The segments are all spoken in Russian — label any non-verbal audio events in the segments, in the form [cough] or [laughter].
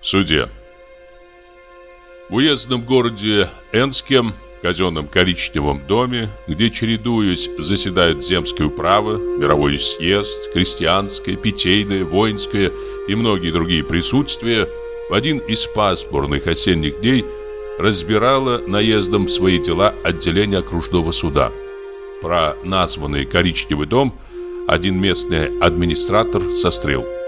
Суде. В уездном городе Энске, в казенном коричневом доме, где, чередуясь, заседают земское управа, мировой съезд, крестьянское, питейное, воинское и многие другие присутствия, в один из пасмурных осенних дней разбирало наездом свои дела отделение окружного суда. Про названный коричневый дом один местный администратор сострил –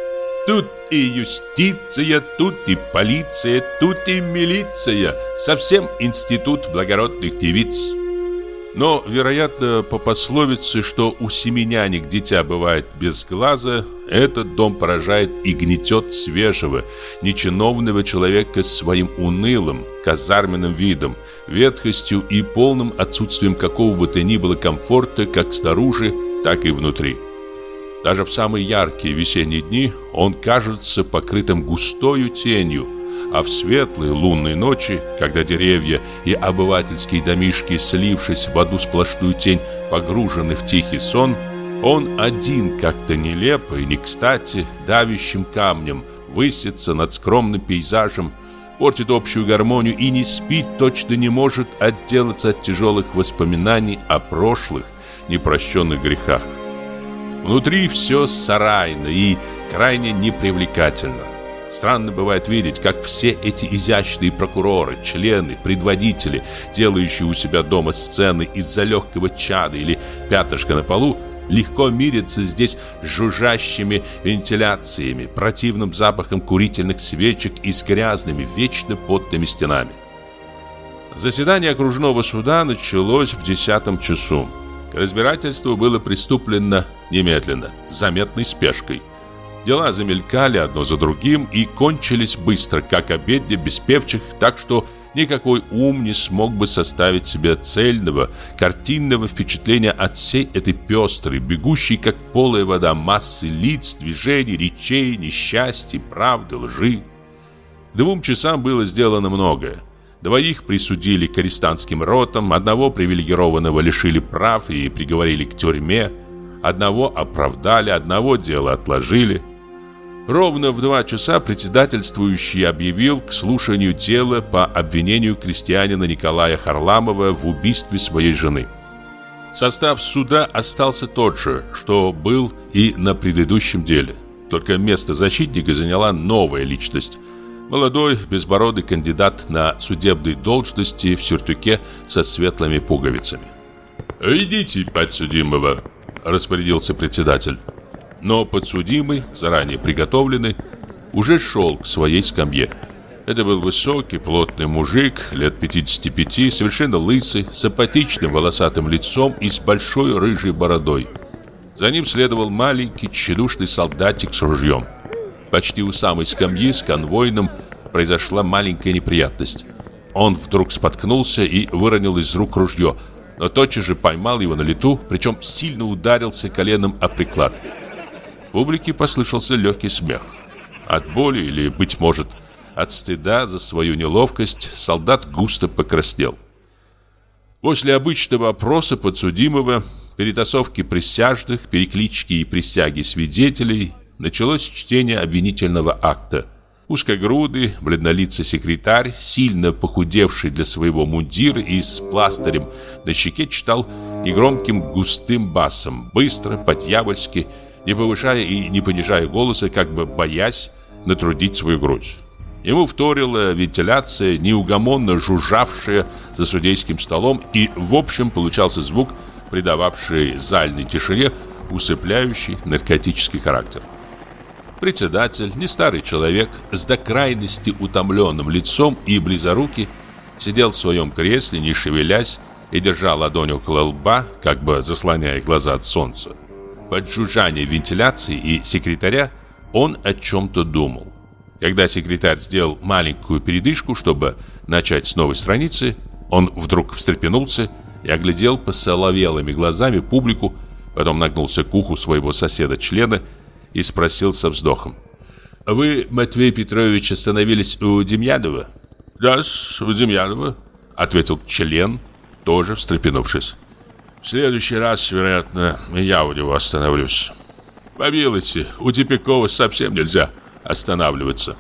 Тут и юстиция, тут и полиция, тут и милиция. Совсем институт благородных девиц. Но, вероятно, по пословице, что у семеняник дитя бывает без глаза, этот дом поражает и гнетет свежего, нечиновного человека своим унылым, казарменным видом, ветхостью и полным отсутствием какого бы то ни было комфорта как снаружи, так и внутри. Даже в самые яркие весенние дни он кажется покрытым густою тенью, а в светлые лунные ночи, когда деревья и обывательские домишки, слившись в одну сплошную тень, погружены в тихий сон, он один как-то нелепо и не кстати, давящим камнем, высится над скромным пейзажем, портит общую гармонию и не спит, точно не может отделаться от тяжелых воспоминаний о прошлых, непрощенных грехах. Внутри все сарайно и крайне непривлекательно. Странно бывает видеть, как все эти изящные прокуроры, члены, предводители, делающие у себя дома сцены из-за легкого чада или пятышка на полу, легко мирятся здесь с жужжащими вентиляциями, противным запахом курительных свечек и с грязными, вечно потными стенами. Заседание окружного суда началось в десятом часу. Разбирательство было приступлено немедленно, с заметной спешкой. Дела замелькали одно за другим и кончились быстро, как обедня без певчих, так что никакой ум не смог бы составить себе цельного, картинного впечатления от всей этой пестрой, бегущей, как полая вода, массы лиц, движений, речей, несчастий, правды, лжи. К двум часам было сделано многое. Двоих присудили к арестантским ротам, одного привилегированного лишили прав и приговорили к тюрьме, одного оправдали, одного дело отложили. Ровно в два часа председательствующий объявил к слушанию дела по обвинению крестьянина Николая Харламова в убийстве своей жены. Состав суда остался тот же, что был и на предыдущем деле. Только место защитника заняла новая личность – Молодой, безбородый кандидат на судебной должности в сюртуке со светлыми пуговицами. «Идите подсудимого», – распорядился председатель. Но подсудимый, заранее приготовленный, уже шел к своей скамье. Это был высокий, плотный мужик, лет 55, совершенно лысый, с апатичным волосатым лицом и с большой рыжей бородой. За ним следовал маленький, тщедушный солдатик с ружьем. Почти у самой скамьи с конвойным произошла маленькая неприятность. Он вдруг споткнулся и выронил из рук ружье, но тотчас же поймал его на лету, причем сильно ударился коленом о приклад. В публике послышался легкий смех. От боли или, быть может, от стыда за свою неловкость солдат густо покраснел. После обычного опроса подсудимого, перетасовки присяжных, переклички и присяги свидетелей началось чтение обвинительного акта. Узкогрудый, бледнолицый секретарь, сильно похудевший для своего мундира и с пластырем на щеке читал негромким густым басом, быстро, по-дьявольски, не повышая и не понижая голоса, как бы боясь натрудить свою грудь. Ему вторила вентиляция, неугомонно жужжавшая за судейским столом, и в общем получался звук, придававший зальной тишине усыпляющий наркотический характер. Председатель, не старый человек, с до крайности утомленным лицом и близорукий, сидел в своем кресле, не шевелясь, и держал ладонь около лба, как бы заслоняя глаза от солнца. Под жужжание вентиляции и секретаря он о чем-то думал. Когда секретарь сделал маленькую передышку, чтобы начать с новой страницы, он вдруг встрепенулся и оглядел посоловелыми глазами публику, потом нагнулся к уху своего соседа-члена и спросил со вздохом. «Вы, Матвей Петрович, остановились у Демьянова?» «Да, у Демьянова», — ответил член, тоже встрепенувшись. «В следующий раз, вероятно, я у него остановлюсь. Помилуйте, у Типякова совсем нельзя останавливаться».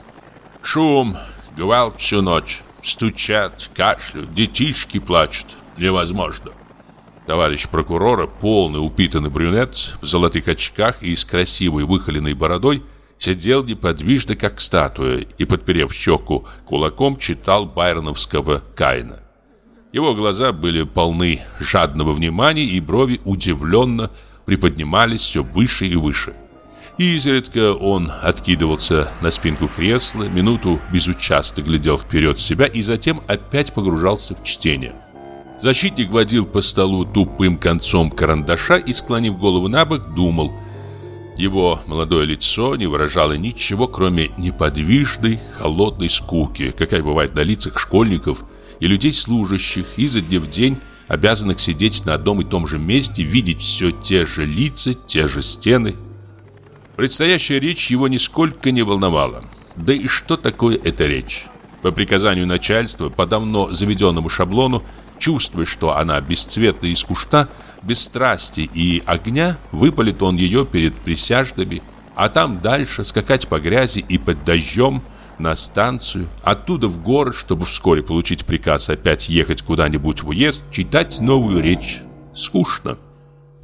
Шум, гвалт всю ночь. Стучат, кашляют, детишки плачут. Невозможно. Товарищ прокурора, полный упитанный брюнет, в золотых очках и с красивой выхоленной бородой, сидел неподвижно, как статуя, и, подперев щеку кулаком, читал байроновского Каина. Его глаза были полны жадного внимания, и брови удивленно приподнимались все выше и выше. И изредка он откидывался на спинку кресла, минуту безучастно глядел вперед себя и затем опять погружался в чтение. Защитник водил по столу тупым концом карандаша и, склонив голову на бок, думал. Его молодое лицо не выражало ничего, кроме неподвижной, холодной скуки, какая бывает на лицах школьников и людей служащих, изо дня в день обязанных сидеть на одном и том же месте, видеть все те же лица, те же стены. Предстоящая речь его нисколько не волновала. Да и что такое эта речь? По приказанию начальства, по давно заведенному шаблону, чувствуя, что она бесцветна и скучна, без страсти и огня, выпалит он ее перед присяжными, а там дальше скакать по грязи и под дождем, на станцию, оттуда в город, чтобы вскоре получить приказ опять ехать куда-нибудь в уезд, читать новую речь. Скучно.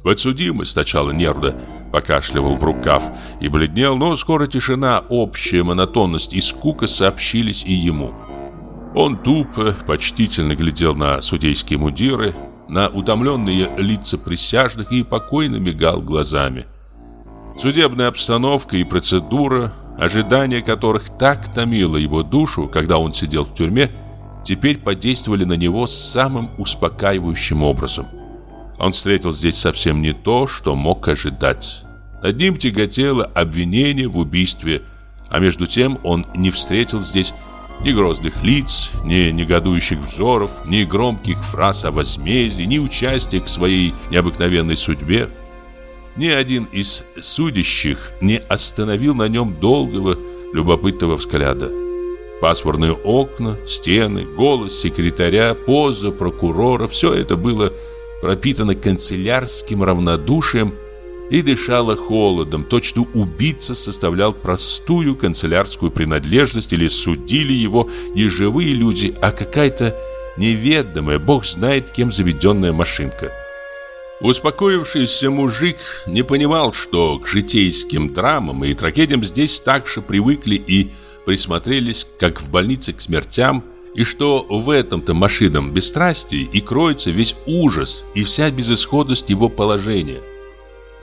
Подсудимый сначала нервно покашливал в рукав и бледнел, но скоро тишина, общая монотонность и скука сообщились и ему. Он тупо, почтительно глядел на судейские мундиры, на утомленные лица присяжных и покойно мигал глазами. Судебная обстановка и процедура ожидания которых так томило его душу, когда он сидел в тюрьме, теперь подействовали на него самым успокаивающим образом. Он встретил здесь совсем не то, что мог ожидать. Над ним тяготело обвинение в убийстве, а между тем он не встретил здесь ни грозных лиц, ни негодующих взоров, ни громких фраз о возмездии, ни участия к своей необыкновенной судьбе. Ни один из судящих не остановил на нем долгого, любопытного взгляда. Пасмурные окна, стены, голос секретаря, поза прокурора – все это было пропитано канцелярским равнодушием и дышало холодом. Точно убийца составлял простую канцелярскую принадлежность или судили его не живые люди, а какая-то неведомая, бог знает кем заведенная машинка. Успокоившийся мужик не понимал, что к житейским драмам и трагедиям здесь также привыкли и присмотрелись, как в больнице к смертям, и что в этом-то машинном бесстрастии и кроется весь ужас и вся безысходность его положения.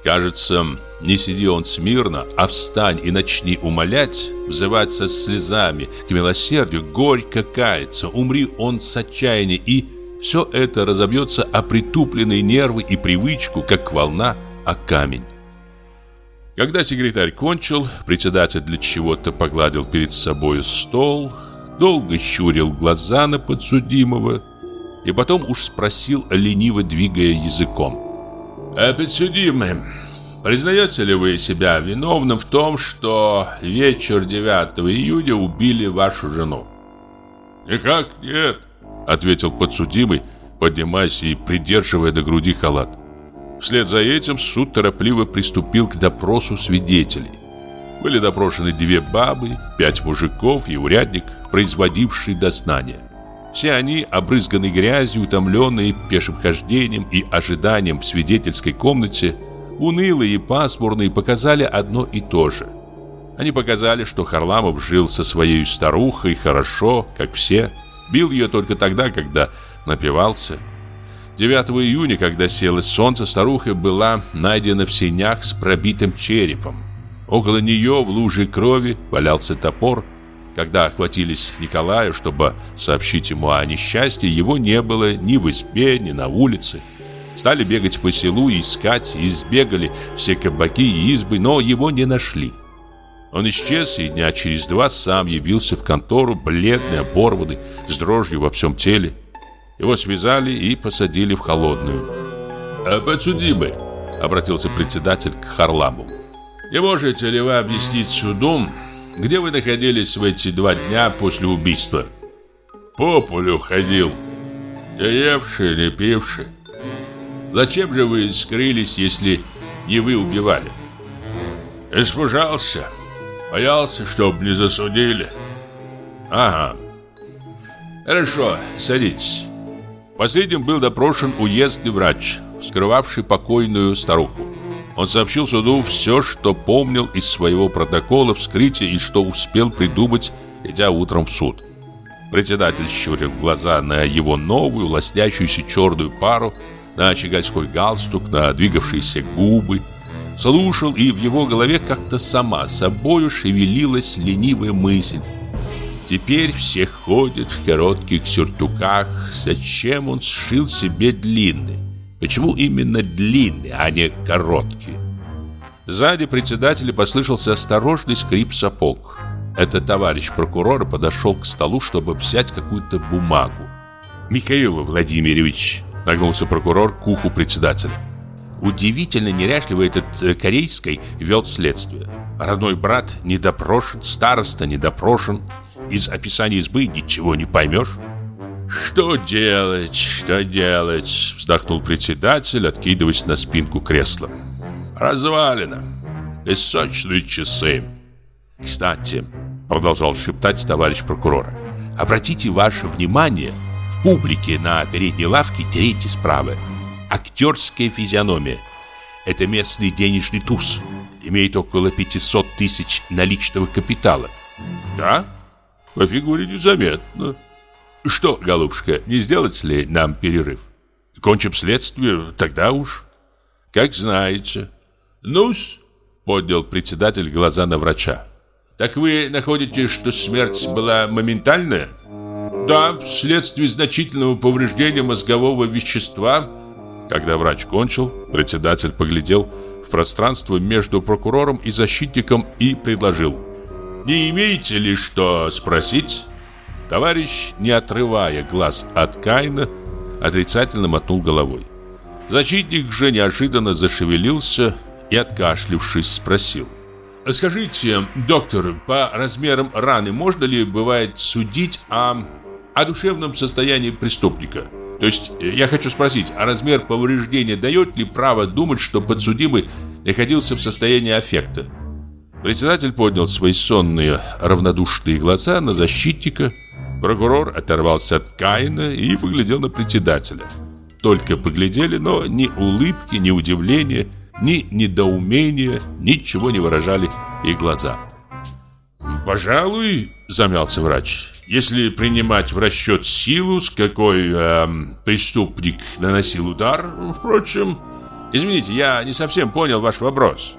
Кажется, не сиди он смирно, а встань и начни умолять, взывать со слезами к милосердию, горько каяться, умри он с отчаяния и все это разобьется о притупленные нервы и привычку, как волна о камень. Когда секретарь кончил, председатель для чего-то погладил перед собой стол, долго щурил глаза на подсудимого и потом уж спросил, лениво двигая языком. «А подсудимый, признаете ли вы себя виновным в том, что вечер 9 июня убили вашу жену?» «Никак нет», ответил подсудимый, поднимаясь и придерживая до груди халат. Вслед за этим суд торопливо приступил к допросу свидетелей. Были допрошены две бабы, пять мужиков и урядник, производивший дознание. Все они, обрызганные грязью, утомленные пешим хождением и ожиданием в свидетельской комнате, унылые и пасмурные, показали одно и то же. Они показали, что Харламов жил со своей старухой хорошо, как все, Бил ее только тогда, когда напивался. 9 июня, когда село солнце, старуха была найдена в сенях с пробитым черепом. Около нее в луже крови валялся топор. Когда охватились Николая, чтобы сообщить ему о несчастье, его не было ни в избе, ни на улице. Стали бегать по селу искать, избегали все кабаки и избы, но его не нашли. Он исчез и дня через два сам явился в контору, бледный, оборванный, с дрожью во всем теле. Его связали и посадили в холодную. «А подсудимый», — обратился председатель к Харламу, «не можете ли вы объяснить суду, где вы находились в эти два дня после убийства?» «По полю ходил, не евший, не пивший. Зачем же вы скрылись, если не вы убивали?» «Испужался». Боялся, чтоб не засудили. Ага. Хорошо, садитесь. Последним был допрошен уездный врач, скрывавший покойную старуху. Он сообщил суду все, что помнил из своего протокола вскрытия и что успел придумать, идя утром в суд. Председатель щурил глаза на его новую, лоснящуюся черную пару, на щегольской галстук, на двигавшиеся губы. Слушал, и в его голове как-то сама собою шевелилась ленивая мысль. Теперь все ходят в коротких сюртуках. Зачем он сшил себе длинный? Почему именно длинный, а не короткий? Сзади председателя послышался осторожный скрип сапог. Этот товарищ прокурора подошел к столу, чтобы взять какую-то бумагу. «Михаил Владимирович», — нагнулся прокурор к уху председателя. Удивительно неряшливо этот э, корейский вел следствие. Родной брат не допрошен, староста не допрошен. Из описания избы ничего не поймешь. «Что делать, что делать?» — вздохнул председатель, откидываясь на спинку кресла. «Развалено. Песочные часы. Кстати, продолжал шептать товарищ прокурора. Обратите ваше внимание, в публике на передней лавке третьей справа. Актерская физиономия. Это местный денежный туз. Имеет около 500 тысяч наличного капитала. Да? По фигуре незаметно. Что, голубушка, не сделать ли нам перерыв? Кончим следствие, тогда уж. Как знаете. Ну-с, поднял председатель глаза на врача. Так вы находите, что смерть была моментальная? Да, вследствие значительного повреждения мозгового вещества. Когда врач кончил, председатель поглядел в пространство между прокурором и защитником и предложил. «Не имеете ли что спросить?» Товарищ, не отрывая глаз от Каина, отрицательно мотнул головой. Защитник же неожиданно зашевелился и, откашлившись, спросил. Скажите, доктор, по размерам раны можно ли бывает судить о, о душевном состоянии преступника? То есть, я хочу спросить, а размер повреждения дает ли право думать, что подсудимый находился в состоянии аффекта? Председатель поднял свои сонные, равнодушные глаза на защитника. Прокурор оторвался от Каина и поглядел на председателя. Только поглядели, но ни улыбки, ни удивления – ни недоумения, ничего не выражали их глаза. «Пожалуй, — замялся врач, — если принимать в расчет силу, с какой э, преступник наносил удар, впрочем... Извините, я не совсем понял ваш вопрос».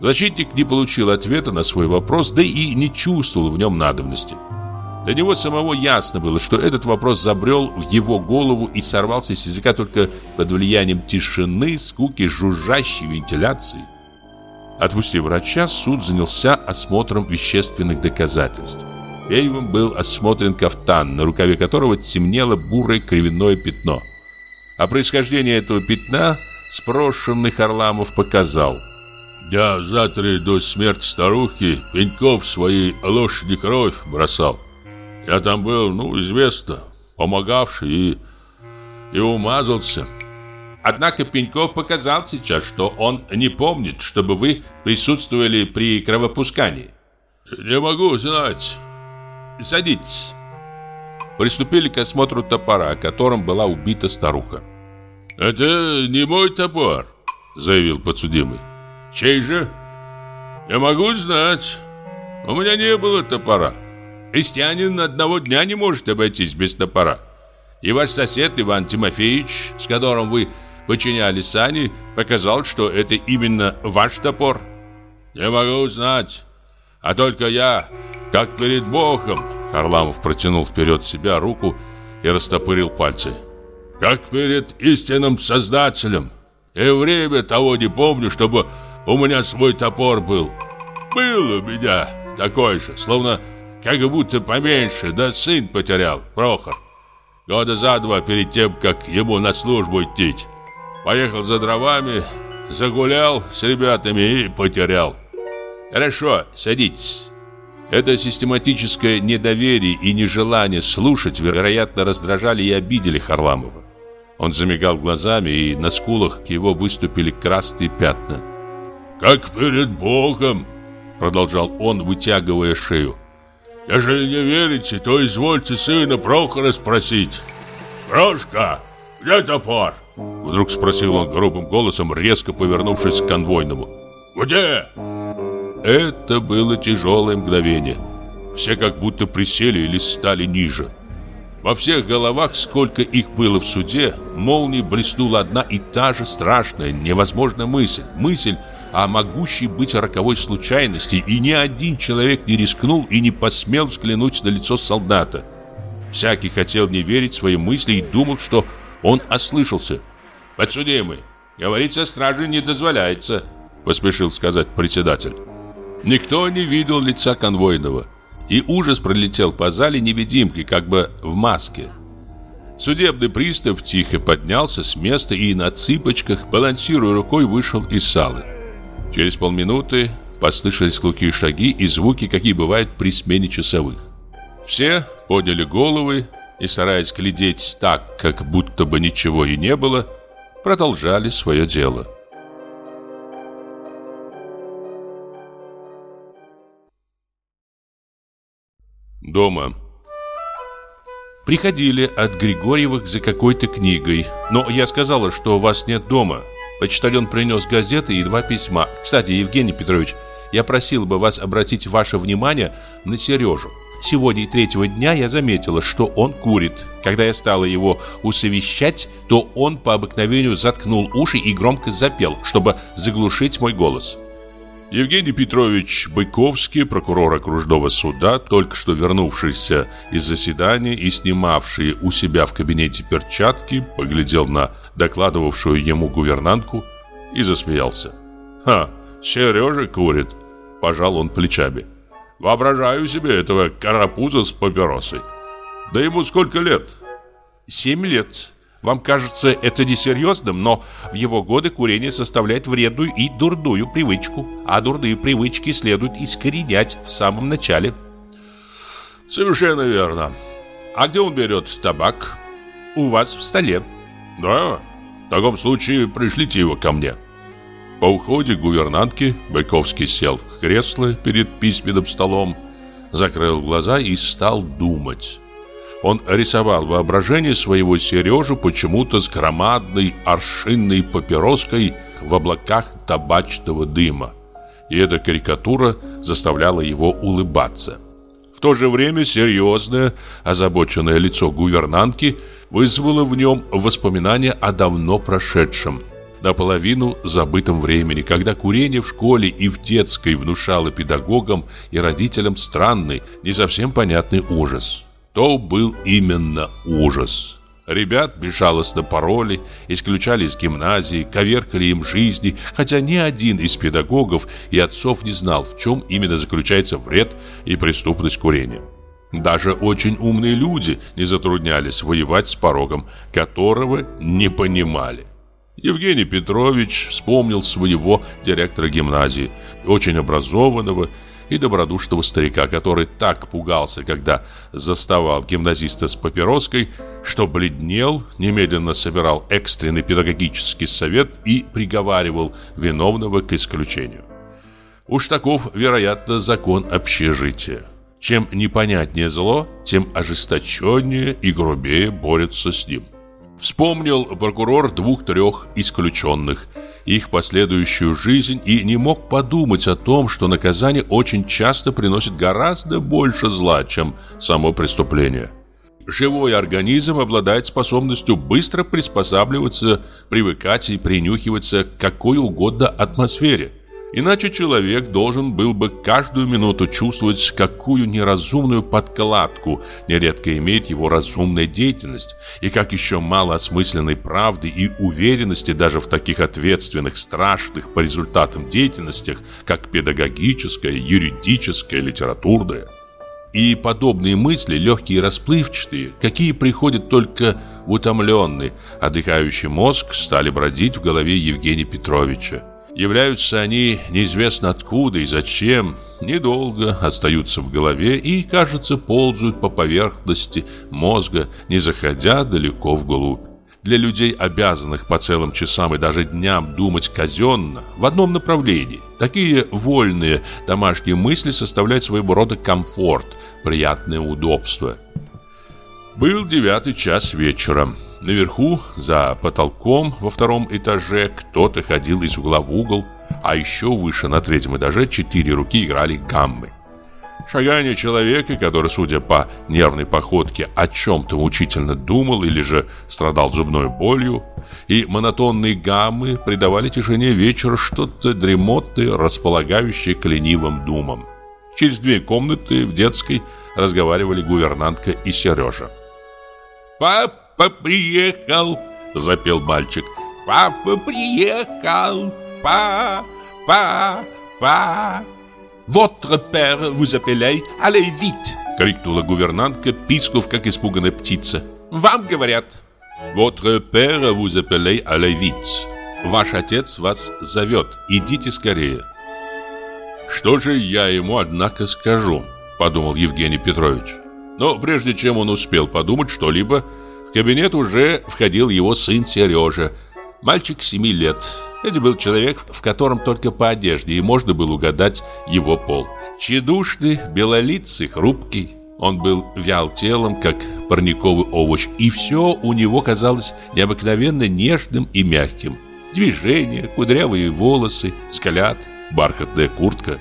Защитник не получил ответа на свой вопрос, да и не чувствовал в нем надобности. Для него самого ясно было, что этот вопрос забрел в его голову и сорвался с языка только под влиянием тишины, скуки, жужжащей вентиляции. Отпустив врача, суд занялся осмотром вещественных доказательств. Первым был осмотрен кафтан, на рукаве которого темнело бурое кривяное пятно. А происхождение этого пятна спрошенный Харламов показал. «Я завтра до смерти старухи Пеньков своей лошади кровь бросал. Я там был, ну, известно, помогавший и, и умазался. Однако Пеньков показал сейчас, что он не помнит, чтобы вы присутствовали при кровопускании. Не могу знать. Садитесь. Приступили к осмотру топора, которым была убита старуха. «Это не мой топор», — заявил подсудимый. «Чей же?» «Я могу знать. У меня не было топора». Крестьянин одного дня не может обойтись без топора. И ваш сосед Иван Тимофеевич, с которым вы подчиняли сани, показал, что это именно ваш топор. Не могу знать. А только я, как перед Богом, Харламов протянул вперед себя руку и растопырил пальцы. Как перед истинным Создателем. И время того не помню, чтобы у меня свой топор был. Был у меня такой же, словно как будто поменьше, да сын потерял, Прохор. Года за два перед тем, как ему на службу идти. Поехал за дровами, загулял с ребятами и потерял. Хорошо, садитесь. Это систематическое недоверие и нежелание слушать, вероятно, раздражали и обидели Харламова. Он замигал глазами, и на скулах к его выступили красные пятна. «Как перед Богом!» Продолжал он, вытягивая шею. Если не верите, то извольте сына Прохора спросить. Прошка, где топор? Вдруг спросил он грубым голосом, резко повернувшись к конвойному. «Где?» Это было тяжелое мгновение. Все как будто присели или стали ниже. Во всех головах, сколько их было в суде, молнией блеснула одна и та же страшная, невозможная мысль. Мысль о могущей быть роковой случайности, и ни один человек не рискнул и не посмел взглянуть на лицо солдата. Всякий хотел не верить своим мысли и думал, что он ослышался. «Подсудимый, говорить со стражей не дозволяется», — поспешил сказать председатель. Никто не видел лица конвойного, и ужас пролетел по зале невидимкой, как бы в маске. Судебный пристав тихо поднялся с места и на цыпочках, балансируя рукой, вышел из салы. Через полминуты послышались глухие шаги и звуки, какие бывают при смене часовых. Все подняли головы и, стараясь глядеть так, как будто бы ничего и не было, продолжали свое дело. Дома Приходили от Григорьевых за какой-то книгой, но я сказала, что у вас нет дома. Почтальон принес газеты и два письма. Кстати, Евгений Петрович, я просил бы вас обратить ваше внимание на Сережу. Сегодня и третьего дня я заметила, что он курит. Когда я стала его усовещать, то он по обыкновению заткнул уши и громко запел, чтобы заглушить мой голос. Евгений Петрович Быковский, прокурор окружного суда, только что вернувшийся из заседания и снимавший у себя в кабинете перчатки, поглядел на докладывавшую ему гувернантку и засмеялся. «Ха, Сережа курит!» – пожал он плечами. «Воображаю себе этого карапуза с папиросой. Да ему сколько лет?» «Семь лет», вам кажется это несерьезным, но в его годы курение составляет вредную и дурную привычку, а дурные привычки следует искоренять в самом начале. Совершенно верно. А где он берет табак? У вас в столе. Да? В таком случае пришлите его ко мне. По уходе гувернантки Байковский сел в кресло перед письменным столом, закрыл глаза и стал думать. Он рисовал воображение своего Сережу почему-то с громадной аршинной папироской в облаках табачного дыма. И эта карикатура заставляла его улыбаться. В то же время серьезное, озабоченное лицо гувернантки вызвало в нем воспоминания о давно прошедшем, наполовину забытом времени, когда курение в школе и в детской внушало педагогам и родителям странный, не совсем понятный ужас то был именно ужас. Ребят безжалостно пароли, исключали из гимназии, коверкали им жизни, хотя ни один из педагогов и отцов не знал, в чем именно заключается вред и преступность курения. Даже очень умные люди не затруднялись воевать с порогом, которого не понимали. Евгений Петрович вспомнил своего директора гимназии, очень образованного и добродушного старика, который так пугался, когда заставал гимназиста с папироской, что бледнел, немедленно собирал экстренный педагогический совет и приговаривал виновного к исключению. Уж таков, вероятно, закон общежития. Чем непонятнее зло, тем ожесточеннее и грубее борются с ним. Вспомнил прокурор двух-трех исключенных – их последующую жизнь и не мог подумать о том, что наказание очень часто приносит гораздо больше зла, чем само преступление. Живой организм обладает способностью быстро приспосабливаться, привыкать и принюхиваться к какой угодно атмосфере. Иначе человек должен был бы каждую минуту чувствовать, какую неразумную подкладку нередко имеет его разумная деятельность, и как еще мало осмысленной правды и уверенности даже в таких ответственных, страшных по результатам деятельностях, как педагогическая, юридическая, литературная. И подобные мысли, легкие и расплывчатые, какие приходят только в утомленный, отдыхающий мозг, стали бродить в голове Евгения Петровича. Являются они неизвестно откуда и зачем, недолго остаются в голове и, кажется, ползают по поверхности мозга, не заходя далеко вглубь. для людей, обязанных по целым часам и даже дням думать казенно, в одном направлении. Такие вольные домашние мысли составляют своего рода комфорт, приятное удобство. Был девятый час вечера. Наверху, за потолком во втором этаже, кто-то ходил из угла в угол, а еще выше, на третьем этаже, четыре руки играли гаммы. Шагание человека, который, судя по нервной походке, о чем-то мучительно думал или же страдал зубной болью, и монотонные гаммы придавали тишине вечера что-то дремотное, располагающее к ленивым думам. Через две комнаты в детской разговаривали гувернантка и Сережа. «Папа приехал!» – запел мальчик. «Папа приехал! Па, па, па!» «Votre père vous appelait, allez vite!» — крикнула гувернантка, пискнув, как испуганная птица. «Вам говорят!» «Votre père vous appelait, allez vite!» «Ваш отец вас зовет, идите скорее!» «Что же я ему, однако, скажу?» — подумал Евгений Петрович. Но прежде чем он успел подумать что-либо, в кабинет уже входил его сын Сережа, мальчик семи лет, это был человек, в котором только по одежде и можно было угадать его пол. Чедушный, белолицый, хрупкий. Он был вял телом, как парниковый овощ, и все у него казалось необыкновенно нежным и мягким. Движения, кудрявые волосы, взгляд, бархатная куртка.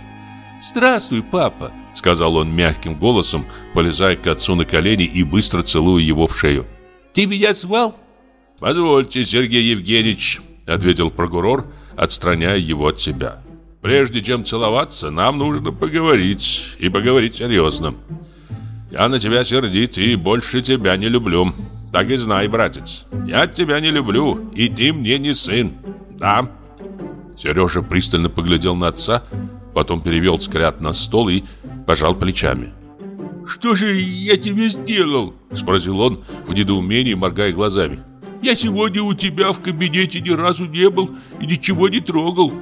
«Здравствуй, папа!» — сказал он мягким голосом, полезая к отцу на колени и быстро целуя его в шею. «Ты меня звал?» «Позвольте, Сергей Евгеньевич», ответил прокурор, отстраняя его от себя. Прежде чем целоваться, нам нужно поговорить, и поговорить серьезно. Я на тебя сердит и больше тебя не люблю. Так и знай, братец. Я тебя не люблю, и ты мне не сын. Да. Сережа пристально поглядел на отца, потом перевел взгляд на стол и пожал плечами. «Что же я тебе сделал?» – спросил он в недоумении, моргая глазами. Я сегодня у тебя в кабинете ни разу не был и ничего не трогал.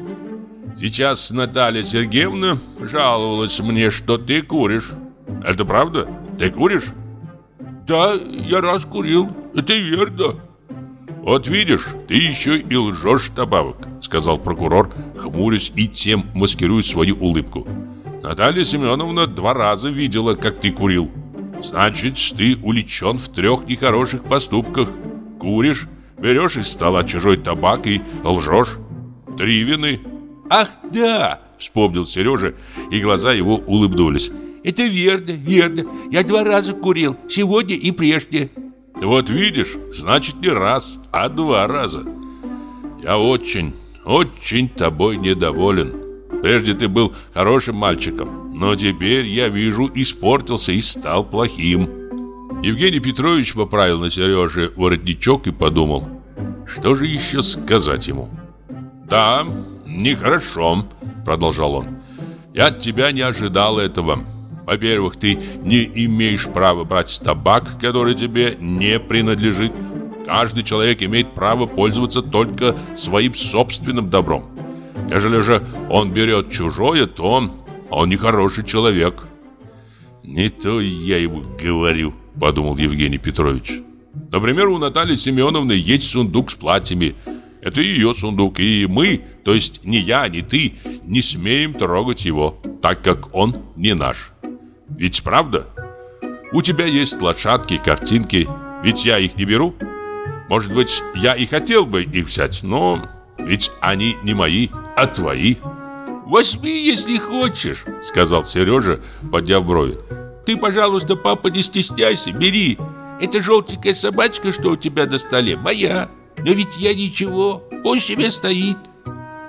Сейчас Наталья Сергеевна жаловалась мне, что ты куришь. Это правда? Ты куришь? Да, я раз курил. Это верно. Вот видишь, ты еще и лжешь добавок, сказал прокурор, хмурясь и тем маскируя свою улыбку. Наталья Семеновна два раза видела, как ты курил. Значит, ты уличен в трех нехороших поступках куришь, берешь из стола чужой табак и лжешь. Три вины. Ах, да, вспомнил Сережа, и глаза его улыбнулись. Это верно, верно. Я два раза курил, сегодня и прежде. Вот видишь, значит не раз, а два раза. Я очень, очень тобой недоволен. Прежде ты был хорошим мальчиком, но теперь, я вижу, испортился и стал плохим. Евгений Петрович поправил на Сереже воротничок и подумал, что же еще сказать ему. «Да, нехорошо», — продолжал он. «Я от тебя не ожидал этого. Во-первых, ты не имеешь права брать табак, который тебе не принадлежит. Каждый человек имеет право пользоваться только своим собственным добром. Ежели же он берет чужое, то он, он нехороший человек». «Не то я ему говорю», подумал Евгений Петрович. Например, у Натальи Семеновны есть сундук с платьями. Это ее сундук, и мы, то есть не я, не ты, не смеем трогать его, так как он не наш. Ведь правда? У тебя есть лошадки, картинки, ведь я их не беру. Может быть, я и хотел бы их взять, но ведь они не мои, а твои. «Возьми, если хочешь», — сказал Сережа, подняв брови. Ты, пожалуйста, папа, не стесняйся, бери. Эта желтенькая собачка, что у тебя на столе, моя. Но ведь я ничего, пусть себе стоит.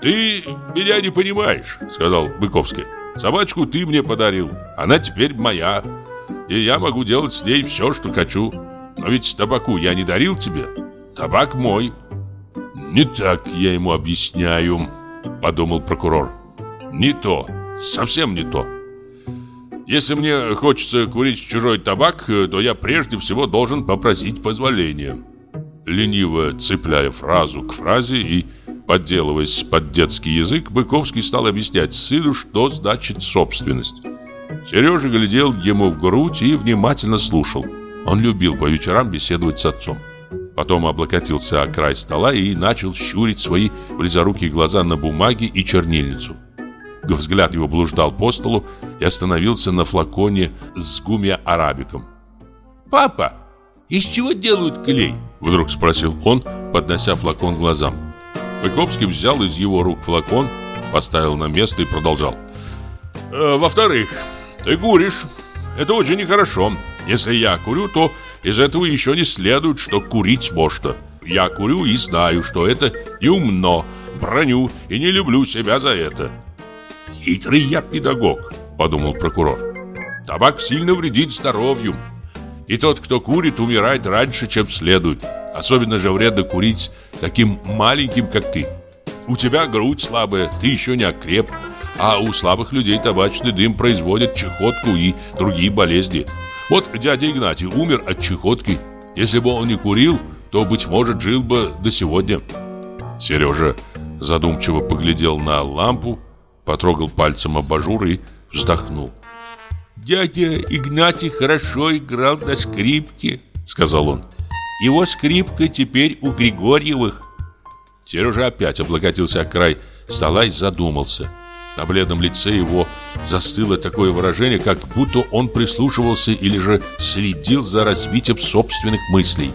Ты меня не понимаешь, сказал Быковский. Собачку ты мне подарил, она теперь моя. И я могу делать с ней все, что хочу. Но ведь табаку я не дарил тебе. Табак мой. Не так я ему объясняю, подумал прокурор. Не то, совсем не то. Если мне хочется курить чужой табак, то я прежде всего должен попросить позволения. Лениво цепляя фразу к фразе и подделываясь под детский язык, Быковский стал объяснять сыну, что значит собственность. Сережа глядел ему в грудь и внимательно слушал. Он любил по вечерам беседовать с отцом. Потом облокотился о край стола и начал щурить свои близорукие глаза на бумаге и чернильницу. Взгляд его блуждал по столу и остановился на флаконе с гумия арабиком. «Папа, из чего делают клей?» Вдруг спросил он, поднося флакон глазам. Байковский взял из его рук флакон, поставил на место и продолжал. «Э, «Во-вторых, ты куришь. Это очень нехорошо. Если я курю, то из этого еще не следует, что курить можно. Я курю и знаю, что это неумно. Броню и не люблю себя за это. Хитрый я педагог, подумал прокурор. Табак сильно вредит здоровью. И тот, кто курит, умирает раньше, чем следует. Особенно же вредно курить таким маленьким, как ты. У тебя грудь слабая, ты еще не окреп. А у слабых людей табачный дым производит чехотку и другие болезни. Вот дядя Игнатий умер от чехотки. Если бы он не курил, то, быть может, жил бы до сегодня. Сережа задумчиво поглядел на лампу, потрогал пальцем абажур и вздохнул. «Дядя Игнатий хорошо играл на скрипке», — сказал он. «Его скрипка теперь у Григорьевых». Сережа опять облокотился о край стола и задумался. На бледном лице его застыло такое выражение, как будто он прислушивался или же следил за развитием собственных мыслей.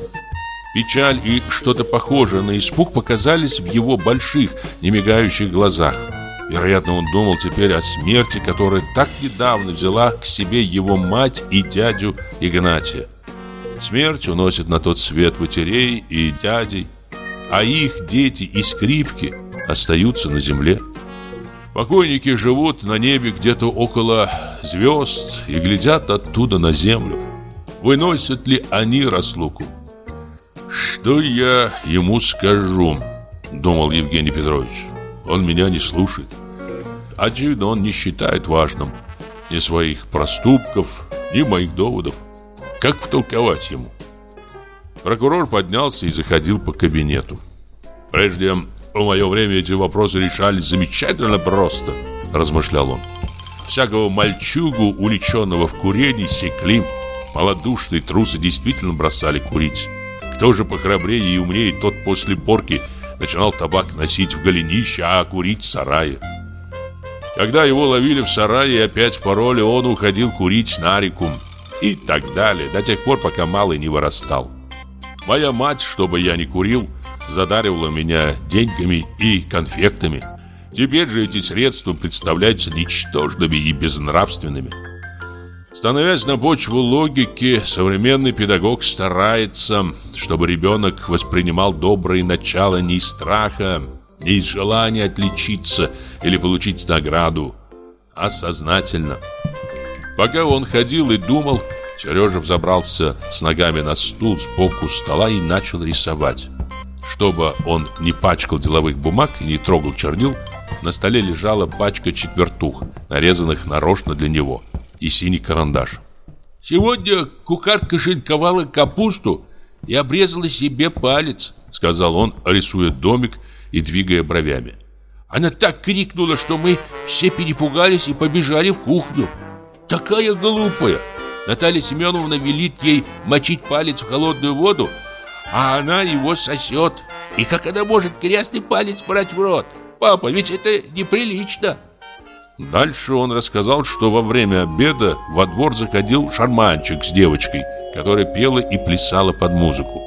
Печаль и что-то похожее на испуг показались в его больших, немигающих глазах. Вероятно, он думал теперь о смерти, которая так недавно взяла к себе его мать и дядю Игнатия. Смерть уносит на тот свет матерей и дядей, а их дети и скрипки остаются на земле. Покойники живут на небе где-то около звезд и глядят оттуда на землю. Выносят ли они разлуку? «Что я ему скажу?» – думал Евгений Петрович. «Он меня не слушает. Очевидно, он не считает важным ни своих проступков, ни моих доводов. Как втолковать ему?» Прокурор поднялся и заходил по кабинету. Прежде в мое время эти вопросы решались замечательно просто, размышлял он. Всякого мальчугу, уличенного в курении, секли. Малодушные трусы действительно бросали курить. Кто же похрабрее и умнее, тот после порки начинал табак носить в голенище, а курить в сарае. Когда его ловили в сарае и опять пароли, он уходил курить на реку и так далее, до тех пор, пока малый не вырастал. Моя мать, чтобы я не курил, задаривала меня деньгами и конфектами. Теперь же эти средства представляются ничтожными и безнравственными. Становясь на почву логики, современный педагог старается, чтобы ребенок воспринимал добрые начала не из страха, не из желания отличиться или получить награду, а сознательно. Пока он ходил и думал, Сережа взобрался с ногами на стул сбоку стола и начал рисовать. Чтобы он не пачкал деловых бумаг и не трогал чернил, на столе лежала пачка четвертух, нарезанных нарочно для него, и синий карандаш. «Сегодня кухарка шинковала капусту и обрезала себе палец», сказал он, рисуя домик и двигая бровями. Она так крикнула, что мы все перепугались и побежали в кухню. Такая глупая. Наталья Семеновна велит ей мочить палец в холодную воду, а она его сосет. И как она может грязный палец брать в рот? Папа, ведь это неприлично. Дальше он рассказал, что во время обеда во двор заходил шарманчик с девочкой, которая пела и плясала под музыку.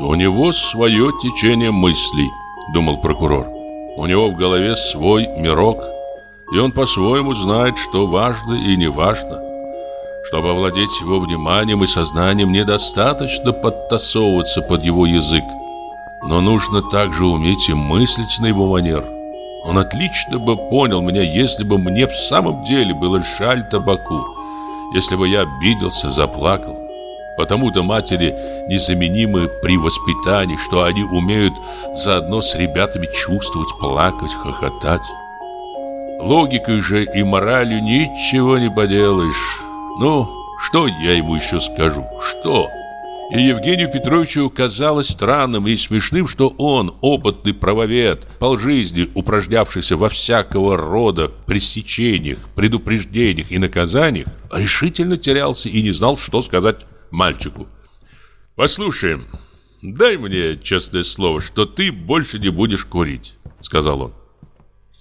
«У него свое течение мыслей», — думал прокурор. «У него в голове свой мирок, и он по-своему знает, что важно и не важно. Чтобы овладеть его вниманием и сознанием, недостаточно подтасовываться под его язык. Но нужно также уметь и мыслить на его манер. Он отлично бы понял меня, если бы мне в самом деле было жаль табаку. Если бы я обиделся, заплакал. Потому-то матери незаменимы при воспитании, что они умеют заодно с ребятами чувствовать, плакать, хохотать. Логикой же и моралью ничего не поделаешь. Ну, что я ему еще скажу? Что? И Евгению Петровичу казалось странным и смешным, что он, опытный правовед, полжизни упражнявшийся во всякого рода пресечениях, предупреждениях и наказаниях, решительно терялся и не знал, что сказать мальчику. «Послушай, дай мне честное слово, что ты больше не будешь курить», — сказал он.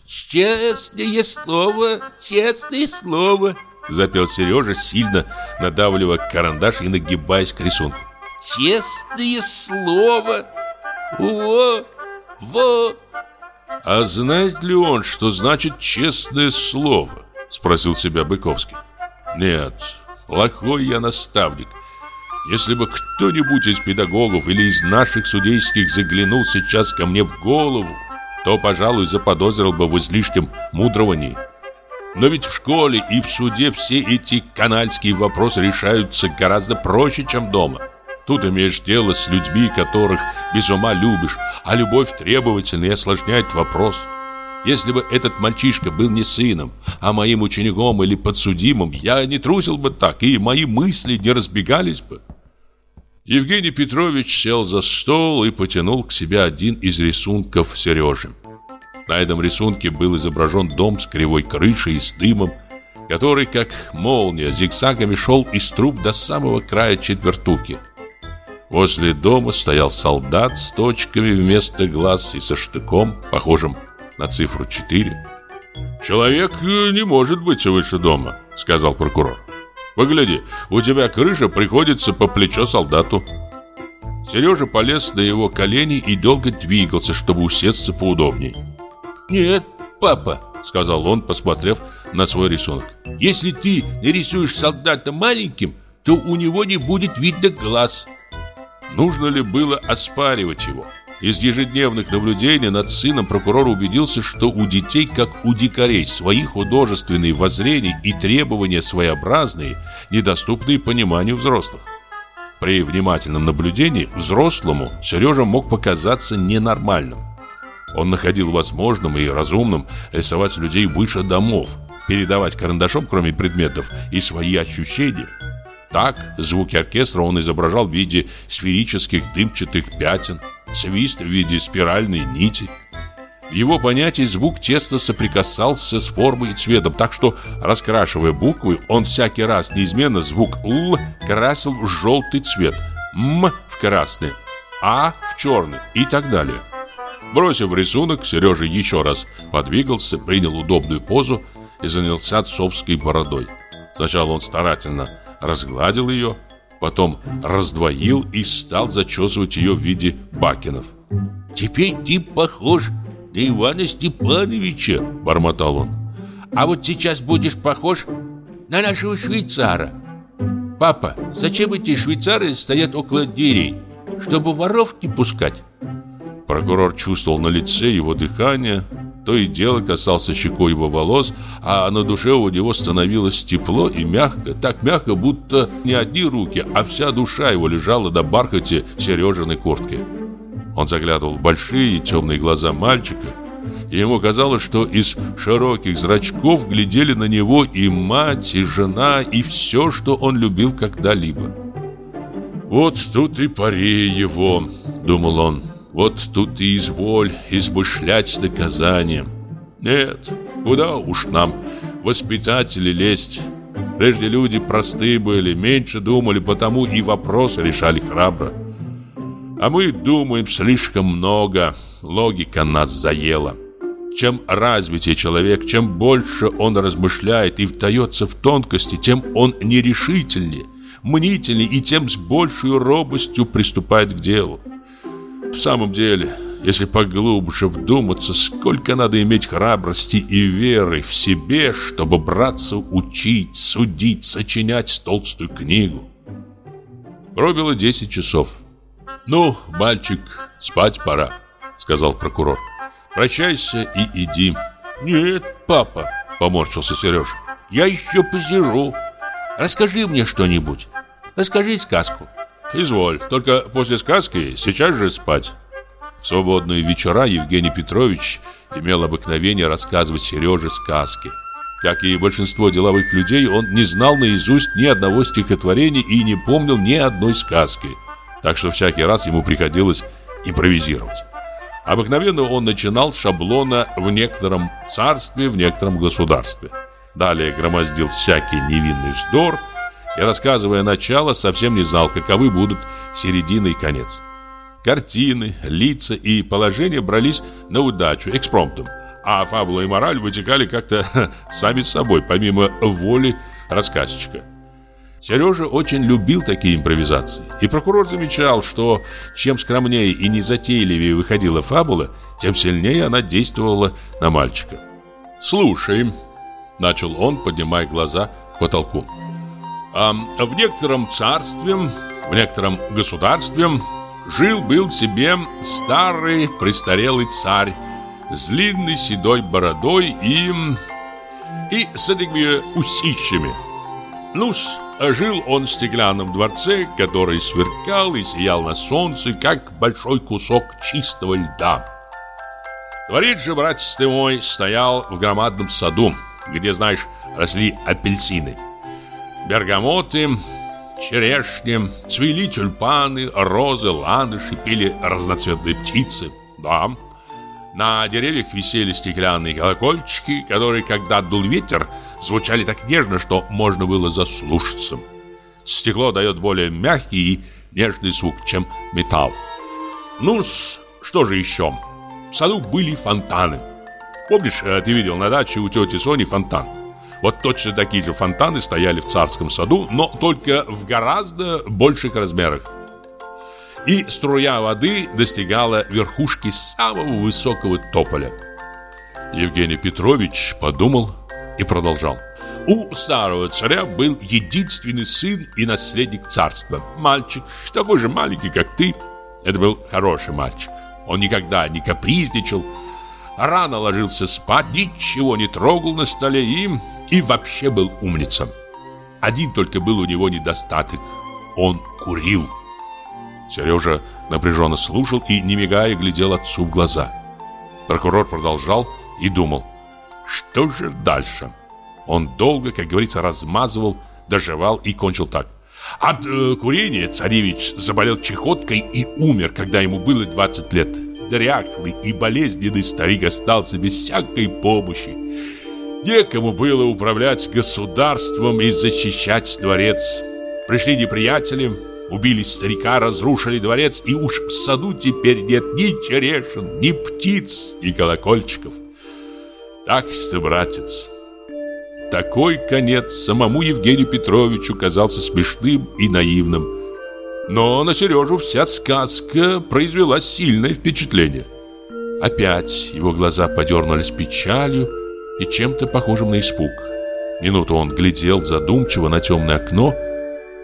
«Честное слово, честное слово», — запел Сережа, сильно надавливая карандаш и нагибаясь к рисунку. «Честное слово! Во! Во!» «А знает ли он, что значит честное слово?» — спросил себя Быковский. «Нет, плохой я наставник. Если бы кто-нибудь из педагогов или из наших судейских заглянул сейчас ко мне в голову, то, пожалуй, заподозрил бы в излишнем мудровании. Но ведь в школе и в суде все эти канальские вопросы решаются гораздо проще, чем дома. Тут имеешь дело с людьми, которых без ума любишь, а любовь требовательна и осложняет вопрос. Если бы этот мальчишка был не сыном, а моим учеником или подсудимым, я не трусил бы так, и мои мысли не разбегались бы. Евгений Петрович сел за стол и потянул к себе один из рисунков Сережи. На этом рисунке был изображен дом с кривой крышей и с дымом, который, как молния, зигзагами шел из труб до самого края четвертуки. Возле дома стоял солдат с точками вместо глаз и со штыком, похожим на цифру 4. «Человек не может быть выше дома», — сказал прокурор. Погляди, у тебя крыша приходится по плечо солдату. Сережа полез на его колени и долго двигался, чтобы усесться поудобней. «Нет, папа», — сказал он, посмотрев на свой рисунок. «Если ты нарисуешь солдата маленьким, то у него не будет видно глаз». Нужно ли было оспаривать его? Из ежедневных наблюдений над сыном прокурор убедился, что у детей, как у дикарей, свои художественные воззрения и требования своеобразные, недоступные пониманию взрослых. При внимательном наблюдении взрослому Сережа мог показаться ненормальным. Он находил возможным и разумным рисовать людей выше домов, передавать карандашом, кроме предметов, и свои ощущения. Так, звуки оркестра он изображал в виде сферических дымчатых пятен – свист в виде спиральной нити. В его понятии звук тесно соприкасался с формой и цветом, так что, раскрашивая буквы, он всякий раз неизменно звук «л» красил в желтый цвет, «м» в красный, «а» в черный и так далее. Бросив рисунок, Сережа еще раз подвигался, принял удобную позу и занялся отцовской бородой. Сначала он старательно разгладил ее, потом раздвоил и стал зачесывать ее в виде бакенов. «Теперь ты похож на Ивана Степановича», — бормотал он. «А вот сейчас будешь похож на нашего швейцара. Папа, зачем эти швейцары стоят около дверей? Чтобы воров не пускать?» Прокурор чувствовал на лице его дыхание, то и дело касался щекой его волос, а на душе у него становилось тепло и мягко, так мягко, будто не одни руки, а вся душа его лежала на бархате Сережиной куртки. Он заглядывал в большие темные глаза мальчика, и ему казалось, что из широких зрачков глядели на него и мать, и жена, и все, что он любил когда-либо. «Вот тут и пари его», — думал он, — вот тут и изволь измышлять наказанием. Нет, куда уж нам, воспитатели, лезть. Прежде люди простые были, меньше думали, потому и вопросы решали храбро. А мы думаем слишком много, логика нас заела. Чем развитее человек, чем больше он размышляет и вдается в тонкости, тем он нерешительнее, мнительнее и тем с большей робостью приступает к делу. В самом деле, если поглубже вдуматься, сколько надо иметь храбрости и веры в себе, чтобы браться учить, судить, сочинять толстую книгу. Пробило 10 часов. «Ну, мальчик, спать пора», — сказал прокурор. «Прощайся и иди». «Нет, папа», — поморщился Сережа, — «я еще посижу. Расскажи мне что-нибудь. Расскажи сказку». Изволь, только после сказки сейчас же спать. В свободные вечера Евгений Петрович имел обыкновение рассказывать Сереже сказки. Как и большинство деловых людей, он не знал наизусть ни одного стихотворения и не помнил ни одной сказки. Так что всякий раз ему приходилось импровизировать. Обыкновенно он начинал с шаблона в некотором царстве, в некотором государстве. Далее громоздил всякий невинный вздор – и, рассказывая начало, совсем не знал, каковы будут середина и конец. Картины, лица и положения брались на удачу, экспромтом. А фабула и мораль вытекали как-то [laughs] сами собой, помимо воли рассказчика. Сережа очень любил такие импровизации. И прокурор замечал, что чем скромнее и незатейливее выходила фабула, тем сильнее она действовала на мальчика. «Слушай», — начал он, поднимая глаза к потолку, «а в некотором царстве, в некотором государстве жил-был себе старый престарелый царь с длинной седой бородой и... и с этими усищами. Ну-с, жил он в стеклянном дворце, который сверкал и сиял на солнце, как большой кусок чистого льда. Дворец же, братец ты мой, стоял в громадном саду, где, знаешь, росли апельсины. Бергамоты, черешни, цвели тюльпаны, розы, ландыши, пели разноцветные птицы. Да, на деревьях висели стеклянные колокольчики, которые, когда дул ветер, звучали так нежно, что можно было заслушаться. Стекло дает более мягкий и нежный звук, чем металл. ну что же еще? В саду были фонтаны. Помнишь, э, ты видел на даче у тети Сони фонтан? Вот точно такие же фонтаны стояли в царском саду, но только в гораздо больших размерах. И струя воды достигала верхушки самого высокого тополя. Евгений Петрович подумал и продолжал. У старого царя был единственный сын и наследник царства. Мальчик, такой же маленький, как ты. Это был хороший мальчик. Он никогда не капризничал, рано ложился спать, ничего не трогал на столе и и вообще был умницем. Один только был у него недостаток. Он курил. Сережа напряженно слушал и, не мигая, глядел отцу в глаза. Прокурор продолжал и думал, что же дальше? Он долго, как говорится, размазывал, доживал и кончил так. От э, курения царевич заболел чехоткой и умер, когда ему было 20 лет. Дряхлый и болезненный старик остался без всякой помощи. Некому было управлять государством и защищать дворец. Пришли неприятели, убили старика, разрушили дворец, и уж в саду теперь нет ни черешин, ни птиц, ни колокольчиков. Так что, братец, такой конец самому Евгению Петровичу казался смешным и наивным. Но на Сережу вся сказка произвела сильное впечатление. Опять его глаза подернулись печалью, и чем-то похожим на испуг. Минуту он глядел задумчиво на темное окно,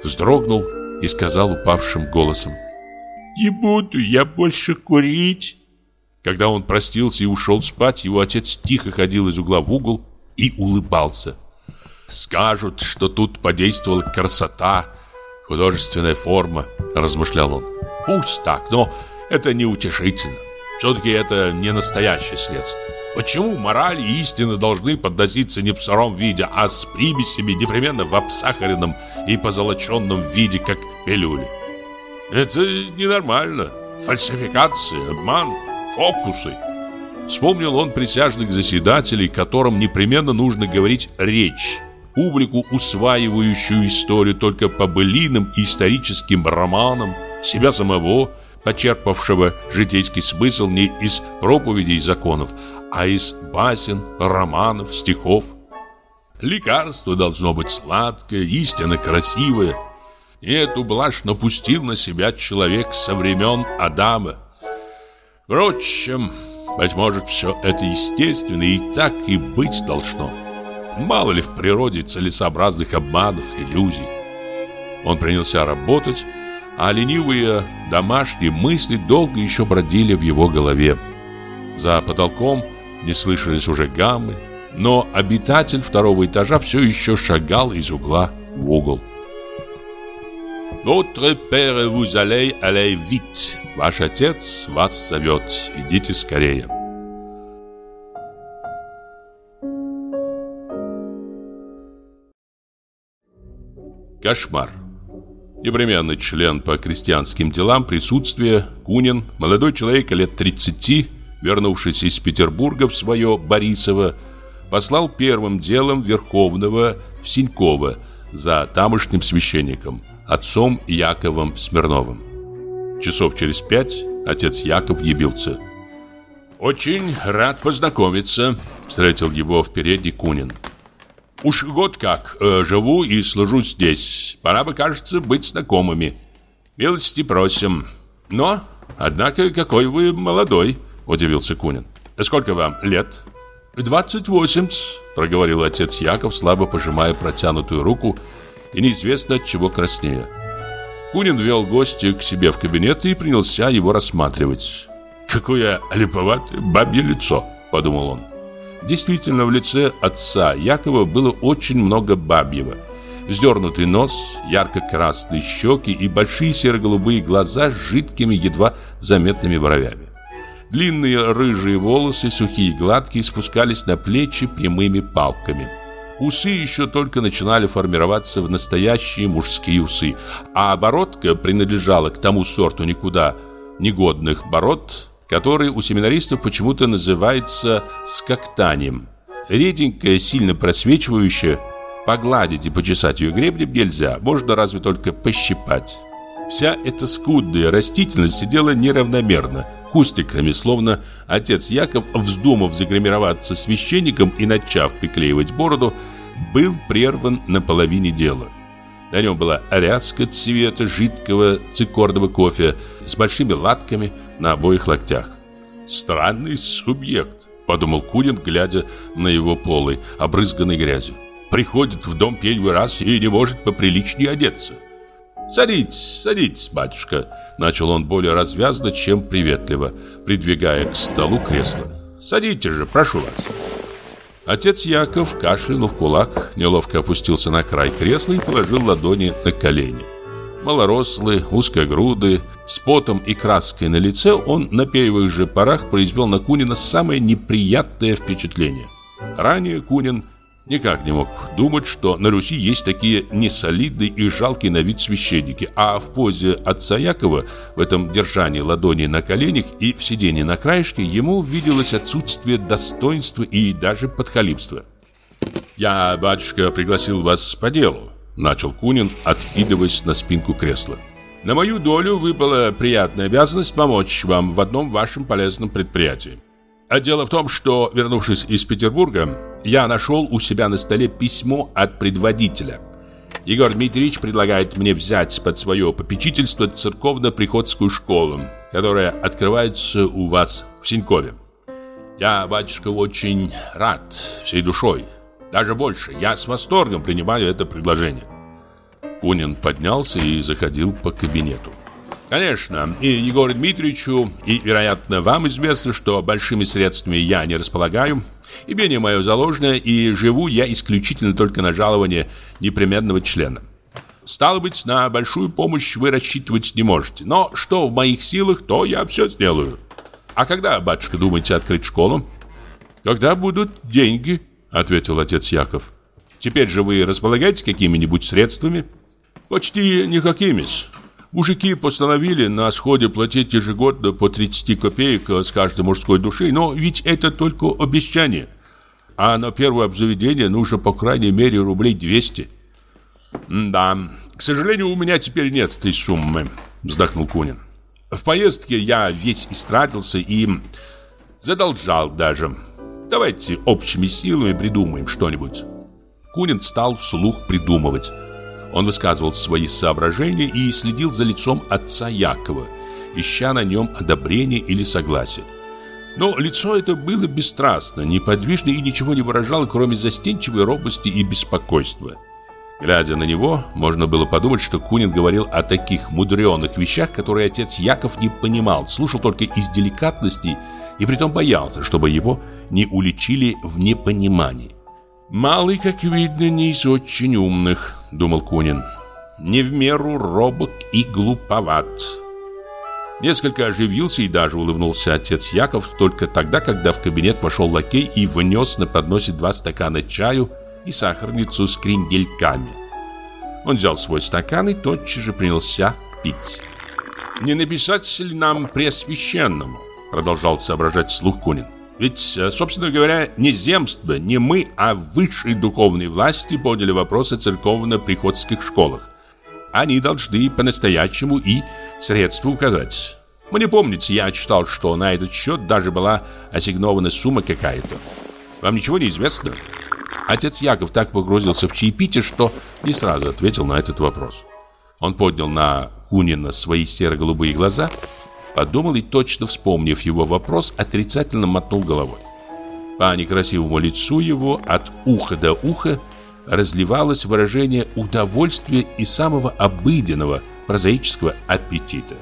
вздрогнул и сказал упавшим голосом «Не буду я больше курить». Когда он простился и ушел спать, его отец тихо ходил из угла в угол и улыбался. «Скажут, что тут подействовала красота, художественная форма», – размышлял он. «Пусть так, но это неутешительно. Все-таки это не настоящее следствие. Почему мораль и истина должны подноситься не в сыром виде, а с примесями непременно в обсахаренном и позолоченном виде, как пилюли? Это ненормально. Фальсификация, обман, фокусы. Вспомнил он присяжных заседателей, которым непременно нужно говорить речь. Публику, усваивающую историю только по былиным и историческим романам, себя самого – почерпавшего житейский смысл не из проповедей законов, а из басен, романов, стихов. Лекарство должно быть сладкое, истинно красивое. И эту блажь напустил на себя человек со времен Адама. Впрочем, быть может, все это естественно и так и быть должно. Мало ли в природе целесообразных обманов, иллюзий. Он принялся работать, а ленивые домашние мысли долго еще бродили в его голове. За потолком не слышались уже гаммы, но обитатель второго этажа все еще шагал из угла в угол. «Votre père vous allez aller vite. Ваш отец вас зовет. Идите скорее». Кошмар. Непременный член по крестьянским делам присутствия Кунин, молодой человек лет 30, вернувшийся из Петербурга в свое Борисово, послал первым делом Верховного в Синьково за тамошним священником, отцом Яковом Смирновым. Часов через пять отец Яков явился. «Очень рад познакомиться», — встретил его в передней Кунин. «Уж год как э, живу и служу здесь. Пора бы, кажется, быть знакомыми. Милости просим. Но, однако, какой вы молодой», — удивился Кунин. «Сколько вам лет?» «Двадцать восемь», — проговорил отец Яков, слабо пожимая протянутую руку и неизвестно от чего краснея. Кунин вел гостя к себе в кабинет и принялся его рассматривать. «Какое липоватое бабье лицо!» – подумал он. Действительно, в лице отца Якова было очень много бабьего. Вздернутый нос, ярко-красные щеки и большие серо-голубые глаза с жидкими, едва заметными бровями. Длинные рыжие волосы, сухие и гладкие, спускались на плечи прямыми палками. Усы еще только начинали формироваться в настоящие мужские усы, а бородка принадлежала к тому сорту никуда негодных бород, который у семинаристов почему-то называется скоктанием. Реденькая, сильно просвечивающая, погладить и почесать ее гребнем нельзя, можно разве только пощипать. Вся эта скудная растительность сидела неравномерно, кустиками, словно отец Яков, вздумав загримироваться священником и начав приклеивать бороду, был прерван на половине дела. На нем была ряска цвета жидкого цикорного кофе с большими латками на обоих локтях. «Странный субъект», — подумал Курин, глядя на его полы, обрызганный грязью. «Приходит в дом первый раз и не может поприличнее одеться». «Садитесь, садитесь, батюшка», — начал он более развязно, чем приветливо, придвигая к столу кресло. «Садитесь же, прошу вас». Отец Яков кашлянул в кулак, неловко опустился на край кресла и положил ладони на колени. Малорослый, узкогрудый, с потом и краской на лице, он на первых же порах произвел на Кунина самое неприятное впечатление. Ранее Кунин никак не мог думать, что на Руси есть такие несолидные и жалкие на вид священники, а в позе отца Якова, в этом держании ладони на коленях и в сидении на краешке, ему виделось отсутствие достоинства и даже подхалимства. «Я, батюшка, пригласил вас по делу», — начал Кунин, откидываясь на спинку кресла. «На мою долю выпала приятная обязанность помочь вам в одном вашем полезном предприятии. А дело в том, что, вернувшись из Петербурга, я нашел у себя на столе письмо от предводителя. Егор Дмитриевич предлагает мне взять под свое попечительство церковно-приходскую школу, которая открывается у вас в Синькове. Я, батюшка, очень рад всей душой. Даже больше, я с восторгом принимаю это предложение. Кунин поднялся и заходил по кабинету. Конечно, и Егору Дмитриевичу, и, вероятно, вам известно, что большими средствами я не располагаю. Имение мое заложено, и живу я исключительно только на жалование непременного члена. Стало быть, на большую помощь вы рассчитывать не можете. Но что в моих силах, то я все сделаю. А когда, батюшка, думаете открыть школу? Когда будут деньги, ответил отец Яков. Теперь же вы располагаете какими-нибудь средствами? Почти никакими-с. Мужики постановили на сходе платить ежегодно по 30 копеек с каждой мужской души, но ведь это только обещание. А на первое обзаведение нужно по крайней мере рублей 200. «Да, к сожалению, у меня теперь нет этой суммы», — вздохнул Кунин. «В поездке я весь истратился и задолжал даже. Давайте общими силами придумаем что-нибудь». Кунин стал вслух придумывать. Он высказывал свои соображения и следил за лицом отца Якова, ища на нем одобрение или согласие. Но лицо это было бесстрастно, неподвижно и ничего не выражало, кроме застенчивой робости и беспокойства. Глядя на него, можно было подумать, что Кунин говорил о таких мудреных вещах, которые отец Яков не понимал, слушал только из деликатности и притом боялся, чтобы его не уличили в непонимании. «Малый, как видно, не из очень умных», — думал Кунин. «Не в меру робок и глуповат». Несколько оживился и даже улыбнулся отец Яков только тогда, когда в кабинет вошел лакей и внес на подносе два стакана чаю и сахарницу с крендельками. Он взял свой стакан и тотчас же принялся пить. «Не написать ли нам Преосвященному?» Продолжал соображать слух Кунин. Ведь, э, собственно говоря, не земство, не мы, а высшие духовные власти подняли вопрос о церковно-приходских школах. Они должны по-настоящему и средства указать. Мне помнится, я читал, что на этот счет даже была ассигнована сумма какая-то. Вам ничего не известно? Отец Яков так погрузился в чаепитие, что не сразу ответил на этот вопрос. Он поднял на Кунина свои серо-голубые глаза, подумал и, точно вспомнив его вопрос, отрицательно мотнул головой. По некрасивому лицу его от уха до уха разливалось выражение удовольствия и самого обыденного прозаического аппетита.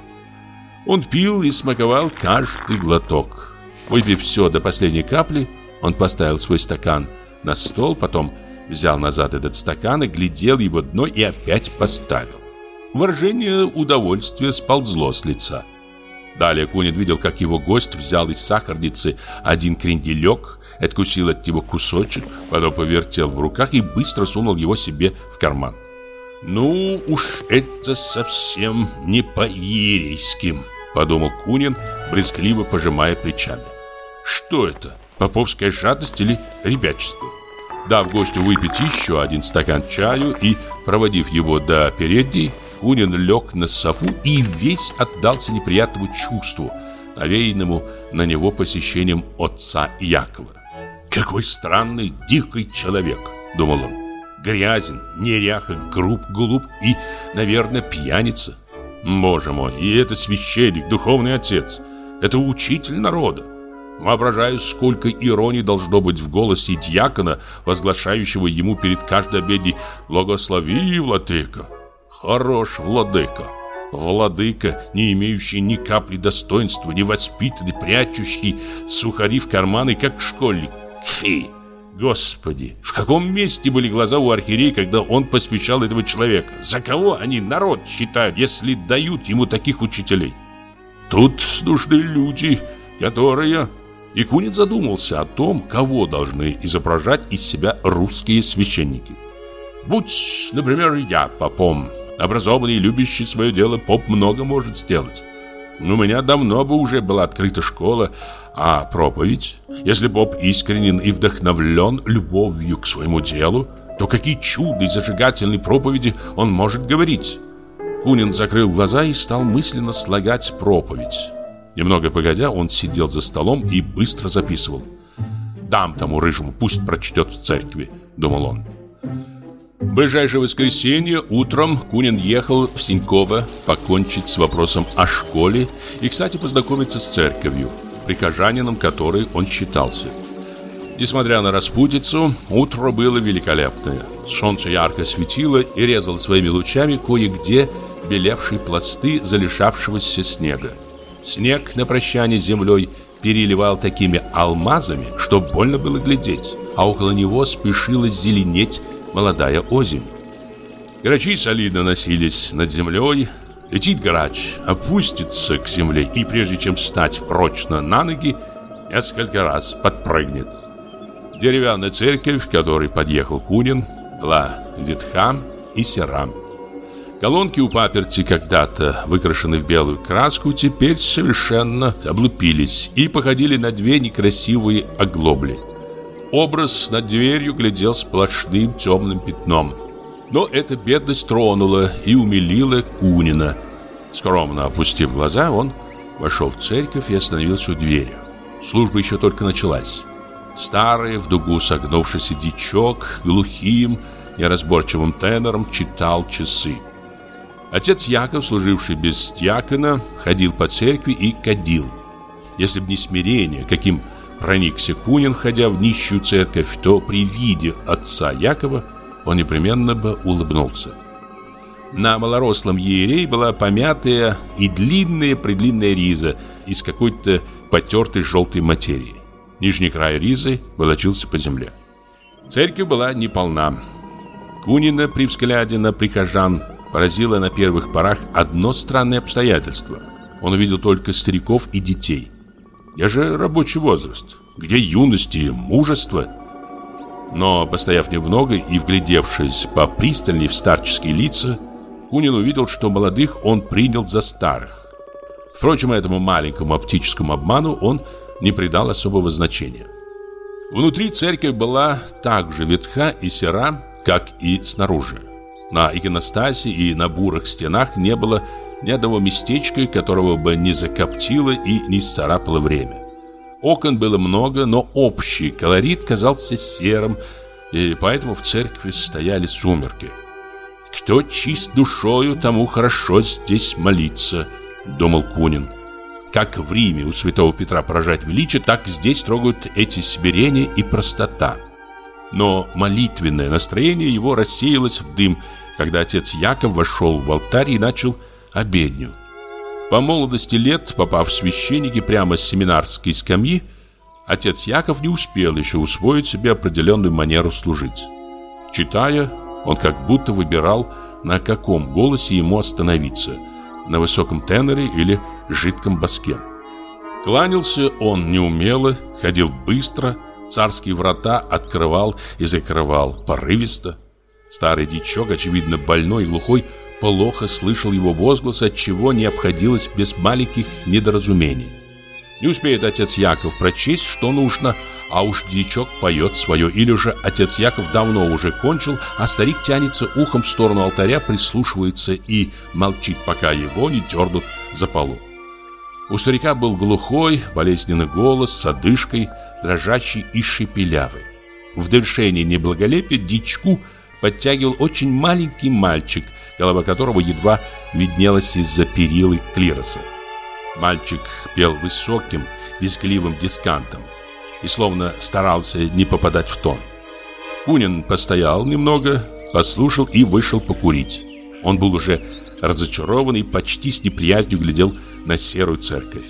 Он пил и смаковал каждый глоток. Выпив все до последней капли, он поставил свой стакан на стол, потом взял назад этот стакан и глядел его дно и опять поставил. Выражение удовольствия сползло с лица. Далее Кунин видел, как его гость взял из сахарницы один кренделек, откусил от него кусочек, потом повертел в руках и быстро сунул его себе в карман. «Ну уж это совсем не по-ерейским», — подумал Кунин, брезгливо пожимая плечами. «Что это? Поповская жадность или ребячество?» Дав гостю выпить еще один стакан чаю и проводив его до передней, Кунин лег на софу и весь отдался неприятному чувству, навеянному на него посещением отца Якова. «Какой странный, дикий человек!» — думал он. «Грязен, неряха, груб, глуп и, наверное, пьяница. Боже мой, и это священник, духовный отец. Это учитель народа. Воображаю, сколько иронии должно быть в голосе дьякона, возглашающего ему перед каждой обедней «Благослови, владыка!» Хорош владыка. Владыка, не имеющий ни капли достоинства, невоспитанный, прячущий сухари в карманы, как школьник. Фи! Господи, в каком месте были глаза у архиерея, когда он посвящал этого человека? За кого они народ считают, если дают ему таких учителей? Тут нужны люди, которые... И Кунин задумался о том, кого должны изображать из себя русские священники. Будь, например, я попом, образованный и любящий свое дело, поп много может сделать. У меня давно бы уже была открыта школа, а проповедь, если Боб искренен и вдохновлен любовью к своему делу, то какие чудные зажигательные проповеди он может говорить. Кунин закрыл глаза и стал мысленно слагать проповедь. Немного погодя, он сидел за столом и быстро записывал. «Дам тому рыжему, пусть прочтет в церкви», — думал он. В ближайшее воскресенье утром Кунин ехал в Синьково покончить с вопросом о школе и, кстати, познакомиться с церковью прихожанином которой он считался. Несмотря на распутицу, утро было великолепное. Солнце ярко светило и резало своими лучами кое-где белевшие пласты залишавшегося снега. Снег на прощание с землей переливал такими алмазами, что больно было глядеть, а около него спешила зеленеть молодая озимь. Грачи солидно носились над землей, Летит грач, опустится к земле и прежде чем встать прочно на ноги, несколько раз подпрыгнет. Деревянная церковь, в которой подъехал Кунин, была ветха и сера. Колонки у паперти, когда-то выкрашены в белую краску, теперь совершенно облупились и походили на две некрасивые оглобли. Образ над дверью глядел сплошным темным пятном – но эта бедность тронула и умилила Кунина. Скромно опустив глаза, он вошел в церковь и остановился у двери. Служба еще только началась. Старый, в дугу согнувшийся дичок, глухим, неразборчивым тенором читал часы. Отец Яков, служивший без дьякона, ходил по церкви и кадил. Если бы не смирение, каким проникся Кунин, ходя в нищую церковь, то при виде отца Якова – он непременно бы улыбнулся. На малорослом еерей была помятая и длинная-предлинная риза из какой-то потертой желтой материи. Нижний край ризы волочился по земле. Церковь была неполна. Кунина при взгляде на прихожан поразило на первых порах одно странное обстоятельство. Он увидел только стариков и детей. Где же рабочий возраст? Где юность и мужество? Но, постояв немного и вглядевшись попристальней в старческие лица, Кунин увидел, что молодых он принял за старых. Впрочем, этому маленькому оптическому обману он не придал особого значения. Внутри церковь была так же ветха и сера, как и снаружи. На иконостасе и на бурых стенах не было ни одного местечка, которого бы не закоптило и не сцарапало время. Окон было много, но общий колорит казался серым, и поэтому в церкви стояли сумерки. «Кто чист душою, тому хорошо здесь молиться», — думал Кунин. Как в Риме у святого Петра поражает величие, так здесь трогают эти смирения и простота. Но молитвенное настроение его рассеялось в дым, когда отец Яков вошел в алтарь и начал обедню. По молодости лет, попав в священники прямо с семинарской скамьи, отец Яков не успел еще усвоить себе определенную манеру служить. Читая, он как будто выбирал, на каком голосе ему остановиться – на высоком теноре или жидком баске. Кланялся он неумело, ходил быстро, царские врата открывал и закрывал порывисто. Старый дичок, очевидно больной и глухой, плохо слышал его возглас, отчего не обходилось без маленьких недоразумений. Не успеет отец Яков прочесть, что нужно, а уж дьячок поет свое. Или же отец Яков давно уже кончил, а старик тянется ухом в сторону алтаря, прислушивается и молчит, пока его не дернут за полу. У старика был глухой, болезненный голос с одышкой, дрожащий и шепелявый. В довершении неблаголепия дичку подтягивал очень маленький мальчик, голова которого едва виднелась из-за перилы клироса. Мальчик пел высоким, визгливым дискантом и словно старался не попадать в тон. Кунин постоял немного, послушал и вышел покурить. Он был уже разочарован и почти с неприязнью глядел на серую церковь.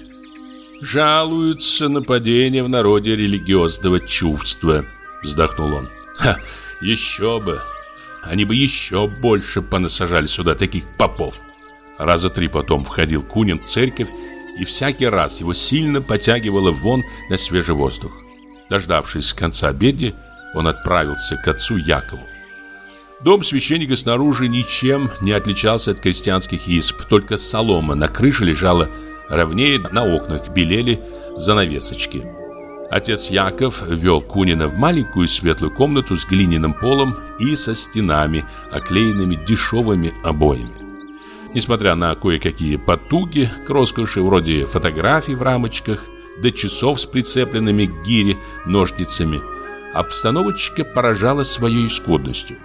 «Жалуются на падение в народе религиозного чувства», — вздохнул он. «Ха, еще бы! Они бы еще больше понасажали сюда таких попов!» Раза три потом входил Кунин в церковь и всякий раз его сильно потягивало вон на свежий воздух. Дождавшись конца обеди, он отправился к отцу Якову. Дом священника снаружи ничем не отличался от крестьянских изб, только солома на крыше лежала ровнее, на окнах белели занавесочки. Отец Яков вел Кунина в маленькую светлую комнату с глиняным полом и со стенами, оклеенными дешевыми обоями. Несмотря на кое-какие потуги к роскоши вроде фотографий в рамочках, до часов с прицепленными к гире ножницами, обстановочка поражала своей исходностью.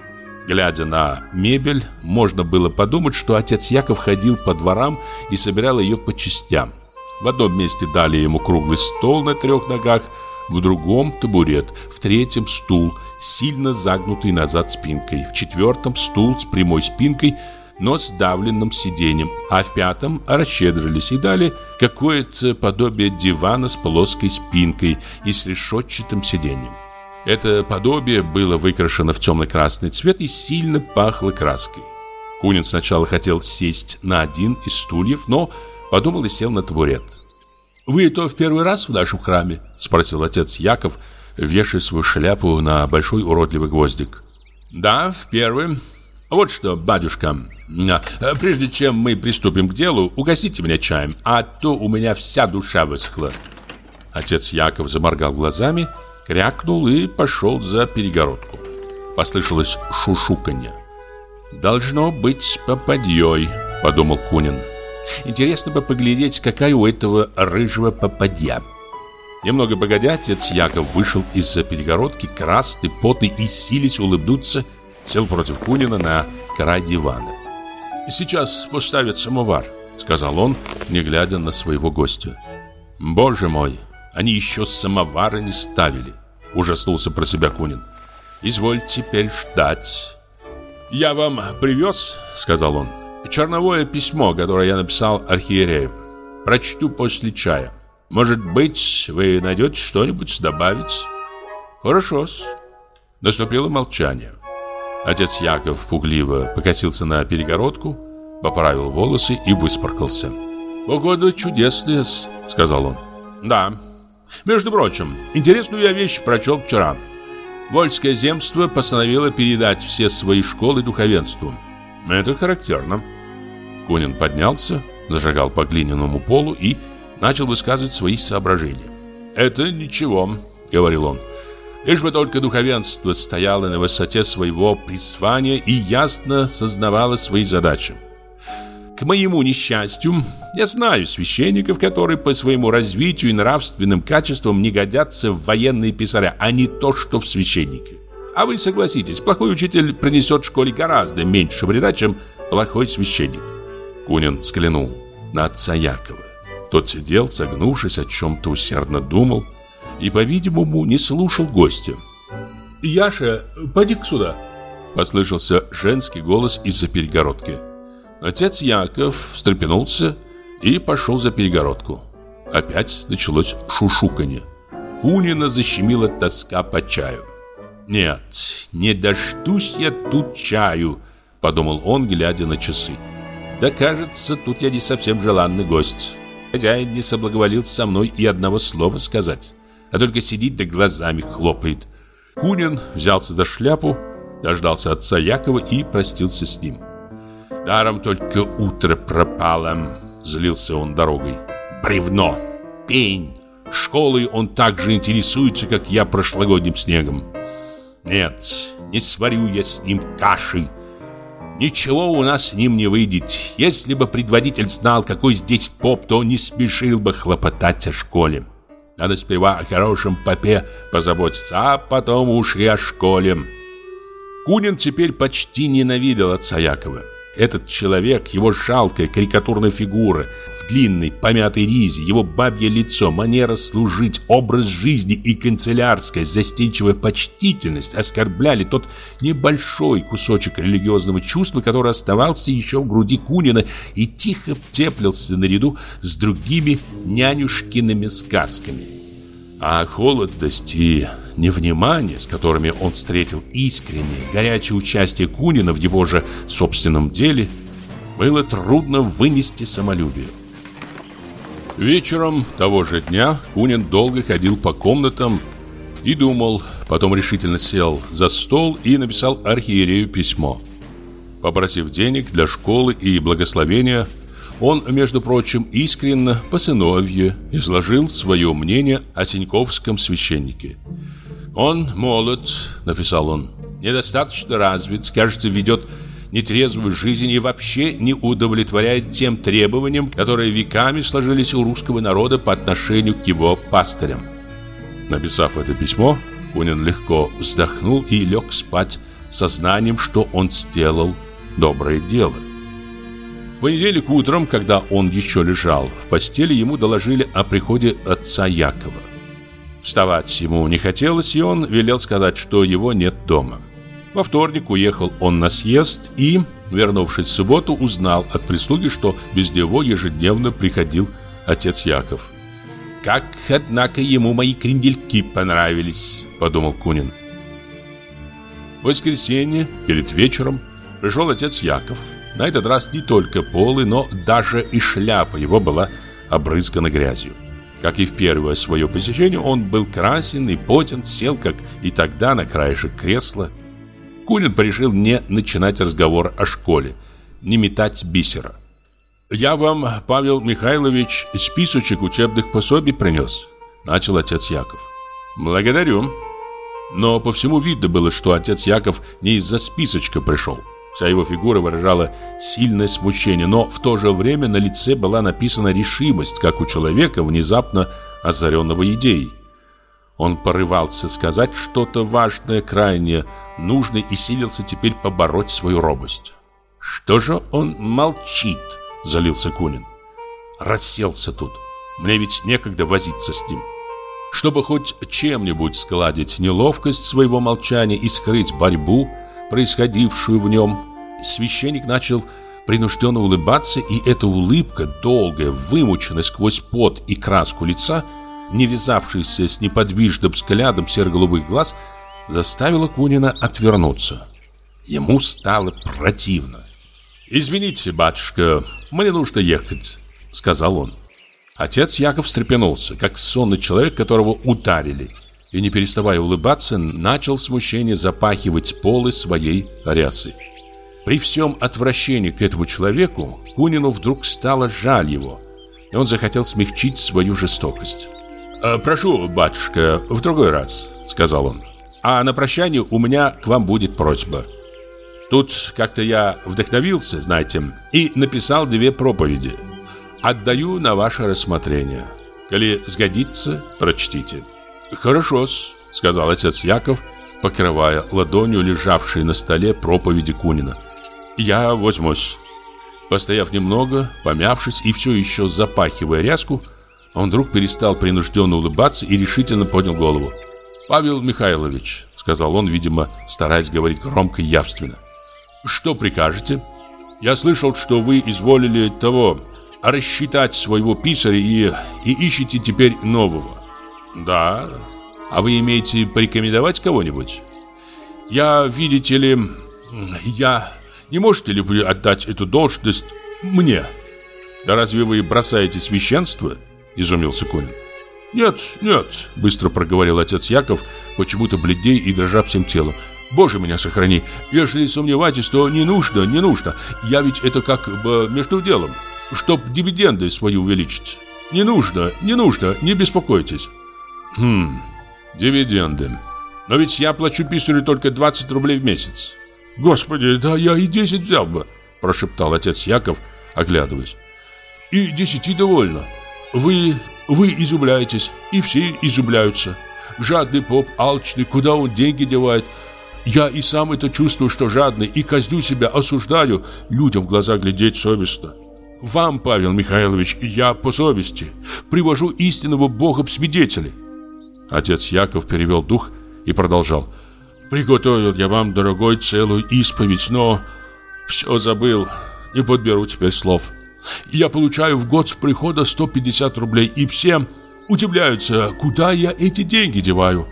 Глядя на мебель, можно было подумать, что отец Яков ходил по дворам и собирал ее по частям. В одном месте дали ему круглый стол на трех ногах, в другом – табурет, в третьем – стул, сильно загнутый назад спинкой, в четвертом – стул с прямой спинкой – но с давленным сиденьем, а в пятом расщедрились и дали какое-то подобие дивана с плоской спинкой и с решетчатым сиденьем. Это подобие было выкрашено в темно-красный цвет и сильно пахло краской. Кунин сначала хотел сесть на один из стульев, но подумал и сел на табурет. «Вы то в первый раз в нашем храме?» – спросил отец Яков, вешая свою шляпу на большой уродливый гвоздик. «Да, в первый. Вот что, батюшка, Э, прежде чем мы приступим к делу, угостите меня чаем, а то у меня вся душа высохла. Отец Яков заморгал глазами, крякнул и пошел за перегородку. Послышалось шушуканье. «Должно быть попадьей», — подумал Кунин. «Интересно бы поглядеть, какая у этого рыжего попадья». Немного погодя, отец Яков вышел из-за перегородки, красный, потный и сились улыбнуться, сел против Кунина на край дивана. «Сейчас поставят самовар», — сказал он, не глядя на своего гостя. «Боже мой, они еще самовара не ставили», — ужаснулся про себя Кунин. «Изволь теперь ждать». «Я вам привез», — сказал он, — «черновое письмо, которое я написал архиерею. Прочту после чая. Может быть, вы найдете что-нибудь добавить?» «Хорошо-с». Наступило молчание. Отец Яков пугливо покатился на перегородку, поправил волосы и выспоркался. «Погода чудесная», — сказал он. «Да. Между прочим, интересную я вещь прочел вчера. Вольское земство постановило передать все свои школы духовенству. Это характерно». Кунин поднялся, зажигал по глиняному полу и начал высказывать свои соображения. «Это ничего», — говорил он. Лишь бы только духовенство стояло на высоте своего призвания и ясно сознавало свои задачи. К моему несчастью, я знаю священников, которые по своему развитию и нравственным качествам не годятся в военные писаря, а не то, что в священники. А вы согласитесь, плохой учитель принесет школе гораздо меньше вреда, чем плохой священник. Кунин взглянул на отца Якова. Тот сидел, согнувшись, о чем-то усердно думал и, по-видимому, не слушал гостя. «Яша, поди-ка сюда!» Послышался женский голос из-за перегородки. Отец Яков встрепенулся и пошел за перегородку. Опять началось шушуканье. Кунина защемила тоска по чаю. «Нет, не дождусь я тут чаю», — подумал он, глядя на часы. «Да кажется, тут я не совсем желанный гость. Хозяин не соблаговолил со мной и одного слова сказать, а только сидит да глазами хлопает». Кунин взялся за шляпу, дождался отца Якова и простился с ним. Даром только утро пропало, злился он дорогой. Бревно, пень. Школой он так же интересуется, как я прошлогодним снегом. Нет, не сварю я с ним каши. Ничего у нас с ним не выйдет. Если бы предводитель знал, какой здесь поп, то не спешил бы хлопотать о школе. Надо сперва о хорошем попе позаботиться, а потом уж и о школе. Кунин теперь почти ненавидел отца Якова. Этот человек, его жалкая карикатурная фигура в длинной помятой ризе, его бабье лицо, манера служить, образ жизни и канцелярская застенчивая почтительность оскорбляли тот небольшой кусочек религиозного чувства, который оставался еще в груди Кунина и тихо теплился наряду с другими нянюшкиными сказками. А холодность и невнимание, с которыми он встретил искреннее, горячее участие Кунина в его же собственном деле, было трудно вынести самолюбие. Вечером того же дня Кунин долго ходил по комнатам и думал, потом решительно сел за стол и написал архиерею письмо. Попросив денег для школы и благословения, он, между прочим, искренне по сыновье изложил свое мнение о Синьковском священнике – «Он молод», — написал он, — «недостаточно развит, кажется, ведет нетрезвую жизнь и вообще не удовлетворяет тем требованиям, которые веками сложились у русского народа по отношению к его пастырям». Написав это письмо, Кунин легко вздохнул и лег спать со знанием, что он сделал доброе дело. В понедельник утром, когда он еще лежал в постели, ему доложили о приходе отца Якова. Вставать ему не хотелось, и он велел сказать, что его нет дома. Во вторник уехал он на съезд и, вернувшись в субботу, узнал от прислуги, что без него ежедневно приходил отец Яков. «Как, однако, ему мои крендельки понравились», — подумал Кунин. В воскресенье, перед вечером, пришел отец Яков. На этот раз не только полы, но даже и шляпа его была обрызгана грязью. Как и в первое свое посещение, он был красен и потен, сел, как и тогда, на краешек кресла. Кунин порешил не начинать разговор о школе, не метать бисера. «Я вам, Павел Михайлович, списочек учебных пособий принес», — начал отец Яков. «Благодарю». Но по всему видно было, что отец Яков не из-за списочка пришел. Вся его фигура выражала сильное смущение, но в то же время на лице была написана решимость, как у человека, внезапно озаренного идеей. Он порывался сказать что-то важное, крайне нужное и силился теперь побороть свою робость. «Что же он молчит?» – залился Кунин. «Расселся тут. Мне ведь некогда возиться с ним». Чтобы хоть чем-нибудь складить неловкость своего молчания и скрыть борьбу – происходившую в нем, священник начал принужденно улыбаться, и эта улыбка, долгая, вымученная сквозь пот и краску лица, не вязавшаяся с неподвижным взглядом серо-голубых глаз, заставила Кунина отвернуться. Ему стало противно. «Извините, батюшка, мне нужно ехать», — сказал он. Отец Яков встрепенулся, как сонный человек, которого ударили и, не переставая улыбаться, начал смущение запахивать полы своей рясы. При всем отвращении к этому человеку Кунину вдруг стало жаль его, и он захотел смягчить свою жестокость. «Э, «Прошу, батюшка, в другой раз», — сказал он. «А на прощание у меня к вам будет просьба». Тут как-то я вдохновился, знаете, и написал две проповеди. Отдаю на ваше рассмотрение. Коли сгодится, прочтите. Хорошо-с, сказал отец Яков, покрывая ладонью лежавшие на столе проповеди Кунина. Я возьмусь. Постояв немного, помявшись и все еще запахивая ряску, он вдруг перестал принужденно улыбаться и решительно поднял голову. «Павел Михайлович», — сказал он, видимо, стараясь говорить громко и явственно, — «что прикажете? Я слышал, что вы изволили того, рассчитать своего писаря и, и ищете теперь нового». «Да. А вы имеете порекомендовать кого-нибудь?» «Я, видите ли, я... Не можете ли вы отдать эту должность мне?» «Да разве вы бросаете священство?» Изумился Конин. «Нет, нет», — быстро проговорил отец Яков, почему-то бледней и дрожа всем телом. «Боже меня сохрани! Если сомневаетесь, то не нужно, не нужно. Я ведь это как бы между делом, чтоб дивиденды свои увеличить. Не нужно, не нужно, не беспокойтесь». «Хм, дивиденды. Но ведь я плачу писарю только 20 рублей в месяц». «Господи, да я и 10 взял бы», – прошептал отец Яков, оглядываясь. «И десяти довольно. Вы, вы изумляетесь, и все изумляются. Жадный поп, алчный, куда он деньги девает? Я и сам это чувствую, что жадный, и казню себя, осуждаю, людям в глаза глядеть совестно. Вам, Павел Михайлович, я по совести привожу истинного Бога в свидетели. Отец Яков перевел дух и продолжал. Приготовил я вам, дорогой, целую исповедь, но все забыл, не подберу теперь слов. Я получаю в год с прихода 150 рублей, и все удивляются, куда я эти деньги деваю.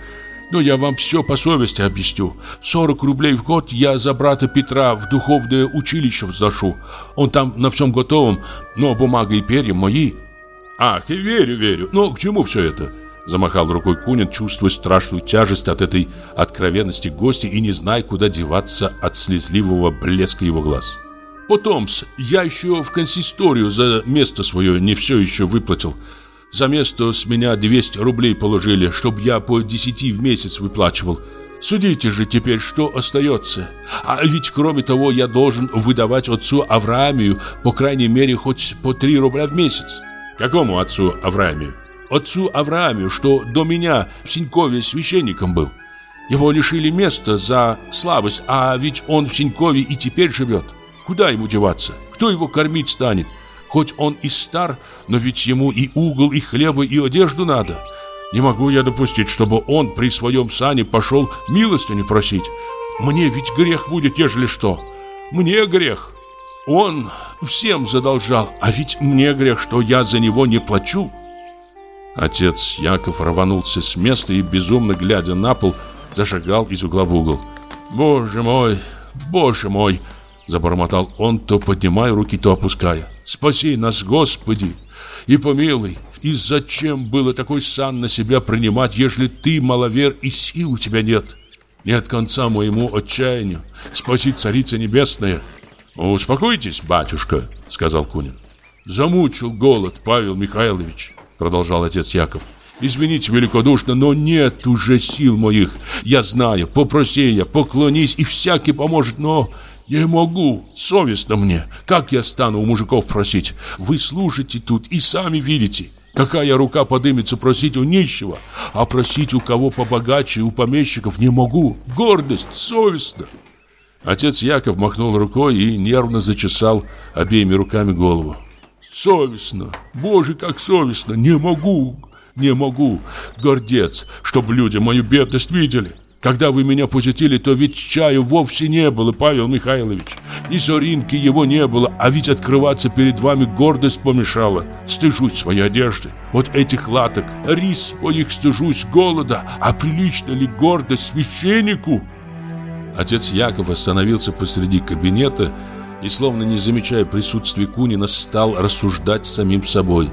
Но я вам все по совести объясню. 40 рублей в год я за брата Петра в духовное училище взношу. Он там на всем готовом, но бумага и перья мои. Ах, и верю, верю. Но к чему все это? Замахал рукой Кунин, чувствуя страшную тяжесть от этой откровенности гостя и не зная, куда деваться от слезливого блеска его глаз. Потом-с, я еще в консисторию за место свое не все еще выплатил. За место с меня 200 рублей положили, чтоб я по 10 в месяц выплачивал. Судите же теперь, что остается. А ведь кроме того я должен выдавать отцу Авраамию по крайней мере хоть по 3 рубля в месяц. Какому отцу Авраамию? Отцу Авраамию, что до меня в Синькове священником был. Его лишили места за слабость, а ведь он в Синькове и теперь живет. Куда ему деваться? Кто его кормить станет? Хоть он и стар, но ведь ему и угол, и хлеба, и одежду надо. Не могу я допустить, чтобы он при своем сане пошел милостыню просить. Мне ведь грех будет, ежели что. Мне грех. Он всем задолжал, а ведь мне грех, что я за него не плачу. Отец Яков рванулся с места и, безумно глядя на пол, зашагал из угла в угол. «Боже мой, боже мой!» Забормотал он, то поднимая руки, то опуская. «Спаси нас, Господи, и помилуй! И зачем было такой сан на себя принимать, ежели ты маловер и сил у тебя нет? Нет конца моему отчаянию. Спаси, Царица Небесная!» «Успокойтесь, батюшка», — сказал Кунин. «Замучил голод, Павел Михайлович», — продолжал отец Яков. Извините великодушно, но нет уже сил моих. Я знаю, попроси я, поклонись, и всякий поможет, но «Не могу, совестно мне. Как я стану у мужиков просить? Вы служите тут и сами видите. Какая рука подымется просить у нищего, а просить у кого побогаче, у помещиков не могу. Гордость, совестно». Отец Яков махнул рукой и нервно зачесал обеими руками голову. «Совестно! Боже, как совестно! Не могу! Не могу! Гордец, чтобы люди мою бедность видели!» Когда вы меня посетили, то ведь чаю вовсе не было, Павел Михайлович. Ни соринки его не было, а ведь открываться перед вами гордость помешала. Стыжусь своей одежды, вот этих латок, рис своих стыжусь голода. А прилично ли гордость священнику? Отец Яков остановился посреди кабинета и, словно не замечая присутствия Кунина, стал рассуждать самим собой.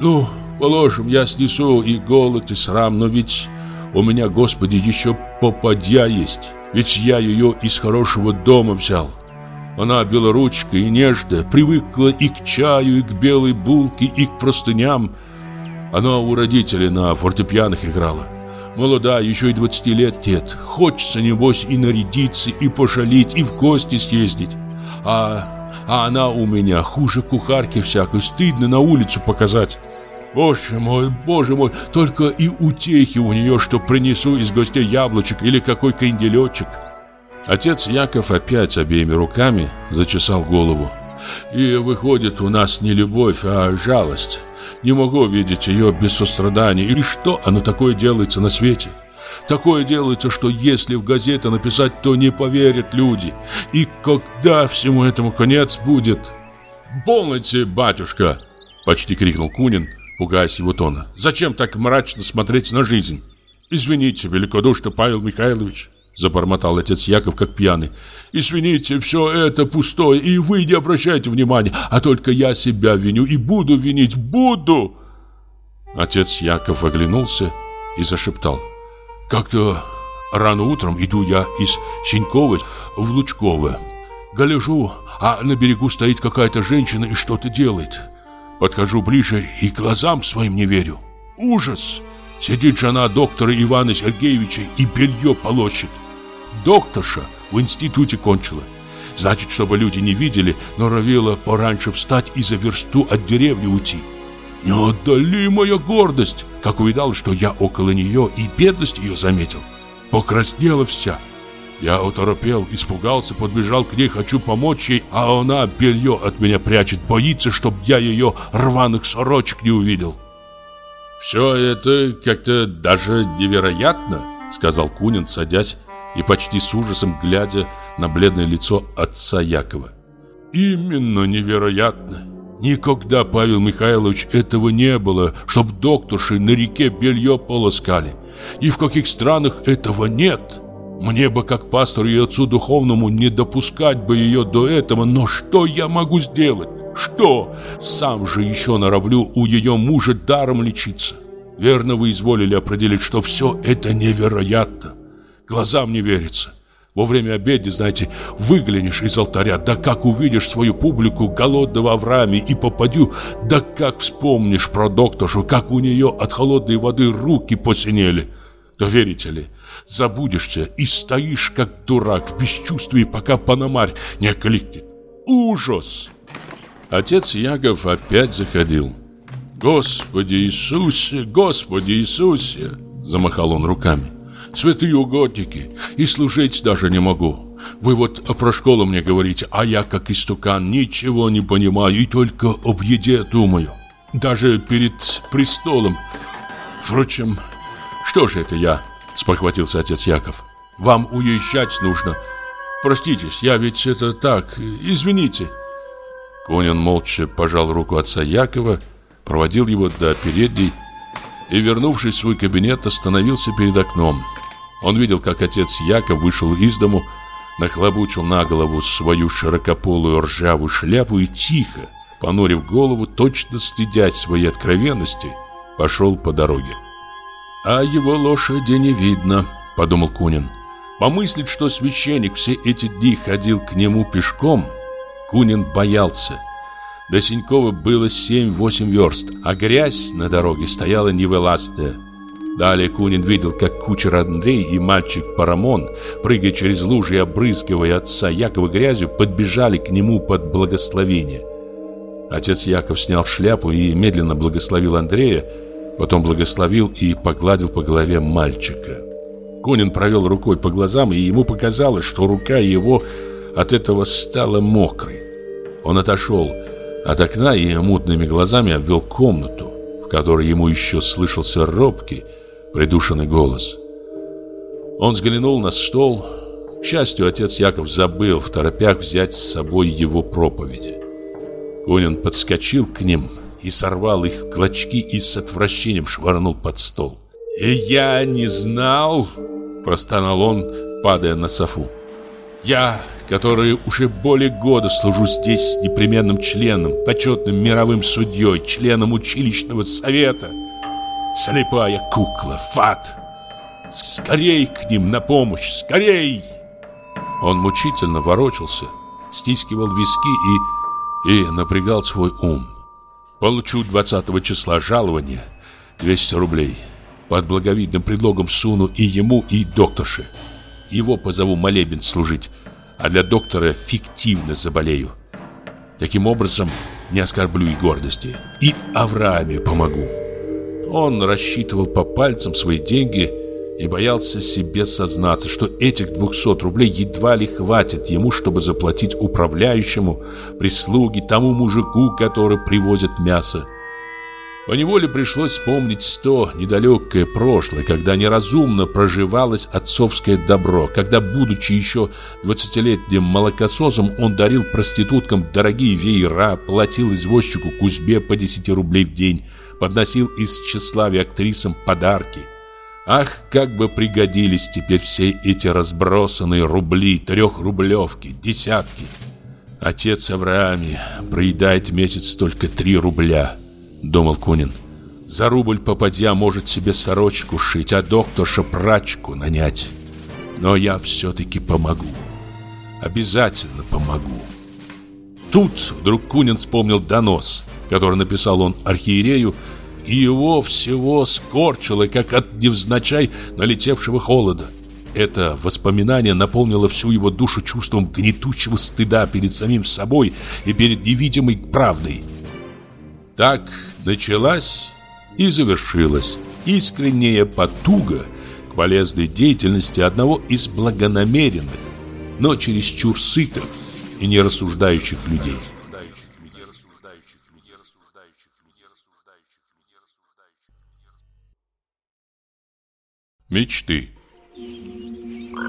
«Ну, положим, я снесу и голод, и срам, но ведь у меня, Господи, еще попадья есть, ведь я ее из хорошего дома взял. Она белоручка и нежная, привыкла и к чаю, и к белой булке, и к простыням. Она у родителей на фортепианах играла. Молода, еще и 20 лет нет. Хочется, небось, и нарядиться, и пошалить, и в гости съездить. А, а она у меня хуже кухарки всякой, стыдно на улицу показать. Боже мой, боже мой, только и утехи у нее, что принесу из гостей яблочек или какой кренделечек. Отец Яков опять обеими руками зачесал голову. И выходит у нас не любовь, а жалость. Не могу видеть ее без сострадания. И что оно такое делается на свете? Такое делается, что если в газете написать, то не поверят люди. И когда всему этому конец будет? «Полноте, батюшка!» – почти крикнул Кунин, пугаясь его тона. «Зачем так мрачно смотреть на жизнь? Извините, великодушно, Павел Михайлович». Забормотал отец Яков, как пьяный. «Извините, все это пустое, и вы не обращайте внимания, а только я себя виню и буду винить, буду!» Отец Яков оглянулся и зашептал. «Как-то рано утром иду я из Синькова в Лучково. Гляжу, а на берегу стоит какая-то женщина и что-то делает. Подхожу ближе и глазам своим не верю. Ужас! Сидит жена доктора Ивана Сергеевича и белье полощет. Докторша в институте кончила. Значит, чтобы люди не видели, норовила пораньше встать и за версту от деревни уйти. Неодолимая гордость, как увидал, что я около нее и бедность ее заметил. Покраснела вся. Я оторопел, испугался, подбежал к ней, хочу помочь ей, а она белье от меня прячет, боится, чтоб я ее рваных сорочек не увидел. «Все это как-то даже невероятно», — сказал Кунин, садясь и почти с ужасом глядя на бледное лицо отца Якова. «Именно невероятно. Никогда, Павел Михайлович, этого не было, чтоб докторши на реке белье полоскали. И в каких странах этого нет. Мне бы, как пастору и отцу духовному, не допускать бы ее до этого, но что я могу сделать? Что? Сам же еще нароблю у ее мужа даром лечиться. Верно вы изволили определить, что все это невероятно. Глазам не верится. Во время обеда, знаете, выглянешь из алтаря, да как увидишь свою публику голодного Аврааме и попадю, да как вспомнишь про докторшу, как у нее от холодной воды руки посинели. Да верите ли, забудешься и стоишь как дурак в бесчувствии, пока Панамарь не окликнет. Ужас! Отец Яков опять заходил. «Господи Иисусе, Господи Иисусе!» Замахал он руками. «Святые угодники, и служить даже не могу. Вы вот про школу мне говорите, а я, как истукан, ничего не понимаю и только об еде думаю. Даже перед престолом. Впрочем, что же это я?» Спохватился отец Яков. «Вам уезжать нужно. Проститесь, я ведь это так, извините». Конин молча пожал руку отца Якова, проводил его до передней и, вернувшись в свой кабинет, остановился перед окном. Он видел, как отец Яков вышел из дому, нахлобучил на голову свою широкополую ржавую шляпу и тихо, понурив голову, точно стыдясь своей откровенности, пошел по дороге. «А его лошади не видно», — подумал Кунин. Помыслить, что священник все эти дни ходил к нему пешком — Кунин боялся. До Синькова было 7-8 верст, а грязь на дороге стояла невылазная. Далее Кунин видел, как кучер Андрей и мальчик Парамон, прыгая через лужи и обрызгивая отца Якова грязью, подбежали к нему под благословение. Отец Яков снял шляпу и медленно благословил Андрея, потом благословил и погладил по голове мальчика. Конин провел рукой по глазам, и ему показалось, что рука его от этого стала мокрой. Он отошел от окна и мутными глазами обвел комнату, в которой ему еще слышался робкий, придушенный голос. Он взглянул на стол. К счастью, отец Яков забыл в торопях взять с собой его проповеди. Конин подскочил к ним и сорвал их в клочки и с отвращением швырнул под стол. «И я не знал!» – простонал он, падая на софу. «Я который уже более года служу здесь непременным членом, почетным мировым судьей, членом училищного совета. Слепая кукла, фат! Скорей к ним на помощь, скорей!» Он мучительно ворочался, стискивал виски и, и напрягал свой ум. «Получу 20 числа жалования 200 рублей. под благовидным предлогом суну и ему, и докторше. Его позову молебен служить, а для доктора фиктивно заболею. Таким образом, не оскорблю и гордости. И Аврааме помогу. Он рассчитывал по пальцам свои деньги и боялся себе сознаться, что этих 200 рублей едва ли хватит ему, чтобы заплатить управляющему, прислуге, тому мужику, который привозит мясо. Поневоле пришлось вспомнить то недалекое прошлое, когда неразумно проживалось отцовское добро, когда, будучи еще двадцатилетним молокососом, он дарил проституткам дорогие веера, платил извозчику Кузьбе по 10 рублей в день, подносил из тщеславия актрисам подарки. Ах, как бы пригодились теперь все эти разбросанные рубли, трехрублевки, десятки. Отец Аврааме проедает месяц только три рубля, думал Кунин. За рубль попадья может себе сорочку шить, а докторша прачку нанять. Но я все-таки помогу. Обязательно помогу. Тут вдруг Кунин вспомнил донос, который написал он архиерею, и его всего скорчило, как от невзначай налетевшего холода. Это воспоминание наполнило всю его душу чувством гнетущего стыда перед самим собой и перед невидимой правдой. Так началась и завершилась искренняя потуга к полезной деятельности одного из благонамеренных, но чересчур сытых и нерассуждающих людей. Мечты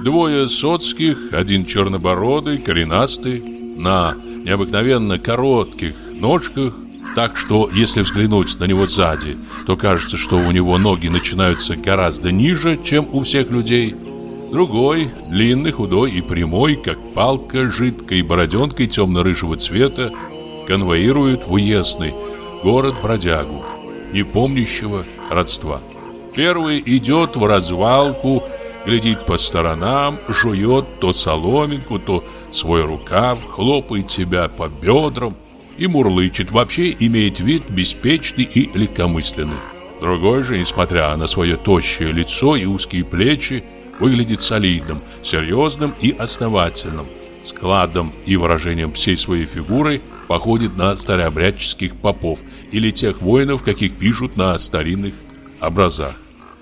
Двое соцких, один чернобородый, коренастый, на необыкновенно коротких ножках, так что если взглянуть на него сзади, то кажется, что у него ноги начинаются гораздо ниже, чем у всех людей. Другой, длинный, худой и прямой, как палка, жидкой бороденкой темно-рыжего цвета, конвоирует в уездный город-бродягу, не помнящего родства. Первый идет в развалку, глядит по сторонам, жует то соломинку, то свой рукав, хлопает себя по бедрам и мурлычет. Вообще имеет вид беспечный и легкомысленный. Другой же, несмотря на свое тощее лицо и узкие плечи, выглядит солидным, серьезным и основательным. Складом и выражением всей своей фигуры походит на старообрядческих попов или тех воинов, каких пишут на старинных образах.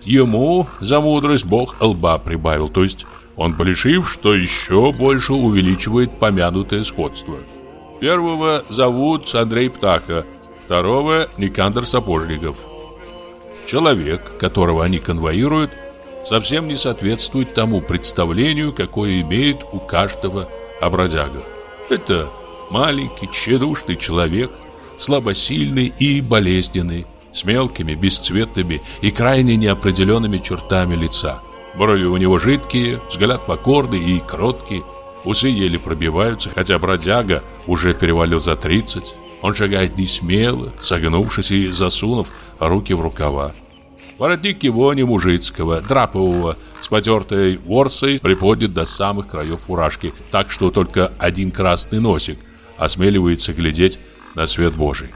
Ему за мудрость Бог лба прибавил, то есть он полишив, что еще больше увеличивает помянутое сходство. Первого зовут Андрей Птаха, второго Никандр Сапожников. Человек, которого они конвоируют, совсем не соответствует тому представлению, какое имеет у каждого обродяга. Это маленький, тщедушный человек, слабосильный и болезненный, с мелкими, бесцветными и крайне неопределенными чертами лица. Брови у него жидкие, взгляд покорный и кроткий, усы еле пробиваются, хотя бродяга уже перевалил за 30. Он шагает не смело, согнувшись и засунув руки в рукава. Воротник его не мужицкого, драпового, с потертой ворсой приподнят до самых краев фуражки, так что только один красный носик осмеливается глядеть на свет Божий.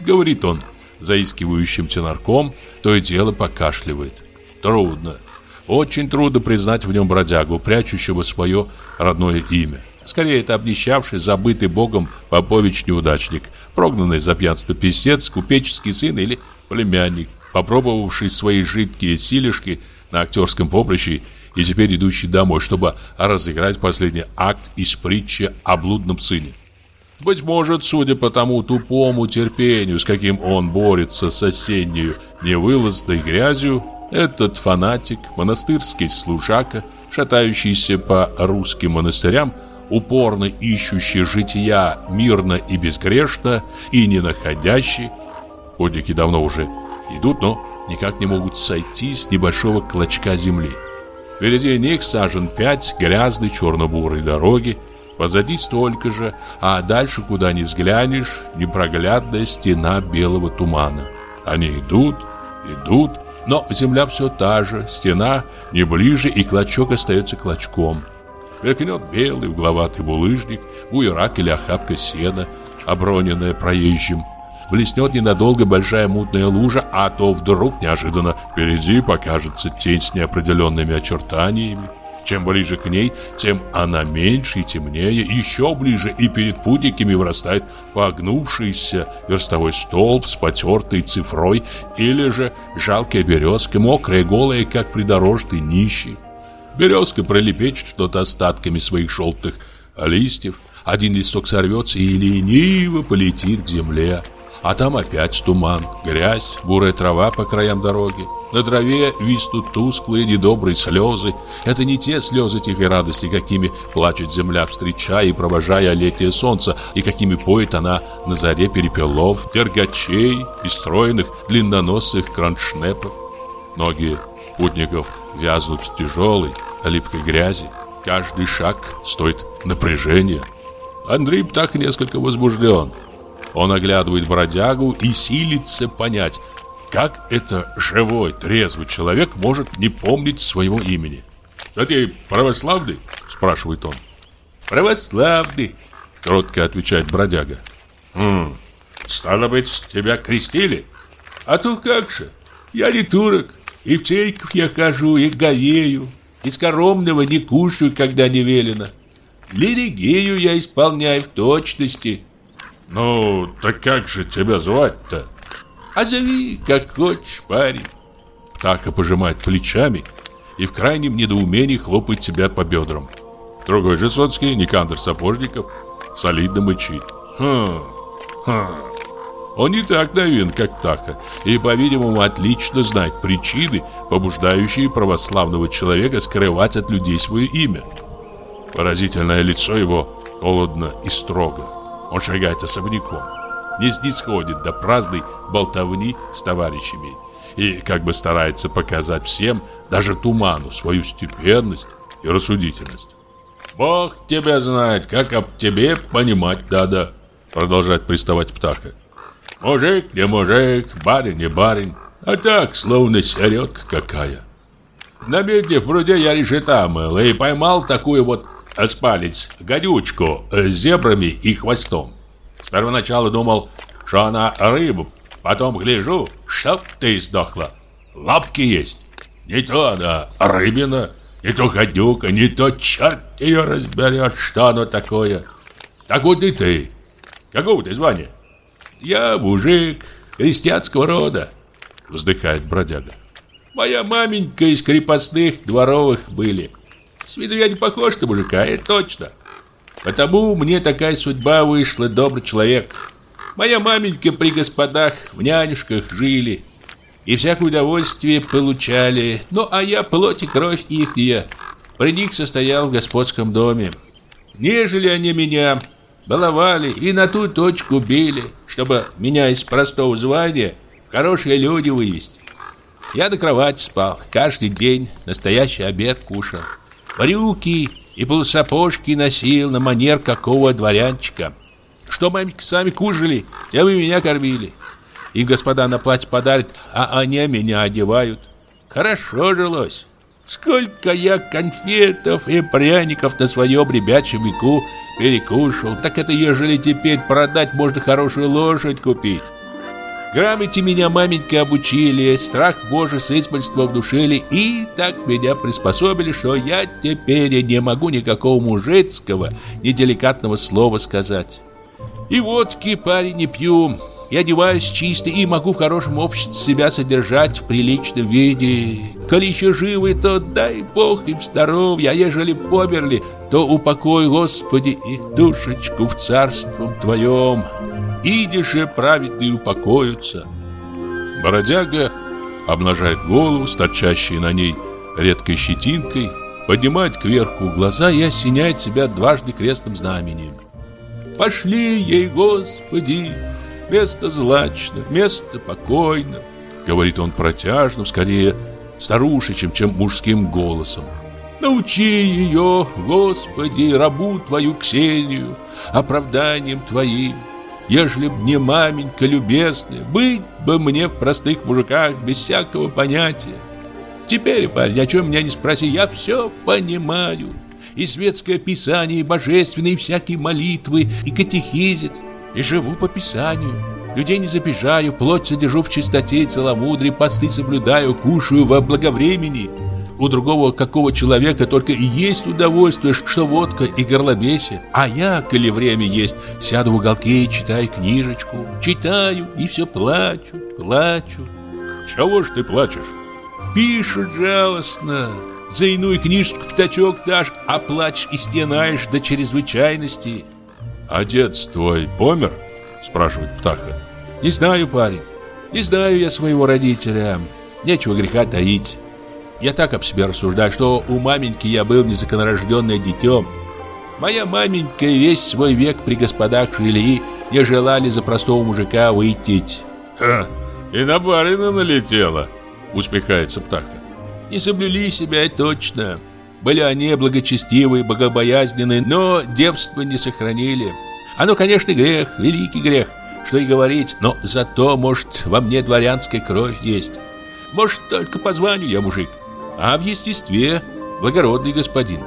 Говорит он, заискивающим тенарком, то и дело покашливает. Трудно, очень трудно признать в нем бродягу, прячущего свое родное имя. Скорее, это обнищавший, забытый богом попович-неудачник, прогнанный за пьянство писец, купеческий сын или племянник, попробовавший свои жидкие силишки на актерском поприще и теперь идущий домой, чтобы разыграть последний акт из притчи о блудном сыне. Быть может, судя по тому тупому терпению, с каким он борется с осенней невылазной грязью, этот фанатик, монастырский служака, шатающийся по русским монастырям, упорно ищущий жития мирно и безгрешно, и не находящий, подники давно уже идут, но никак не могут сойти с небольшого клочка земли. Впереди них сажен пять грязной черно-бурой дороги, Позади столько же, а дальше, куда ни взглянешь, непроглядная стена белого тумана. Они идут, идут, но земля все та же, стена не ближе, и клочок остается клочком. Мелькнет белый угловатый булыжник, буерак или охапка сена, оброненная проезжим. блеснет ненадолго большая мутная лужа, а то вдруг неожиданно впереди покажется тень с неопределенными очертаниями. Чем ближе к ней, тем она меньше и темнее, еще ближе, и перед путниками вырастает погнувшийся верстовой столб с потертой цифрой, или же жалкая березка, мокрая, голая, как придорожный нищий. Березка пролепечет что-то остатками своих желтых листьев, один листок сорвется и лениво полетит к земле. А там опять туман, грязь, бурая трава по краям дороги. На траве виснут тусклые, недобрые слезы. Это не те слезы тихой радости, какими плачет земля, встречая и провожая летнее солнце, и какими поет она на заре перепелов, дергачей и стройных длинноносых кроншнепов. Ноги путников вязнут в тяжелой, липкой грязи. Каждый шаг стоит напряжения. Андрей так несколько возбужден. Он оглядывает бродягу и силится понять, как это живой, трезвый человек может не помнить своего имени. «А ты православный?» – спрашивает он. «Православный», – кротко отвечает бродяга. «Хм, стало быть, тебя крестили?» «А то как же, я не турок, и в церковь я хожу, и говею, и скоромного не кушаю, когда не велено. Лиригею я исполняю в точности». «Ну, так как же тебя звать-то?» «А зови, как хочешь, парень». Птаха пожимает плечами и в крайнем недоумении хлопает себя по бедрам. Другой же Соцкий, Никандр Сапожников, солидно мычит. «Хм, хм». Он не так наивен, как Птаха, и, по-видимому, отлично знает причины, побуждающие православного человека скрывать от людей свое имя. Поразительное лицо его холодно и строго. Он шагает особняком, не снисходит до праздной болтовни с товарищами и как бы старается показать всем, даже туману, свою степенность и рассудительность. «Бог тебя знает, как об тебе понимать надо», продолжает приставать птаха. «Мужик не мужик, барин не барин, а так, словно середка какая». На медне в пруде я решета мыл и поймал такую вот спалец гадючку с зебрами и хвостом. С первоначала думал, что она рыба, потом гляжу, чтоб ты сдохла. Лапки есть. Не то она рыбина, не то гадюка, не то черт ее разберет, что оно такое. Так вот и ты. Какого ты звания? Я мужик крестьянского рода, вздыхает бродяга. Моя маменька из крепостных дворовых были. С виду я не похож на мужика, это точно. Потому мне такая судьба вышла, добрый человек. Моя маменька при господах в нянюшках жили. И всякое удовольствие получали. Ну, а я плоть и кровь ихняя. При них состоял в господском доме. Нежели они меня баловали и на ту точку били, чтобы меня из простого звания хорошие люди вывести. Я до кровати спал, каждый день настоящий обед кушал брюки и полусапожки носил на манер какого дворянчика. Что маменьки сами кушали, тем и меня кормили. И господа на платье подарят, а они меня одевают. Хорошо жилось. Сколько я конфетов и пряников на своем ребячьем веку перекушал, так это ежели теперь продать, можно хорошую лошадь купить. Грамоте меня маменька обучили, страх Божий с избольства внушили и так меня приспособили, что я теперь не могу никакого мужицкого, неделикатного слова сказать. И водки, парень, не пью, я одеваюсь чисто и могу в хорошем обществе себя содержать в приличном виде. Коли еще живы, то дай Бог им здоровья, а ежели померли, то упокой, Господи, их душечку в царством Твоем. Иди же, праведные упокоятся. Бородяга обнажает голову торчащей на ней редкой щетинкой, поднимает кверху глаза и осеняет себя дважды крестным знамением. «Пошли ей, Господи, место злачно, место покойно», говорит он протяжным, скорее старушечим, чем мужским голосом. Научи ее, Господи, рабу Твою Ксению, оправданием Твоим. Ежели б не маменька любезная, быть бы мне в простых мужиках без всякого понятия. Теперь, парень, о чем меня не спроси, я все понимаю. И светское писание, и божественные всякие молитвы, и катехизис. И живу по писанию. Людей не забежаю, плоть содержу в чистоте и целомудрии, посты соблюдаю, кушаю во благовремени. У другого какого человека только и есть удовольствие, что водка и горлобесие. А я, коли время есть, сяду в уголке и читаю книжечку. Читаю и все плачу, плачу. Чего ж ты плачешь? Пишут жалостно. За иную книжечку пятачок дашь, а плачешь и стенаешь до чрезвычайности. Отец твой помер? Спрашивает Птаха. Не знаю, парень. Не знаю я своего родителя. Нечего греха таить. Я так об себе рассуждаю, что у маменьки я был незаконорожденное дитем. Моя маменька весь свой век при господах жили и не желали за простого мужика выйти. Ха, и на барина налетела, усмехается Птаха. Не соблюли себя точно. Были они благочестивые, богобоязненные, но девство не сохранили. Оно, конечно, грех, великий грех, что и говорить, но зато, может, во мне дворянская кровь есть. Может, только по званию я мужик, а в естестве благородный господин.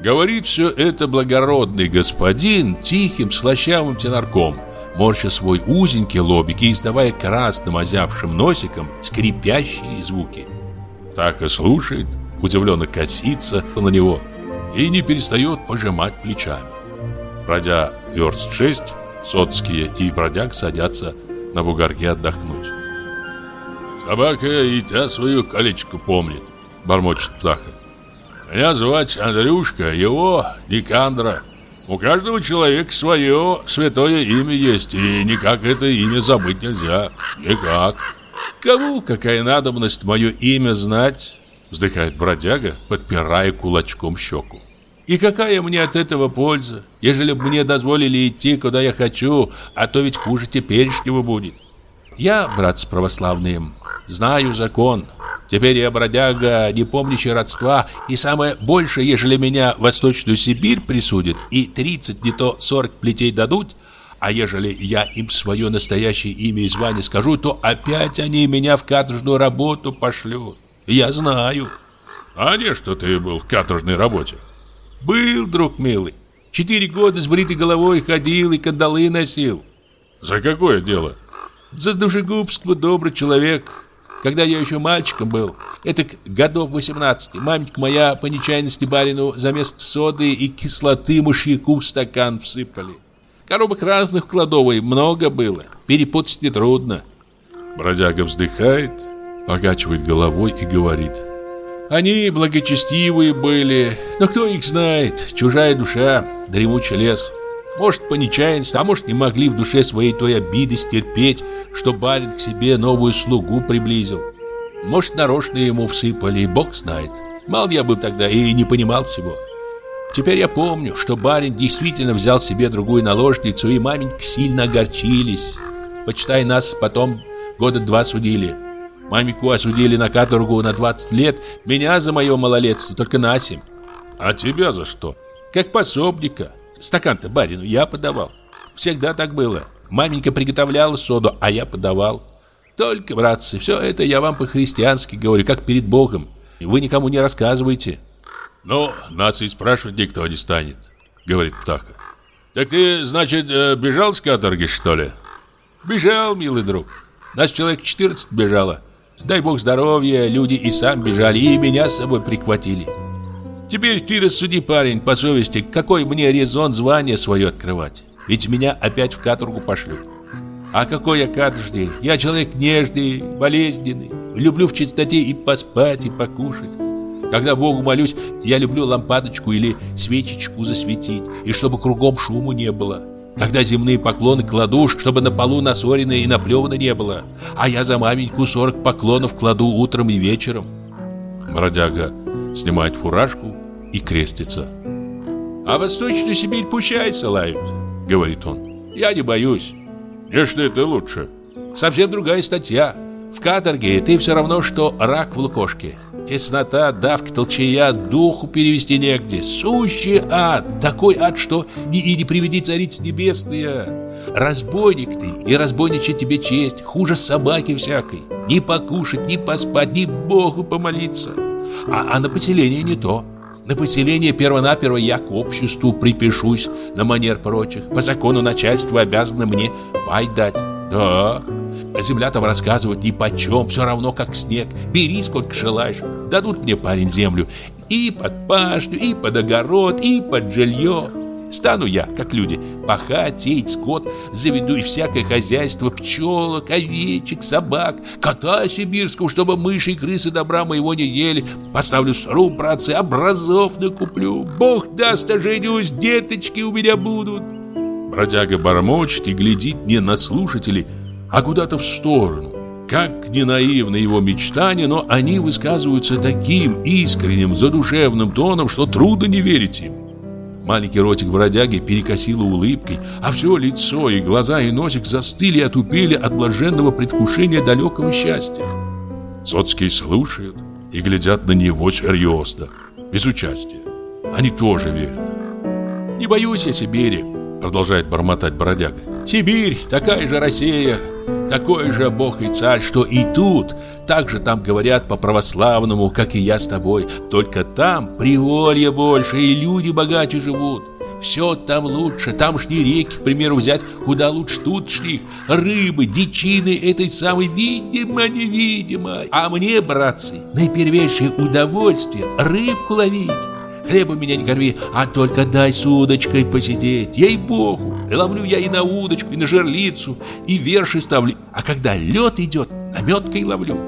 Говорит все это благородный господин тихим, слащавым тенарком, морща свой узенький лобик и издавая красным озявшим носиком скрипящие звуки. Так и слушает, удивленно косится на него и не перестает пожимать плечами. Пройдя верст шесть, Соцкие и бродяг садятся на бугорке отдохнуть. «Собака и та свою колечко помнит», — бормочет Птаха. «Меня звать Андрюшка, его Никандра. У каждого человека свое святое имя есть, и никак это имя забыть нельзя. Никак». «Кому какая надобность мое имя знать?» Вздыхает бродяга, подпирая кулачком щеку. И какая мне от этого польза, ежели бы мне дозволили идти, куда я хочу, а то ведь хуже теперешнего будет. Я, братцы православные, знаю закон. Теперь я бродяга, не помнящий родства, и самое большее, ежели меня в Восточную Сибирь присудят и 30, не то 40 плетей дадут, а ежели я им свое настоящее имя и звание скажу, то опять они меня в каторжную работу пошлют. Я знаю. А не что ты был в каторжной работе? Был, друг милый. Четыре года с бритой головой ходил и кандалы носил. За какое дело? За душегубство, добрый человек. Когда я еще мальчиком был, это годов 18, маменька моя по нечаянности барину за место соды и кислоты мышьяку в стакан всыпали. Коробок разных в кладовой много было, перепутать нетрудно. Бродяга вздыхает, покачивает головой и говорит – они благочестивые были, но кто их знает, чужая душа, дремучий лес. Может, по нечаянности, а может, не могли в душе своей той обиды стерпеть, что барин к себе новую слугу приблизил. Может, нарочно ему всыпали, и бог знает. Мал я был тогда и не понимал всего. Теперь я помню, что барин действительно взял себе другую наложницу, и маменька сильно огорчились. Почитай, нас потом года два судили. Мамику осудили на каторгу на 20 лет, меня за мое малолетство только на 7. А тебя за что? Как пособника. Стакан-то барину я подавал. Всегда так было. Маменька приготовляла соду, а я подавал. Только, братцы, все это я вам по-христиански говорю, как перед Богом. Вы никому не рассказывайте. Ну, нас и спрашивать никто не станет, говорит Птаха. Так ты, значит, э, бежал с каторги, что ли? Бежал, милый друг. Нас человек 14 бежало. Дай бог здоровья, люди и сам бежали, и меня с собой прихватили. Теперь ты рассуди, парень, по совести, какой мне резон звание свое открывать? Ведь меня опять в каторгу пошлют. А какой я каторжный? Я человек нежный, болезненный. Люблю в чистоте и поспать, и покушать. Когда Богу молюсь, я люблю лампадочку или свечечку засветить, и чтобы кругом шуму не было. Когда земные поклоны кладу, чтобы на полу насорено и наплевано не было. А я за маменьку сорок поклонов кладу утром и вечером. Бродяга снимает фуражку и крестится. А Восточную Сибирь пущай салают, говорит он. Я не боюсь. Не что это лучше. Совсем другая статья. В каторге ты все равно, что рак в лукошке. Теснота, давка, толчая, духу перевести негде. Сущий ад, такой ад, что ни и не приведи цариц небесная. Разбойник ты, и разбойничья тебе честь, хуже собаки всякой. Ни покушать, ни поспать, ни Богу помолиться. А, а на поселение не то. На поселение первонаперво я к обществу припишусь на манер прочих. По закону начальство обязано мне пай дать. Да, а земля там рассказывают ни почем, все равно как снег. Бери сколько желаешь. Дадут мне парень землю и под пашню, и под огород, и под жилье. Стану я, как люди, пахать, сеять скот, заведу и всякое хозяйство, пчелок, овечек, собак, кота сибирского, чтобы мыши и крысы добра моего не ели. Поставлю сруб, братцы, образов накуплю. Бог даст, оженюсь, деточки у меня будут. Бродяга бормочет и глядит не на слушателей, а куда-то в сторону. Как не наивны его мечтания, но они высказываются таким искренним, задушевным тоном, что трудно не верить им. Маленький ротик бродяги перекосило улыбкой, а все лицо и глаза и носик застыли и отупели от блаженного предвкушения далекого счастья. Соцкие слушают и глядят на него серьезно, без участия. Они тоже верят. «Не боюсь я Сибири», — продолжает бормотать бродяга. «Сибирь, такая же Россия, такой же Бог и Царь, что и тут, так же там говорят по-православному, как и я с тобой. Только там приволье больше, и люди богаче живут. Все там лучше, тамшние реки, к примеру, взять куда лучше тутшних. Рыбы, дичины этой самой, видимо-невидимо. А мне, братцы, наипервейшее удовольствие рыбку ловить. Хлеба меня не корми, а только дай с удочкой посидеть, ей-богу. Ловлю я и на удочку, и на жерлицу, и верши ставлю. А когда лед идет, наметкой ловлю.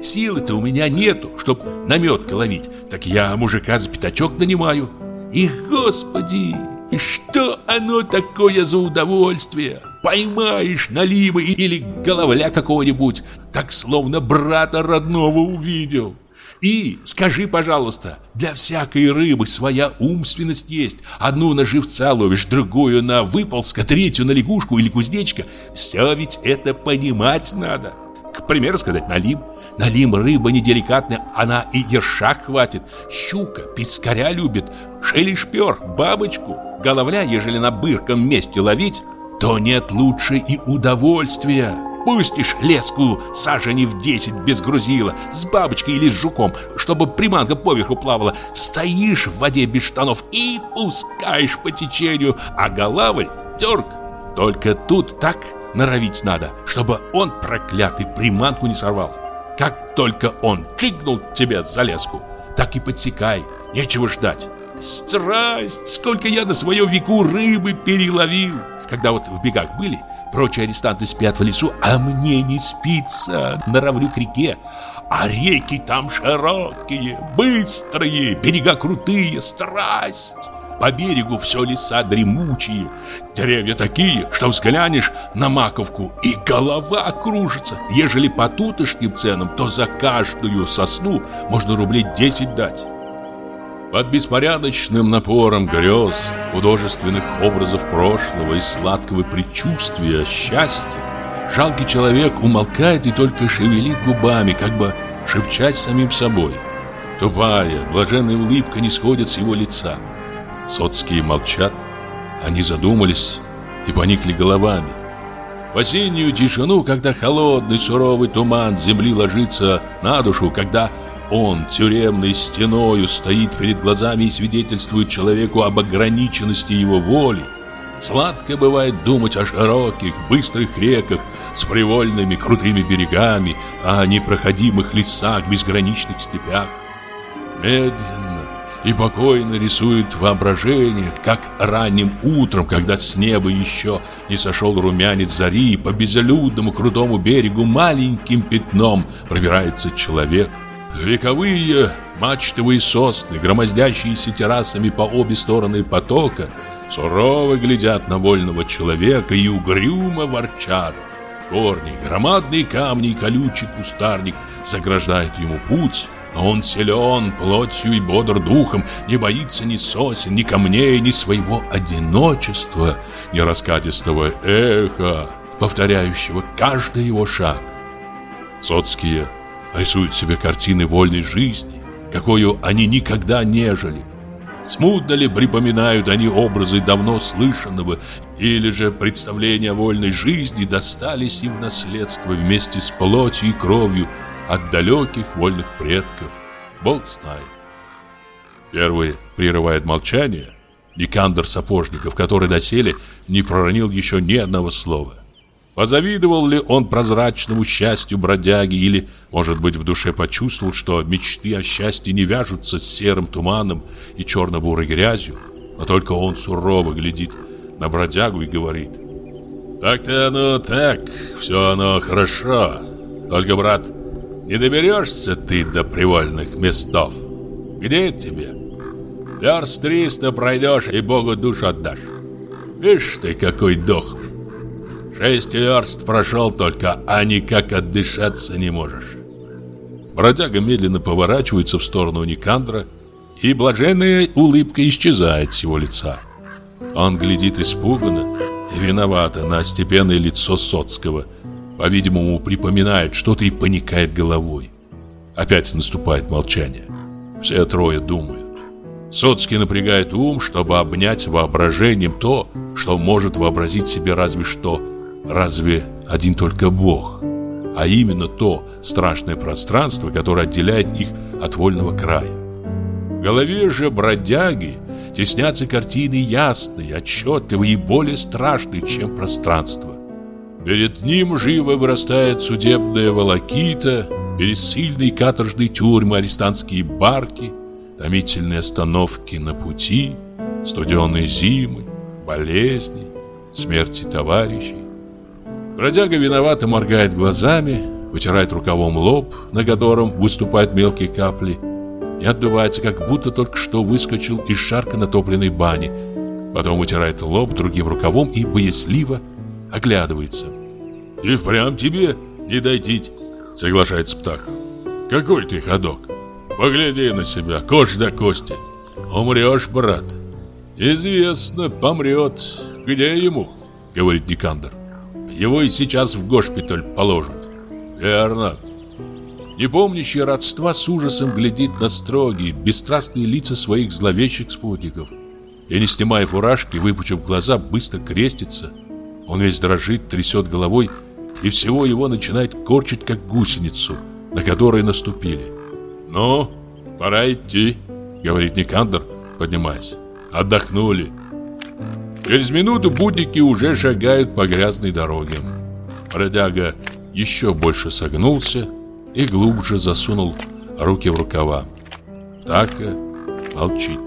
Силы-то у меня нету, чтоб наметкой ловить. Так я мужика за пятачок нанимаю. И, господи, что оно такое за удовольствие? Поймаешь налива или головля какого-нибудь, так словно брата родного увидел. И скажи, пожалуйста, для всякой рыбы своя умственность есть. Одну на живца ловишь, другую на выползка, третью на лягушку или кузнечка. Все ведь это понимать надо. К примеру сказать, налим. Налим рыба неделикатная, она и ершак хватит. Щука, пескаря любит, шелешпер, бабочку. Головля, ежели на бырком месте ловить, то нет лучше и удовольствия. Пустишь леску сажени в десять без грузила, с бабочкой или с жуком, чтобы приманка поверху плавала. Стоишь в воде без штанов и пускаешь по течению, а голавль дерг. Только тут так норовить надо, чтобы он, проклятый, приманку не сорвал. Как только он чикнул тебе за леску, так и подсекай, нечего ждать. Страсть! Сколько я на своем веку рыбы переловил! Когда вот в бегах были, Прочие арестанты спят в лесу, а мне не спится. Норовлю к реке. А реки там широкие, быстрые, берега крутые, страсть. По берегу все леса дремучие, деревья такие, что взглянешь на маковку, и голова кружится. Ежели по тутошним ценам, то за каждую сосну можно рублей 10 дать. Под беспорядочным напором грез, художественных образов прошлого и сладкого предчувствия счастья, жалкий человек умолкает и только шевелит губами, как бы шепчать самим собой. Тупая, блаженная улыбка не сходит с его лица. Соцкие молчат, они задумались и поникли головами. В осеннюю тишину, когда холодный суровый туман земли ложится на душу, когда он тюремной стеною стоит перед глазами и свидетельствует человеку об ограниченности его воли. Сладко бывает думать о широких, быстрых реках с привольными крутыми берегами, о непроходимых лесах, безграничных степях. Медленно и покойно рисует воображение, как ранним утром, когда с неба еще не сошел румянец зари, по безлюдному крутому берегу маленьким пятном пробирается человек – Вековые мачтовые сосны, громоздящиеся террасами по обе стороны потока, сурово глядят на вольного человека и угрюмо ворчат. Корни, громадные камни и колючий кустарник заграждают ему путь, но он силен плотью и бодр духом, не боится ни сосен, ни камней, ни своего одиночества, ни раскатистого эха, повторяющего каждый его шаг. Соцкие рисуют себе картины вольной жизни, какую они никогда не жили. Смутно ли припоминают они образы давно слышанного, или же представления о вольной жизни достались им в наследство вместе с плотью и кровью от далеких вольных предков? Бог знает. Первый прерывает молчание. Никандр Сапожников, который доселе не проронил еще ни одного слова. Позавидовал ли он прозрачному счастью бродяги или, может быть, в душе почувствовал, что мечты о счастье не вяжутся с серым туманом и черно-бурой грязью, а только он сурово глядит на бродягу и говорит «Так-то оно так, все оно хорошо, только, брат, не доберешься ты до привольных местов. Где тебе? Верст триста пройдешь и Богу душу отдашь. Видишь ты, какой дохлый. Шесть верст прошел только, а никак отдышаться не можешь. Бродяга медленно поворачивается в сторону Никандра, и блаженная улыбка исчезает с его лица. Он глядит испуганно и виновато на степенное лицо Соцкого, по-видимому, припоминает что-то и поникает головой. Опять наступает молчание. Все трое думают. Соцкий напрягает ум, чтобы обнять воображением то, что может вообразить себе разве что разве один только Бог, а именно то страшное пространство, которое отделяет их от вольного края. В голове же бродяги теснятся картины ясные, отчетливые и более страшные, чем пространство. Перед ним живо вырастает судебная волокита, пересыльные каторжные тюрьмы, арестантские барки, томительные остановки на пути, студеные зимы, болезни, смерти товарищей. Бродяга виновато моргает глазами, вытирает рукавом лоб, на котором выступают мелкие капли, и отдувается, как будто только что выскочил из шарка натопленной бани. Потом вытирает лоб другим рукавом и боязливо оглядывается. «И впрямь тебе не дойти», — соглашается Птах. «Какой ты ходок! Погляди на себя, кожа до кости. Умрешь, брат». «Известно, помрет. Где ему?» — говорит Никандр. Его и сейчас в госпиталь положат. Верно. Не помнящий родства с ужасом глядит на строгие, бесстрастные лица своих зловещих спутников. И не снимая фуражки, выпучив глаза, быстро крестится. Он весь дрожит, трясет головой, и всего его начинает корчить, как гусеницу, на которой наступили. «Ну, пора идти», — говорит Никандр, поднимаясь. «Отдохнули». Через минуту будники уже шагают по грязной дороге. Бродяга еще больше согнулся и глубже засунул руки в рукава. Так молчит.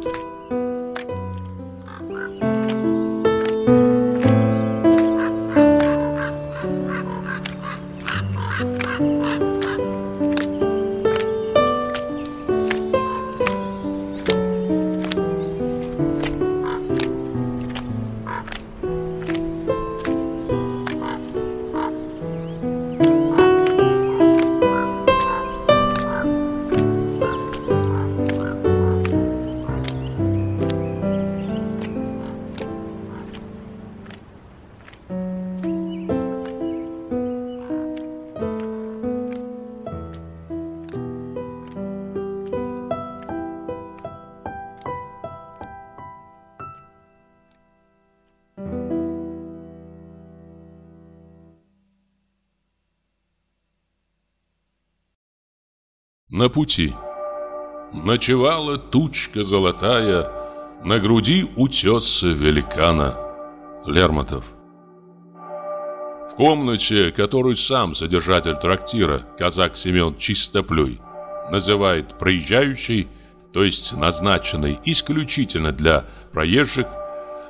На пути. Ночевала тучка золотая На груди утеса великана Лермонтов. В комнате, которую сам содержатель трактира Казак Семен Чистоплюй Называет проезжающей То есть назначенной исключительно для проезжих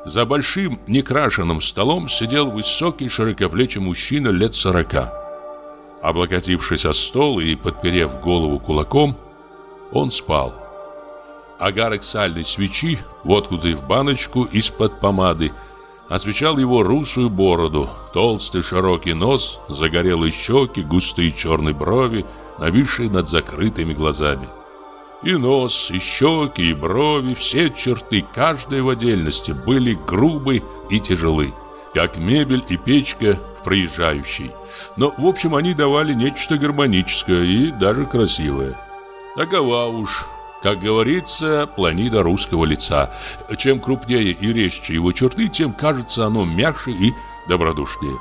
За большим некрашенным столом сидел высокий широкоплечий мужчина лет сорока Облокотившись о стол и подперев голову кулаком, он спал. Агарок сальной свечи, воткнутый в баночку из-под помады, освещал его русую бороду, толстый широкий нос, загорелые щеки, густые черные брови, нависшие над закрытыми глазами. И нос, и щеки, и брови, все черты, каждой в отдельности, были грубы и тяжелы, как мебель и печка в проезжающей. Но, в общем, они давали нечто гармоническое и даже красивое. Такова уж, как говорится, планида русского лица. Чем крупнее и резче его черты, тем кажется оно мягче и добродушнее.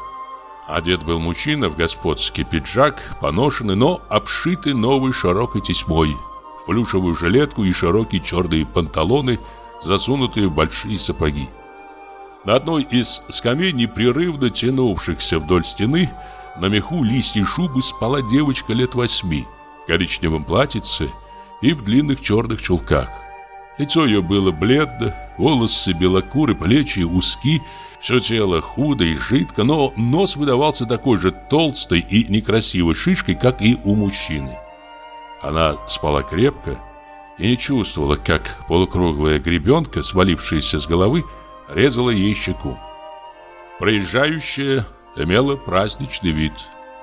Одет был мужчина в господский пиджак, поношенный, но обшитый новой широкой тесьмой. в плюшевую жилетку и широкие черные панталоны, засунутые в большие сапоги. На одной из скамей, непрерывно тянувшихся вдоль стены, на меху листья шубы спала девочка лет восьми, в коричневом платьице и в длинных черных чулках. Лицо ее было бледно, волосы белокуры, плечи узки, все тело худо и жидко, но нос выдавался такой же толстой и некрасивой шишкой, как и у мужчины. Она спала крепко и не чувствовала, как полукруглая гребенка, свалившаяся с головы, резала ей щеку. Проезжающая имела праздничный вид.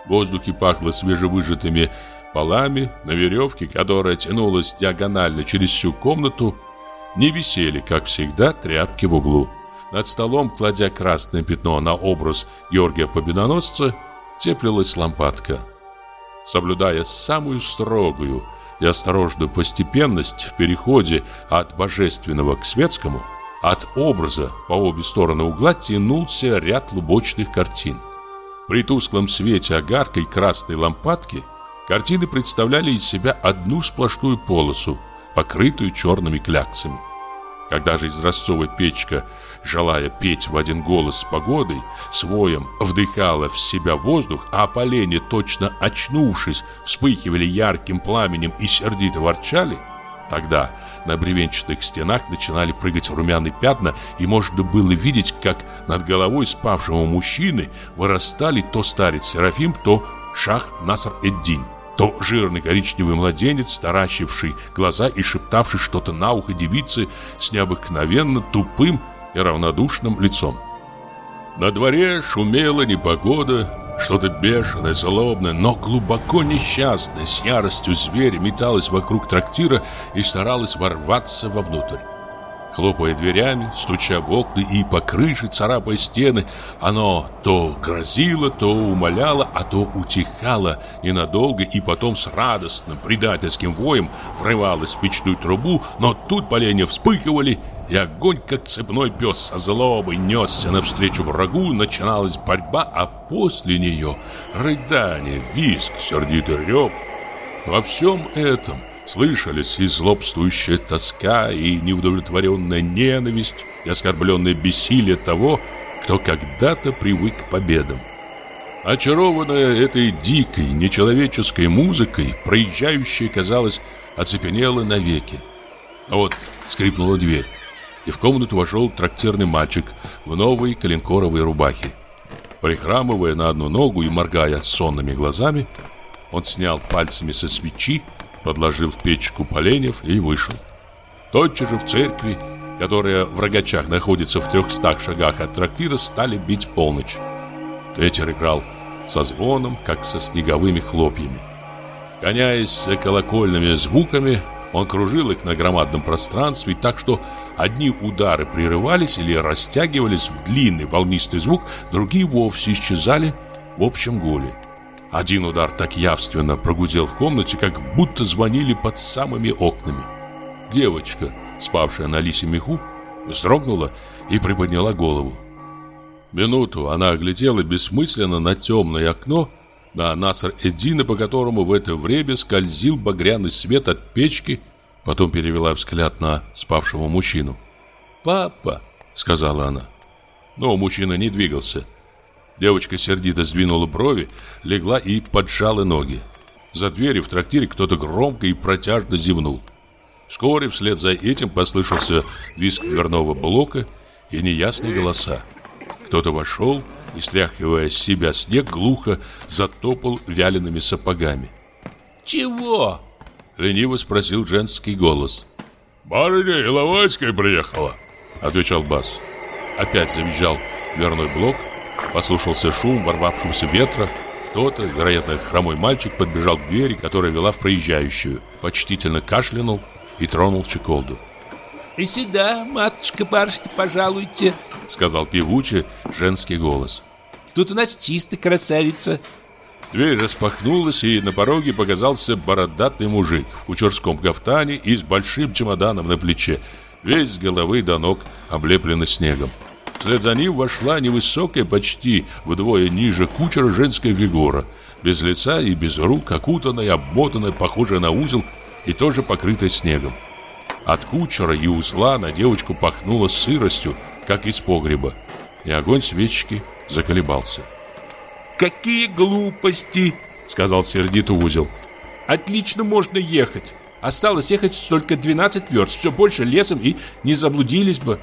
В воздухе пахло свежевыжатыми полами, на веревке, которая тянулась диагонально через всю комнату, не висели, как всегда, тряпки в углу. Над столом, кладя красное пятно на образ Георгия Победоносца, теплилась лампадка. Соблюдая самую строгую и осторожную постепенность в переходе от божественного к светскому, от образа по обе стороны угла тянулся ряд лубочных картин. При тусклом свете огаркой красной лампадки картины представляли из себя одну сплошную полосу, покрытую черными кляксами. Когда же изразцовая печка, желая петь в один голос с погодой, своем вдыхала в себя воздух, а поленья, точно очнувшись, вспыхивали ярким пламенем и сердито ворчали, тогда на бревенчатых стенах начинали прыгать румяные пятна, и можно было видеть, как над головой спавшего мужчины вырастали то старец Серафим, то шах Наср-эд-Дин то жирный коричневый младенец, таращивший глаза и шептавший что-то на ухо девицы с необыкновенно тупым и равнодушным лицом. На дворе шумела непогода, что-то бешеное, злобное, но глубоко несчастное, с яростью зверя металось вокруг трактира и старалось ворваться вовнутрь. Хлопая дверями, стуча в окна и по крыше, царапая стены, оно то грозило, то умоляло, а то утихало ненадолго и потом с радостным предательским воем врывалось в печную трубу, но тут поленья вспыхивали, и огонь, как цепной пес со злобой, несся навстречу врагу, начиналась борьба, а после нее рыдание, визг, сердитый рев. Во всем этом Слышались и злобствующая тоска, и неудовлетворенная ненависть, и оскорбленное бессилие того, кто когда-то привык к победам. Очарованная этой дикой, нечеловеческой музыкой, проезжающая, казалось, оцепенела навеки. А вот скрипнула дверь, и в комнату вошел трактирный мальчик в новой коленкоровой рубахе. Прихрамывая на одну ногу и моргая сонными глазами, он снял пальцами со свечи подложил в печку поленьев и вышел. Тотчас же в церкви, которая в Рогачах находится в трехстах шагах от трактира, стали бить полночь. Ветер играл со звоном, как со снеговыми хлопьями. Гоняясь за колокольными звуками, он кружил их на громадном пространстве так, что одни удары прерывались или растягивались в длинный волнистый звук, другие вовсе исчезали в общем гуле. Один удар так явственно прогудел в комнате, как будто звонили под самыми окнами. Девочка, спавшая на лисе меху, вздрогнула и приподняла голову. Минуту она оглядела бессмысленно на темное окно, на Насар-Эддина, по которому в это время скользил багряный свет от печки, потом перевела взгляд на спавшего мужчину. «Папа!» — сказала она. Но мужчина не двигался. Девочка сердито сдвинула брови, легла и поджала ноги. За дверью в трактире кто-то громко и протяжно зевнул. Вскоре вслед за этим послышался визг дверного блока и неясные голоса. Кто-то вошел и, стряхивая с себя снег, глухо затопал вялеными сапогами. «Чего?» — лениво спросил женский голос. «Барыня Иловайская приехала», — отвечал Бас. Опять завизжал дверной блок, Послушался шум ворвавшегося ветра. Кто-то, вероятно, хромой мальчик, подбежал к двери, которая вела в проезжающую, почтительно кашлянул и тронул чеколду. «И сюда, матушка-барышня, пожалуйте», — сказал певучий женский голос. «Тут у нас чисто красавица». Дверь распахнулась, и на пороге показался бородатый мужик в кучерском кафтане и с большим чемоданом на плече, весь с головы до ног облепленный снегом. Вслед за ним вошла невысокая, почти вдвое ниже кучера женская фигура, без лица и без рук, окутанная, обмотанная, похожая на узел, и тоже покрытая снегом. От кучера и узла на девочку пахнуло сыростью, как из погреба, и огонь свечки заколебался. «Какие глупости!» — сказал сердито узел. «Отлично можно ехать. Осталось ехать только 12 верст, все больше лесом и не заблудились бы».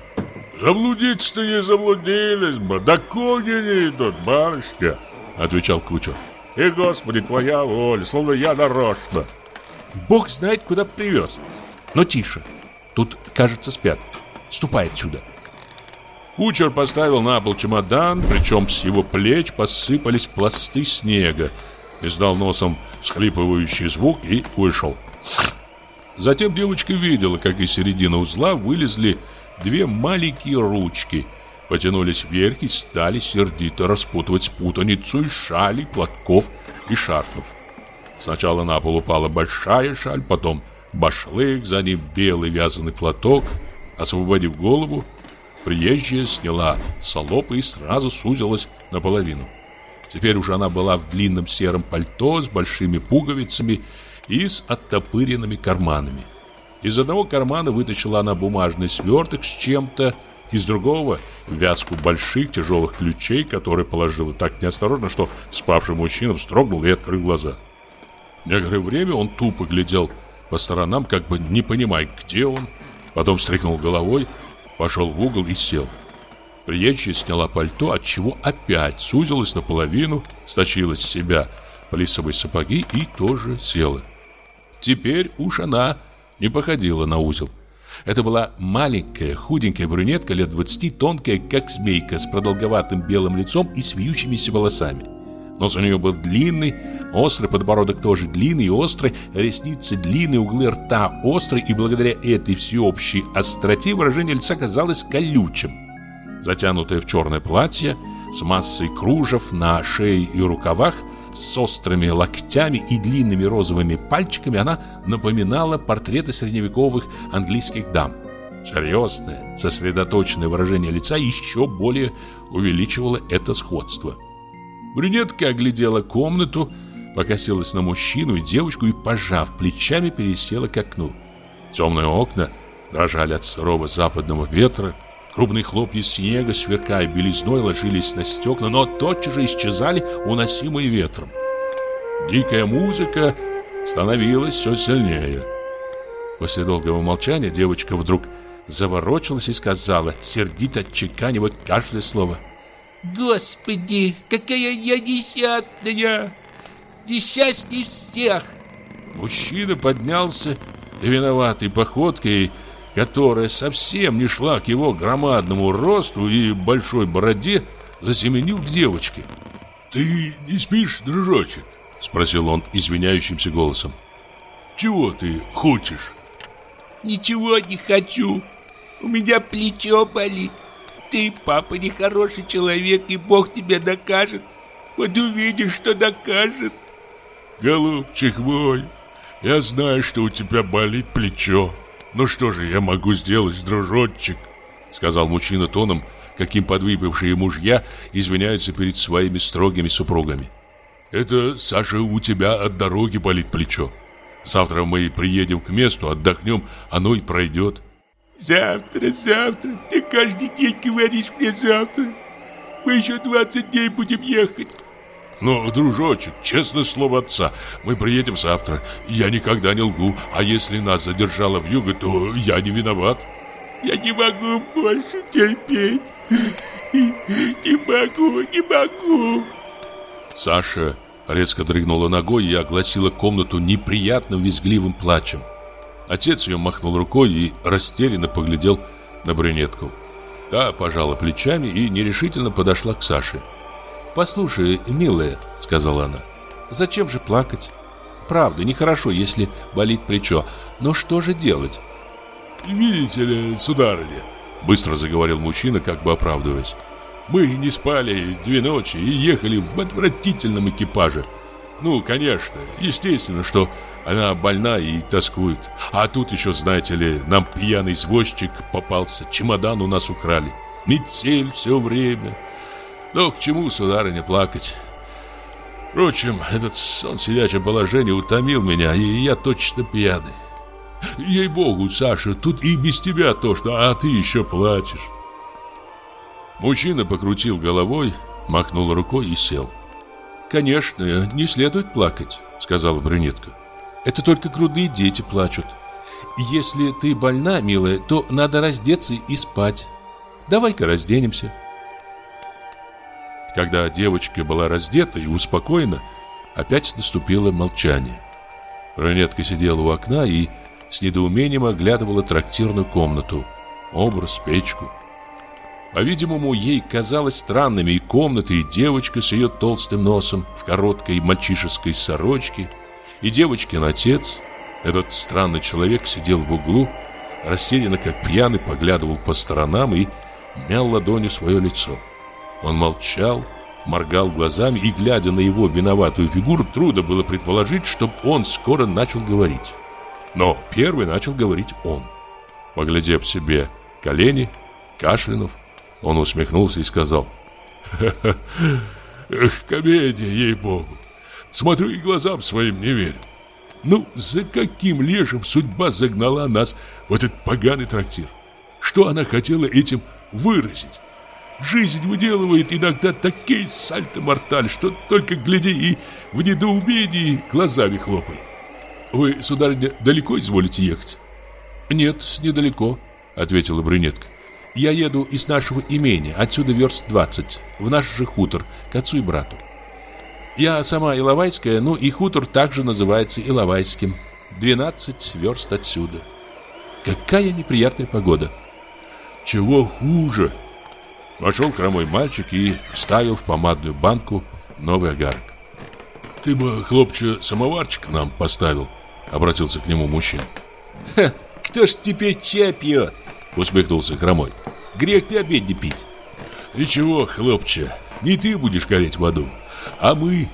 «Заблудиться-то не заблудились бы, да кони не идут, барышня!» — отвечал кучер. «И, Господи, твоя воля, словно я нарочно!» «Бог знает, куда привез. Но тише, тут, кажется, спят. Ступай отсюда!» Кучер поставил на пол чемодан, причем с его плеч посыпались пласты снега. Издал носом схлипывающий звук и вышел. Затем девочка видела, как из середины узла вылезли две маленькие ручки, потянулись вверх и стали сердито распутывать путаницу из шалей, платков и шарфов. Сначала на пол упала большая шаль, потом башлык, за ним белый вязаный платок. Освободив голову, приезжая сняла солопы и сразу сузилась наполовину. Теперь уже она была в длинном сером пальто с большими пуговицами и с оттопыренными карманами. Из одного кармана вытащила она бумажный сверток с чем-то, из другого – вязку больших тяжелых ключей, которые положила так неосторожно, что спавший мужчина вздрогнул и открыл глаза. Некоторое время он тупо глядел по сторонам, как бы не понимая, где он, потом встряхнул головой, пошел в угол и сел. Приезжая сняла пальто, от чего опять сузилась наполовину, сточила с себя плисовые сапоги и тоже села. Теперь уж она не походила на узел. Это была маленькая, худенькая брюнетка лет 20, тонкая, как змейка, с продолговатым белым лицом и с вьющимися волосами. Нос у нее был длинный, острый подбородок тоже длинный и острый, ресницы длинные, углы рта острые, и благодаря этой всеобщей остроте выражение лица казалось колючим. Затянутое в черное платье, с массой кружев на шее и рукавах – с острыми локтями и длинными розовыми пальчиками она напоминала портреты средневековых английских дам. Серьезное, сосредоточенное выражение лица еще более увеличивало это сходство. Брюнетка оглядела комнату, покосилась на мужчину и девочку и, пожав плечами, пересела к окну. Темные окна дрожали от сырого западного ветра, Крупные хлопья снега, сверкая белизной, ложились на стекла, но тотчас же исчезали, уносимые ветром. Дикая музыка становилась все сильнее. После долгого молчания девочка вдруг заворочилась и сказала, сердито отчеканивая каждое слово. «Господи, какая я несчастная! Несчастней всех!» Мужчина поднялся и виноватой походкой которая совсем не шла к его громадному росту и большой бороде, засеменил к девочке. «Ты не спишь, дружочек?» — спросил он извиняющимся голосом. «Чего ты хочешь?» «Ничего не хочу. У меня плечо болит. Ты, папа, нехороший человек, и Бог тебя докажет. Вот увидишь, что докажет». «Голубчик мой, я знаю, что у тебя болит плечо. «Ну что же я могу сделать, дружочек?» Сказал мужчина тоном, каким подвыпившие мужья извиняются перед своими строгими супругами. «Это, Саша, у тебя от дороги болит плечо. Завтра мы приедем к месту, отдохнем, оно и пройдет». «Завтра, завтра, ты каждый день говоришь мне завтра. Мы еще 20 дней будем ехать». Но, дружочек, честное слово отца, мы приедем завтра. Я никогда не лгу, а если нас задержало в юго, то я не виноват. Я не могу больше терпеть. Не могу, не могу. Саша резко дрыгнула ногой и огласила комнату неприятным визгливым плачем. Отец ее махнул рукой и растерянно поглядел на брюнетку. Та пожала плечами и нерешительно подошла к Саше. «Послушай, милая», — сказала она, — «зачем же плакать? Правда, нехорошо, если болит плечо, но что же делать?» «Видите ли, сударыня», — быстро заговорил мужчина, как бы оправдываясь, «мы не спали две ночи и ехали в отвратительном экипаже. Ну, конечно, естественно, что она больна и тоскует. А тут еще, знаете ли, нам пьяный извозчик попался, чемодан у нас украли. Метель все время. Но к чему, сударыня, плакать? Впрочем, этот сон сидячее положение утомил меня, и я точно пьяный. Ей-богу, Саша, тут и без тебя тошно, а ты еще плачешь. Мужчина покрутил головой, махнул рукой и сел. «Конечно, не следует плакать», — сказала брюнетка. «Это только грудные дети плачут. Если ты больна, милая, то надо раздеться и спать. Давай-ка разденемся». Когда девочка была раздета и успокоена, опять наступило молчание. Брюнетка сидела у окна и с недоумением оглядывала трактирную комнату, образ, печку. По-видимому, ей казалось странными и комната, и девочка с ее толстым носом в короткой мальчишеской сорочке, и девочкин отец. Этот странный человек сидел в углу, растерянно, как пьяный, поглядывал по сторонам и мял ладонью свое лицо. Он молчал, моргал глазами, и, глядя на его виноватую фигуру, трудно было предположить, чтобы он скоро начал говорить. Но первый начал говорить он. Поглядев себе колени, кашлянув, он усмехнулся и сказал «Ха Эх, комедия, ей-богу! Смотрю и глазам своим не верю. Ну, за каким лешим судьба загнала нас в этот поганый трактир? Что она хотела этим выразить? Жизнь выделывает иногда такие сальто-морталь, что только гляди и в недоумении глазами хлопай. Вы, сударыня, далеко изволите ехать? Нет, недалеко, ответила брюнетка. Я еду из нашего имения, отсюда верст 20, в наш же хутор, к отцу и брату. Я сама Иловайская, ну и хутор также называется Иловайским. 12 верст отсюда. Какая неприятная погода. Чего хуже? Вошел хромой мальчик и вставил в помадную банку новый огарок. Ты бы, хлопче, самоварчик нам поставил, обратился к нему мужчина. Ха, кто ж теперь чай пьет? Усмехнулся хромой. Грех ты обед не пить. Ничего, хлопче, не ты будешь гореть в аду, а мы.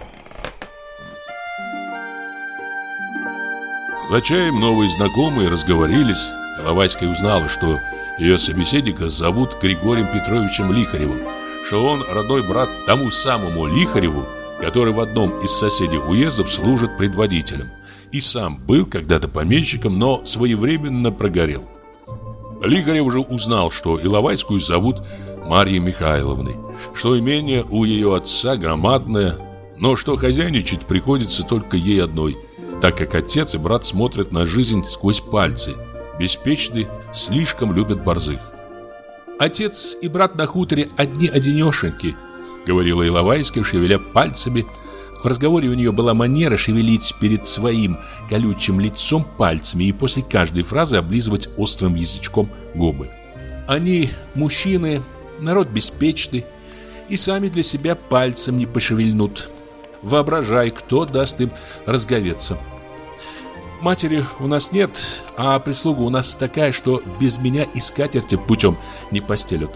За чаем новые знакомые разговорились. Иловайская узнала, что ее собеседника зовут Григорием Петровичем Лихаревым, что он родной брат тому самому Лихареву, который в одном из соседних уездов служит предводителем, и сам был когда-то помещиком, но своевременно прогорел. Лихарев уже узнал, что Иловайскую зовут Марьей Михайловной, что имение у ее отца громадное, но что хозяйничать приходится только ей одной, так как отец и брат смотрят на жизнь сквозь пальцы, беспечны, слишком любят борзых. «Отец и брат на хуторе одни-одинешеньки», — говорила Иловайская, шевеля пальцами, — в разговоре у нее была манера шевелить перед своим колючим лицом пальцами и после каждой фразы облизывать острым язычком губы. Они, мужчины, народ беспечный, и сами для себя пальцем не пошевельнут. Воображай, кто даст им разговеться. Матери у нас нет, а прислуга у нас такая, что без меня и скатерти путем не постелют.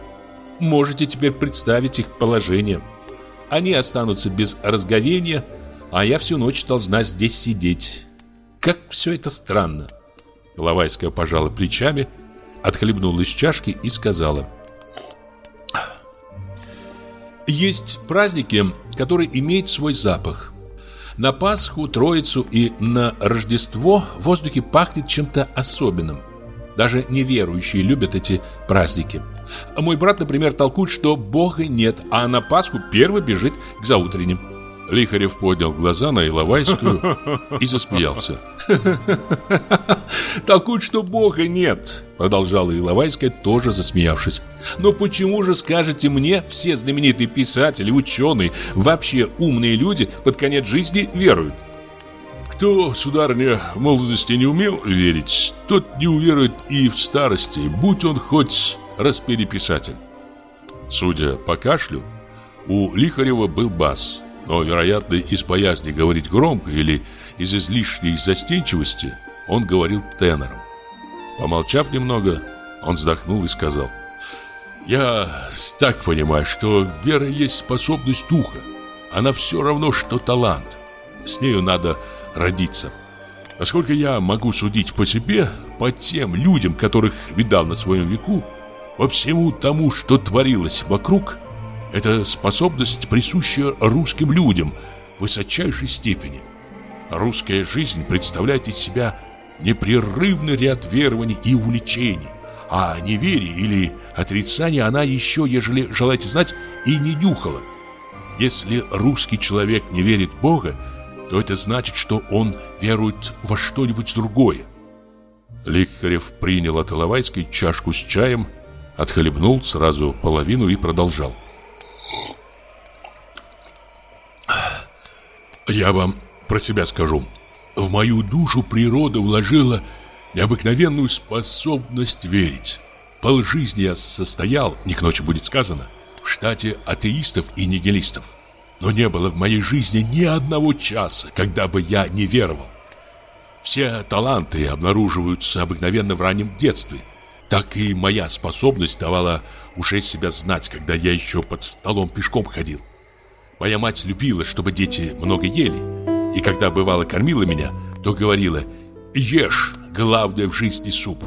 Можете теперь представить их положение. Они останутся без разговения, а я всю ночь должна здесь сидеть. Как все это странно. Лавайская пожала плечами, отхлебнула из чашки и сказала. Есть праздники, которые имеют свой запах. На Пасху, Троицу и на Рождество в воздухе пахнет чем-то особенным. Даже неверующие любят эти праздники. Мой брат, например, толкует, что Бога нет, а на Пасху первый бежит к заутренним. Лихарев поднял глаза на Иловайскую [laughs] и засмеялся. [laughs] «Толкуют, что Бога нет», — продолжала Иловайская, тоже засмеявшись. «Но почему же, скажете мне, все знаменитые писатели, ученые, вообще умные люди под конец жизни веруют?» Кто, сударыня, в молодости не умел верить, тот не уверует и в старости, будь он хоть распереписатель. Судя по кашлю, у Лихарева был бас, но, вероятно, из боязни говорить громко или из излишней застенчивости он говорил тенором. Помолчав немного, он вздохнул и сказал «Я так понимаю, что вера есть способность духа. Она все равно, что талант. С нею надо родиться». Насколько я могу судить по себе, по тем людям, которых видал на своем веку, во всему тому, что творилось вокруг, это способность, присущая русским людям в высочайшей степени. Русская жизнь представляет из себя непрерывный ряд верований и увлечений. А о неверии или отрицании она еще, ежели желаете знать, и не нюхала. Если русский человек не верит в Бога, то это значит, что он верует во что-нибудь другое. Лихарев принял от Иловайской чашку с чаем, отхлебнул сразу половину и продолжал. Я вам про себя скажу. В мою душу природа вложила необыкновенную способность верить. Пол жизни я состоял, не к ночи будет сказано, в штате атеистов и нигилистов. Но не было в моей жизни ни одного часа, когда бы я не веровал. Все таланты обнаруживаются обыкновенно в раннем детстве. Так и моя способность давала уже себя знать, когда я еще под столом пешком ходил. Моя мать любила, чтобы дети много ели. И когда бывало кормила меня, то говорила «Ешь, главное в жизни суп».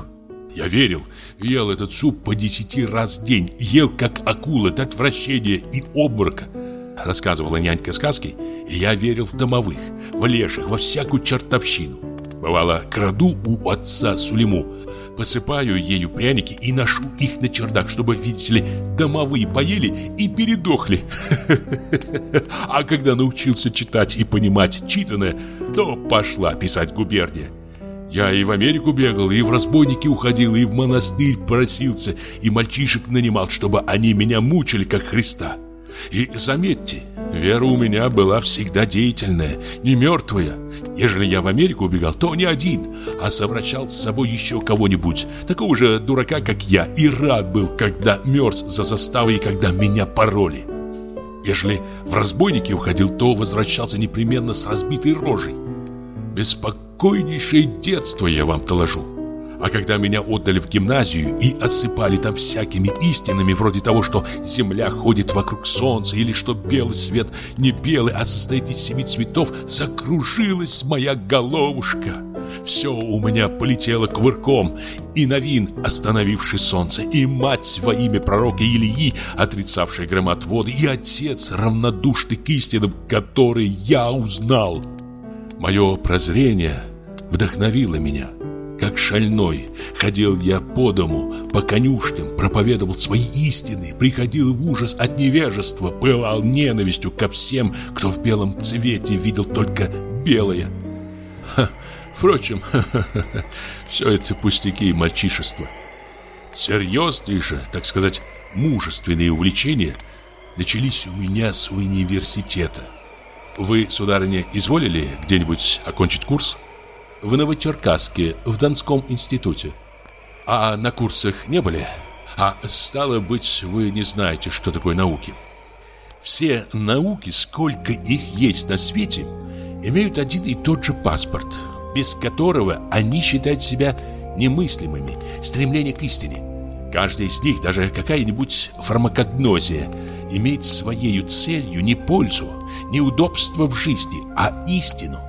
Я верил, ел этот суп по десяти раз в день, ел как акула до отвращения и обморока. Рассказывала нянька сказки, и я верил в домовых, в леших, во всякую чертовщину. Бывало, краду у отца Сулиму, посыпаю ею пряники и ношу их на чердак, чтобы, видите ли, домовые поели и передохли. [laughs] А когда научился читать и понимать читанное, то пошла писать губерния. Я и в Америку бегал, и в разбойники уходил, и в монастырь просился, и мальчишек нанимал, чтобы они меня мучили, как Христа. И заметьте, вера у меня была всегда деятельная, не мертвая. Ежели я в Америку убегал, то не один, а совращал с собой еще кого-нибудь, такого же дурака, как я, и рад был, когда мерз за заставой и когда меня пороли. Ежели в разбойники уходил, то возвращался непременно с разбитой рожей. Беспокойнейшее детство я вам доложу. А когда меня отдали в гимназию и осыпали там всякими истинами, вроде того, что Земля ходит вокруг Солнца, или что белый свет не белый, а состоит из семи цветов, закружилась моя головушка. Все у меня полетело кувырком, и Новин, остановивший солнце, и мать во имя пророка Илии, отрицавшая громотводы, и отец, равнодушный к истинам, который я узнал. Мое прозрение вдохновило меня. Как шальной ходил я по дому, по конюшням, проповедовал свои истины, приходил в ужас от невежества, пылал ненавистью ко всем, кто в белом цвете видел только белое. Ха, впрочем, [laughs] все это пустяки и мальчишество. Серьезные же, так сказать, мужественные увлечения начались у меня с университета. Вы, сударыня, изволили где-нибудь окончить курс? — в Новочеркасске, в Донском институте. А на курсах не были? А стало быть, вы не знаете, что такое науки. Все науки, сколько их есть на свете, имеют один и тот же паспорт, без которого они считают себя немыслимыми, стремление к истине. Каждая из них, даже какая-нибудь фармакогнозия, имеет своей целью не пользу, не удобство в жизни, а истину.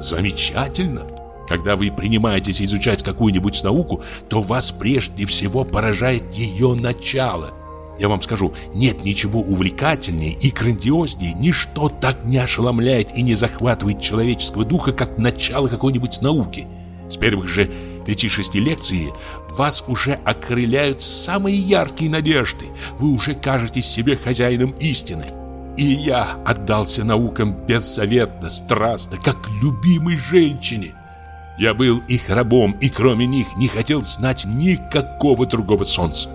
Замечательно! Когда вы принимаетесь изучать какую-нибудь науку, то вас прежде всего поражает ее начало. Я вам скажу, нет ничего увлекательнее и грандиознее, ничто так не ошеломляет и не захватывает человеческого духа, как начало какой-нибудь науки. С первых же пяти-шести лекций вас уже окрыляют самые яркие надежды. Вы уже кажетесь себе хозяином истины. И я отдался наукам беззаветно, страстно, как любимой женщине. Я был их рабом, и кроме них не хотел знать никакого другого солнца.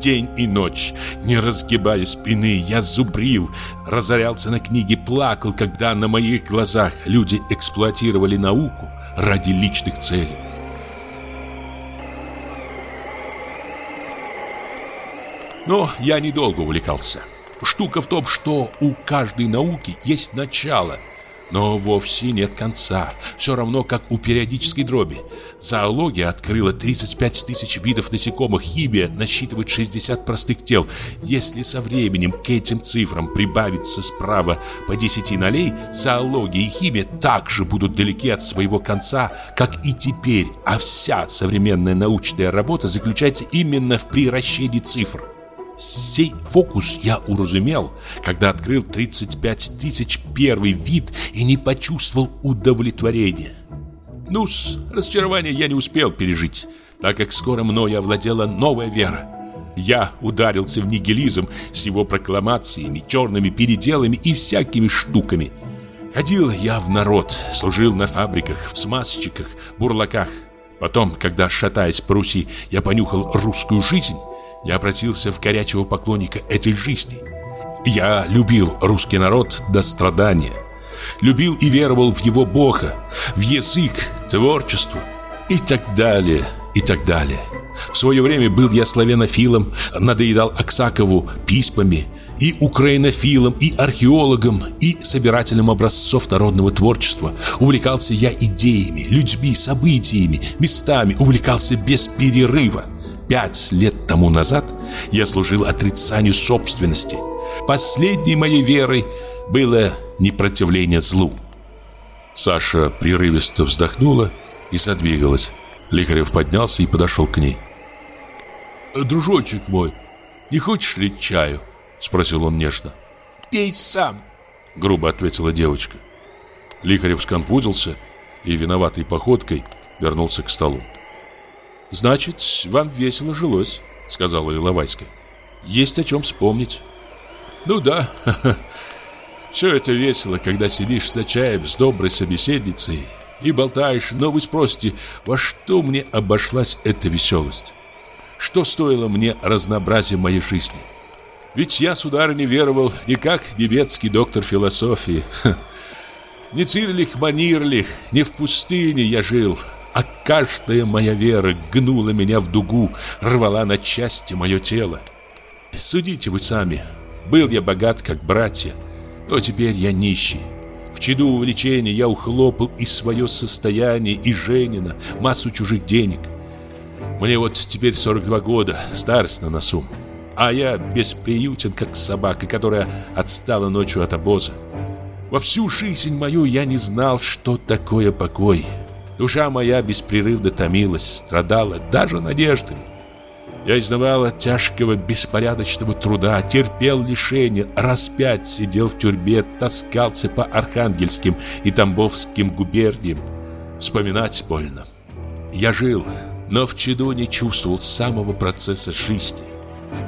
День и ночь, не разгибая спины, я зубрил, разорялся на книги, плакал, когда на моих глазах люди эксплуатировали науку ради личных целей. Но я недолго увлекался. Штука в том, что у каждой науки есть начало – но вовсе нет конца, все равно как у периодической дроби. Зоология открыла 35 тысяч видов насекомых, химия насчитывает 60 простых тел. Если со временем к этим цифрам прибавится справа по 10 нулей, зоология и химия также будут далеки от своего конца, как и теперь, а вся современная научная работа заключается именно в приращении цифр. Сей фокус я уразумел, когда открыл 35 тысяч первый вид и не почувствовал удовлетворения. ну с разочарования я не успел пережить, так как скоро мною овладела новая вера. Я ударился в нигилизм с его прокламациями, черными переделами и всякими штуками. Ходил я в народ, служил на фабриках, в смазчиках, бурлаках. Потом, когда, шатаясь по Руси, я понюхал русскую жизнь, я обратился в горячего поклонника этой жизни. Я любил русский народ до страдания. Любил и веровал в его Бога, в язык, творчество и так далее, и так далее. В свое время был я славянофилом, надоедал Аксакову письмами, и украинофилом, и археологом, и собирателем образцов народного творчества. Увлекался я идеями, людьми, событиями, местами, увлекался без перерыва. Пять лет тому назад я служил отрицанию собственности. Последней моей верой было непротивление злу. Саша прерывисто вздохнула и задвигалась. Лихарев поднялся и подошел к ней. «Дружочек мой, не хочешь ли чаю?» Спросил он нежно. «Пей сам», грубо ответила девочка. Лихарев сконфузился и виноватой походкой вернулся к столу. «Значит, вам весело жилось», — сказала Иловайская. «Есть о чем вспомнить». «Ну да, все это весело, когда сидишь за чаем с доброй собеседницей и болтаешь, но вы спросите, во что мне обошлась эта веселость? Что стоило мне разнообразие моей жизни? Ведь я, сударыня, веровал не как немецкий доктор философии. Не Цирлих, Манирлих, не в пустыне я жил, а каждая моя вера гнула меня в дугу, рвала на части мое тело. Судите вы сами, был я богат, как братья, но теперь я нищий. В чаду увлечения я ухлопал и свое состояние, и Женина, массу чужих денег. Мне вот теперь 42 года, старость на носу. А я бесприютен, как собака, которая отстала ночью от обоза. Во всю жизнь мою я не знал, что такое покой. Душа моя беспрерывно томилась, страдала даже надеждами. Я изнавал от тяжкого беспорядочного труда, терпел лишения, раз пять сидел в тюрьме, таскался по Архангельским и Тамбовским губерниям. Вспоминать больно. Я жил, но в чаду не чувствовал самого процесса жизни.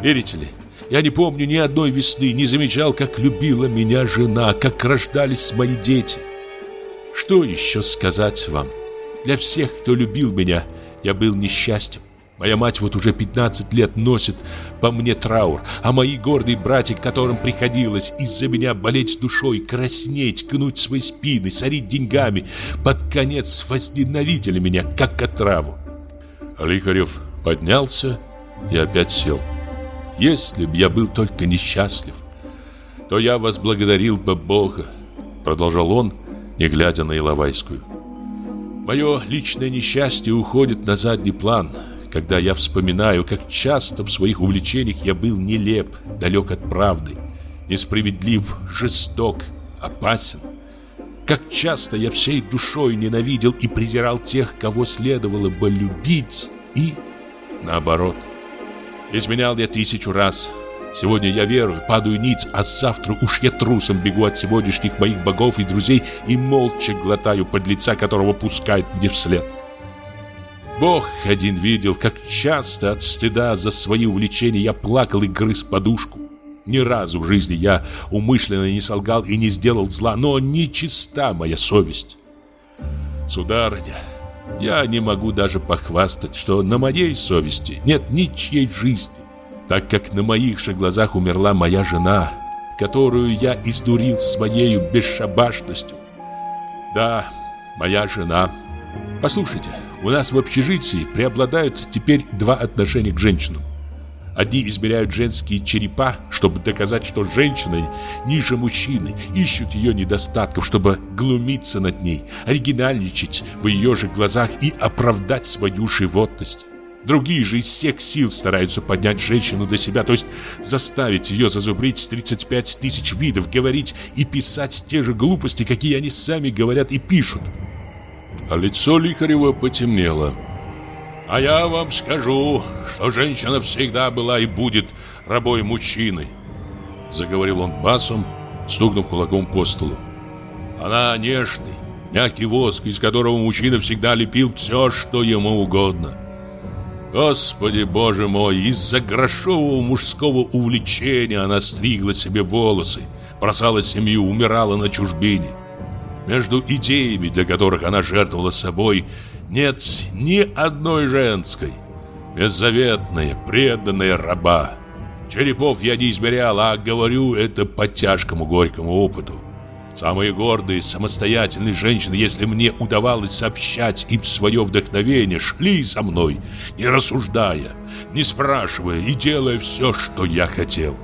Верите ли, я не помню ни одной весны, не замечал, как любила меня жена, как рождались мои дети. Что еще сказать вам? Для всех, кто любил меня, я был несчастьем. Моя мать вот уже 15 лет носит по мне траур, а мои гордые братья, которым приходилось из-за меня болеть душой, краснеть, гнуть свои спины, сорить деньгами, под конец возненавидели меня, как отраву. Лихарев поднялся и опять сел. Если б я был только несчастлив, то я возблагодарил бы Бога, продолжал он, не глядя на Иловайскую. Мое личное несчастье уходит на задний план, когда я вспоминаю, как часто в своих увлечениях я был нелеп, далек от правды, несправедлив, жесток, опасен. Как часто я всей душой ненавидел и презирал тех, кого следовало бы любить, и наоборот – Изменял я тысячу раз. Сегодня я верую, падаю ниц, а завтра уж я трусом бегу от сегодняшних моих богов и друзей и молча глотаю под лица, которого пускают мне вслед. Бог один видел, как часто от стыда за свои увлечения я плакал и грыз подушку. Ни разу в жизни я умышленно не солгал и не сделал зла, но нечиста моя совесть. Сударыня, я не могу даже похвастать, что на моей совести нет ничьей жизни, так как на моих же глазах умерла моя жена, которую я издурил своей бесшабашностью. Да, моя жена. Послушайте, у нас в общежитии преобладают теперь два отношения к женщинам. Одни измеряют женские черепа, чтобы доказать, что женщина ниже мужчины, ищут ее недостатков, чтобы глумиться над ней, оригинальничать в ее же глазах и оправдать свою животность. Другие же из всех сил стараются поднять женщину до себя, то есть заставить ее зазубрить 35 тысяч видов, говорить и писать те же глупости, какие они сами говорят и пишут. А лицо Лихарева потемнело. А я вам скажу, что женщина всегда была и будет рабой мужчины, заговорил он басом, стукнув кулаком по столу. Она нежный, Мягкий воск, из которого мужчина всегда лепил все, что ему угодно. Господи, боже мой, из-за грошового мужского увлечения она стригла себе волосы, бросала семью, умирала на чужбине. Между идеями, для которых она жертвовала собой, нет ни одной женской. Беззаветная, преданная раба. Черепов я не измерял, а говорю это по тяжкому горькому опыту. Самые гордые, самостоятельные женщины, если мне удавалось сообщать им свое вдохновение, шли со мной, не рассуждая, не спрашивая и делая все, что я хотел.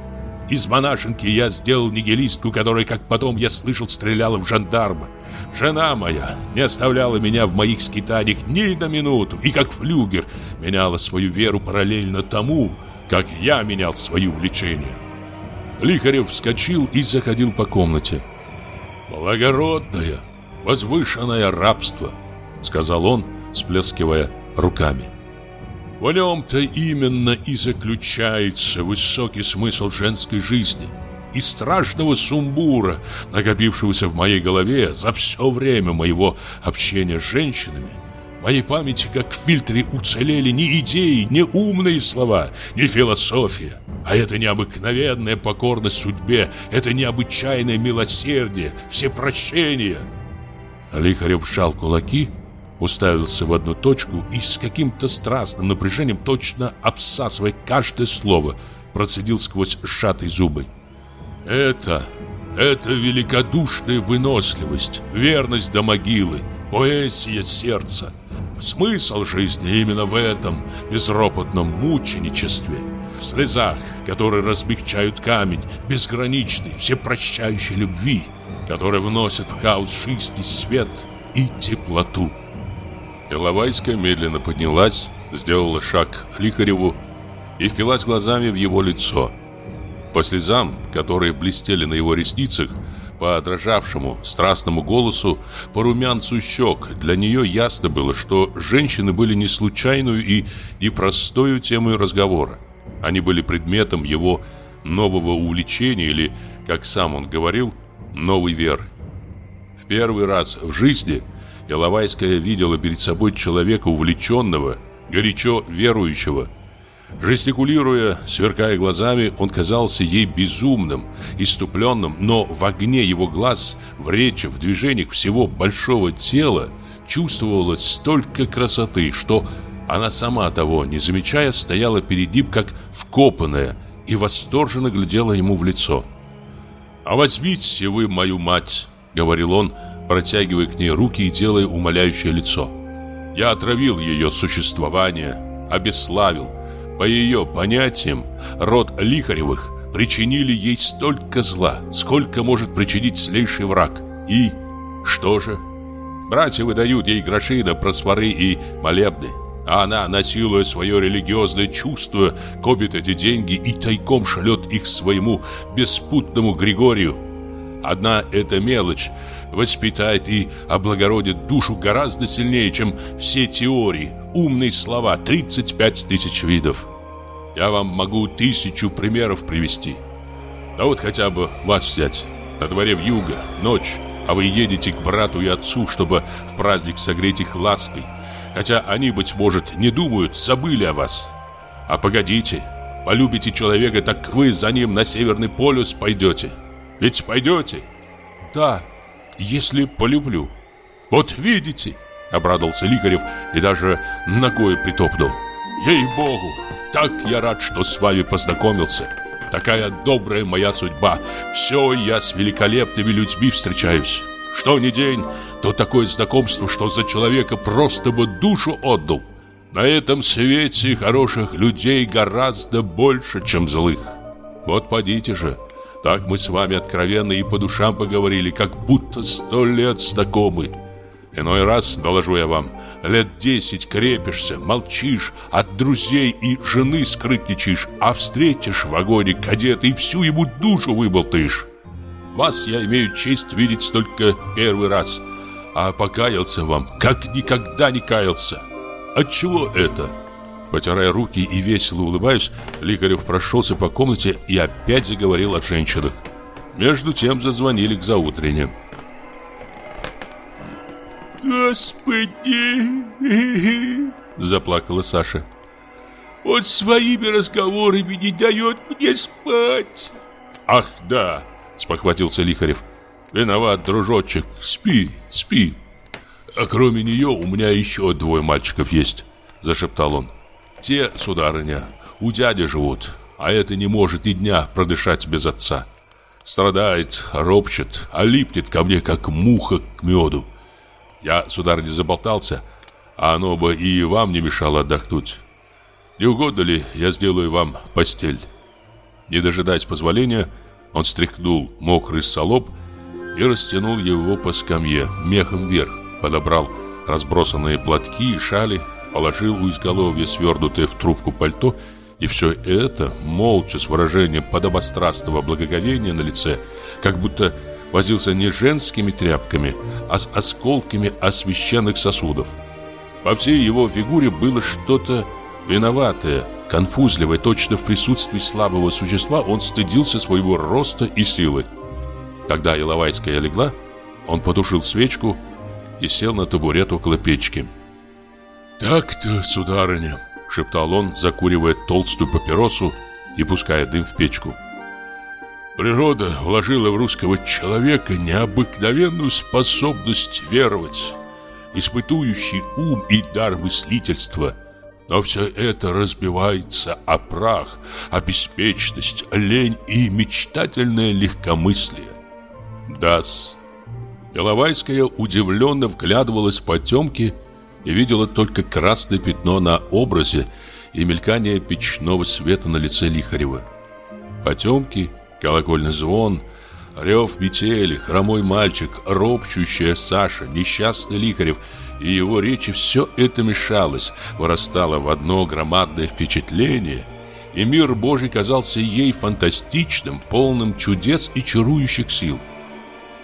Из монашенки я сделал нигилистку, которая, как потом я слышал, стреляла в жандарма. Жена моя не оставляла меня в моих скитаниях ни на минуту, и как флюгер меняла свою веру параллельно тому, как я менял свои увлечения. Лихарев вскочил и заходил по комнате. «Благородное, возвышенное рабство», — сказал он, сплескивая руками. В нем-то именно и заключается высокий смысл женской жизни и страшного сумбура, накопившегося в моей голове за все время моего общения с женщинами. Моей памяти, как в фильтре, уцелели не идеи, не умные слова, не философия, а это необыкновенная покорность судьбе, это необычайное милосердие, всепрощение. Лихарев сжал кулаки, уставился в одну точку и с каким-то страстным напряжением, точно обсасывая каждое слово, процедил сквозь сжатые зубы. «Это, это великодушная выносливость, верность до могилы, поэзия сердца. Смысл жизни именно в этом безропотном мученичестве» в слезах, которые размягчают камень, в безграничной, всепрощающей любви, которая вносит в хаос жизни свет и теплоту. Иловайская медленно поднялась, сделала шаг к Лихареву и впилась глазами в его лицо. По слезам, которые блестели на его ресницах, по дрожавшему страстному голосу, по румянцу щек, для нее ясно было, что женщины были не случайную и непростою темой разговора. Они были предметом его нового увлечения или, как сам он говорил, новой веры. В первый раз в жизни Иловайская видела перед собой человека увлеченного, горячо верующего. Жестикулируя, сверкая глазами, он казался ей безумным, иступленным, но в огне его глаз, в речи, в движениях всего большого тела чувствовалось столько красоты, что она сама того, не замечая, стояла перед ним как вкопанная и восторженно глядела ему в лицо. «А возьмите вы мою мать», — говорил он, протягивая к ней руки и делая умоляющее лицо. «Я отравил ее существование, обесславил. По ее понятиям, род Лихаревых причинили ей столько зла, сколько может причинить злейший враг. И что же? Братья выдают ей гроши на просворы и молебны. А она, насилуя свое религиозное чувство, копит эти деньги и тайком шлет их своему беспутному Григорию. Одна эта мелочь воспитает и облагородит душу гораздо сильнее, чем все теории, умные слова, 35 тысяч видов. Я вам могу тысячу примеров привести. Да вот хотя бы вас взять. На дворе в юго, ночь, а вы едете к брату и отцу, чтобы в праздник согреть их лаской. Хотя они, быть может, не думают, забыли о вас. А погодите, полюбите человека, так вы за ним на Северный полюс пойдете. Ведь пойдете? Да, если полюблю. Вот видите, обрадовался Ликарев и даже ногой притопнул. Ей-богу, так я рад, что с вами познакомился. Такая добрая моя судьба. Все я с великолепными людьми встречаюсь. Что ни день, то такое знакомство, что за человека просто бы душу отдал. На этом свете хороших людей гораздо больше, чем злых. Вот подите же, так мы с вами откровенно и по душам поговорили, как будто сто лет знакомы. Иной раз, доложу я вам, лет десять крепишься, молчишь, от друзей и жены скрытничаешь, а встретишь в вагоне кадета и всю ему душу выболтаешь. Вас я имею честь видеть только первый раз, а покаялся вам, как никогда не каялся. Отчего это?» Потирая руки и весело улыбаясь, Ликарев прошелся по комнате и опять заговорил о женщинах. Между тем зазвонили к заутренне. Господи! Заплакала Саша. Он своими разговорами не дает мне спать. Ах, да, спохватился Лихарев. Виноват, дружочек, спи, спи. А кроме нее у меня еще двое мальчиков есть, зашептал он. Те, сударыня, у дяди живут, а это не может и дня продышать без отца. Страдает, ропчет, а липнет ко мне, как муха к меду. Я, сударыня, заболтался, а оно бы и вам не мешало отдохнуть. Не угодно ли, я сделаю вам постель?» Не дожидаясь позволения, он стряхнул мокрый солоб и растянул его по скамье, мехом вверх, подобрал разбросанные платки и шали, положил у изголовья свернутое в трубку пальто и все это, молча, с выражением подобострастного благоговения на лице, как будто возился не женскими тряпками, а с осколками освященных сосудов. Во всей его фигуре было что-то виноватое, конфузливое, точно в присутствии слабого существа он стыдился своего роста и силы. Когда Иловайская легла, он потушил свечку и сел на табурет около печки. «Так-то, сударыня», — шептал он, закуривая толстую папиросу и пуская дым в печку. «Природа вложила в русского человека необыкновенную способность веровать» испытующий ум и дар мыслительства. Но все это разбивается о прах, о беспечность, лень и мечтательное легкомыслие. Дас. Иловайская удивленно вглядывалась в потемки и видела только красное пятно на образе и мелькание печного света на лице Лихарева. Потемки, колокольный звон — Рев метели, хромой мальчик, ропчущая Саша, несчастный Лихарев и его речи все это мешалось, вырастало в одно громадное впечатление, и мир Божий казался ей фантастичным, полным чудес и чарующих сил.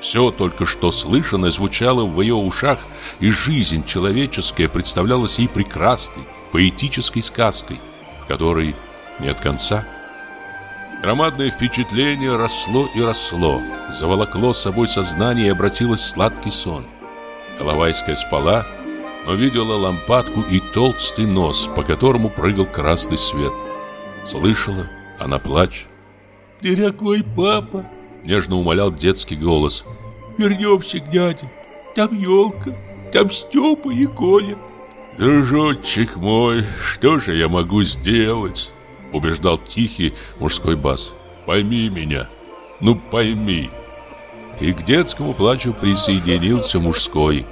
Все только что слышанное звучало в ее ушах, и жизнь человеческая представлялась ей прекрасной, поэтической сказкой, в которой нет конца. Громадное впечатление росло и росло, заволокло собой сознание и обратилось в сладкий сон. Головайская спала, но видела лампадку и толстый нос, по которому прыгал красный свет. Слышала она плач. «Дорогой папа!» — нежно умолял детский голос. «Вернемся к дяде. Там елка, там Степа и Коля». «Дружочек мой, что же я могу сделать?» Убеждал тихий мужской бас. «Пойми меня, ну пойми!» И к детскому плачу присоединился мужской.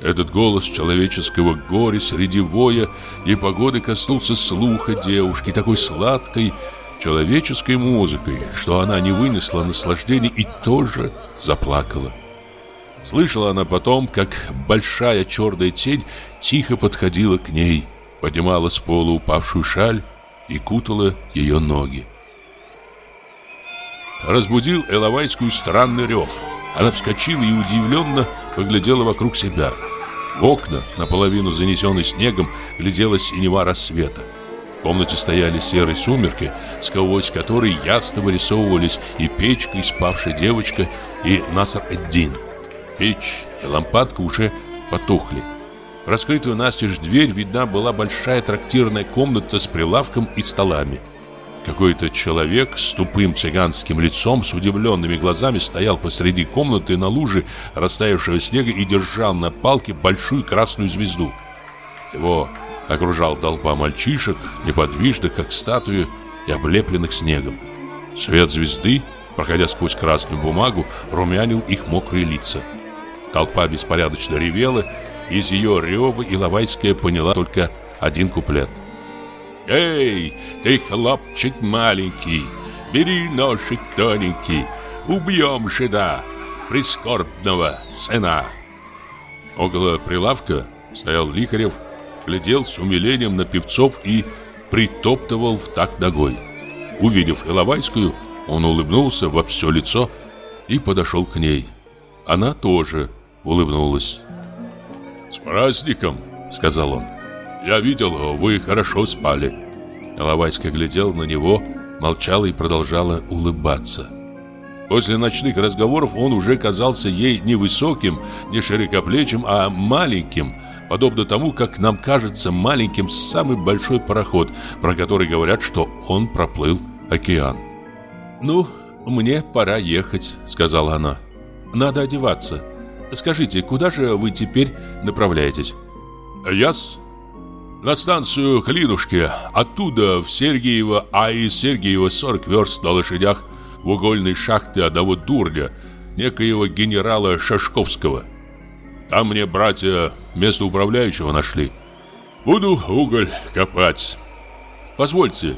Этот голос человеческого горя среди воя и погоды коснулся слуха девушки, такой сладкой человеческой музыкой, что она не вынесла наслаждения и тоже заплакала. Слышала она потом, как большая черная тень тихо подходила к ней, поднимала с пола упавшую шаль и кутала ее ноги. Разбудил Эловайскую странный рев. Она вскочила и удивленно поглядела вокруг себя. В окна, наполовину занесенный снегом, глядела синева рассвета. В комнате стояли серые сумерки, сквозь которые ясно вырисовывались и печка, и спавшая девочка, и Насар-эд-Дин. Печь и лампадка уже потухли. В раскрытую настежь дверь видна была большая трактирная комната с прилавком и столами. Какой-то человек с тупым цыганским лицом, с удивленными глазами стоял посреди комнаты на луже растаявшего снега и держал на палке большую красную звезду. Его окружал толпа мальчишек, неподвижных, как статуи, и облепленных снегом. Свет звезды, проходя сквозь красную бумагу, румянил их мокрые лица. Толпа беспорядочно ревела, из ее рева Иловайская поняла только один куплет. «Эй, ты хлопчик маленький, бери ножик тоненький, убьем жида, прискорбного сына!» Около прилавка стоял Лихарев, глядел с умилением на певцов и притоптывал в такт ногой. Увидев Иловайскую, он улыбнулся во все лицо и подошел к ней. Она тоже улыбнулась. «С праздником!» — сказал он. «Я видел, вы хорошо спали». Иловайская глядела на него, молчала и продолжала улыбаться. После ночных разговоров он уже казался ей не высоким, не широкоплечим, а маленьким, подобно тому, как нам кажется маленьким самый большой пароход, про который говорят, что он проплыл океан. «Ну, мне пора ехать», — сказала она. «Надо одеваться. Скажите, куда же вы теперь направляетесь?» «Я-с? На станцию Клинушки, оттуда в Сергиево, а из Сергиева 40 верст на лошадях в угольной шахты одного дурня, некоего генерала Шашковского. Там мне братья место управляющего нашли. Буду уголь копать. Позвольте,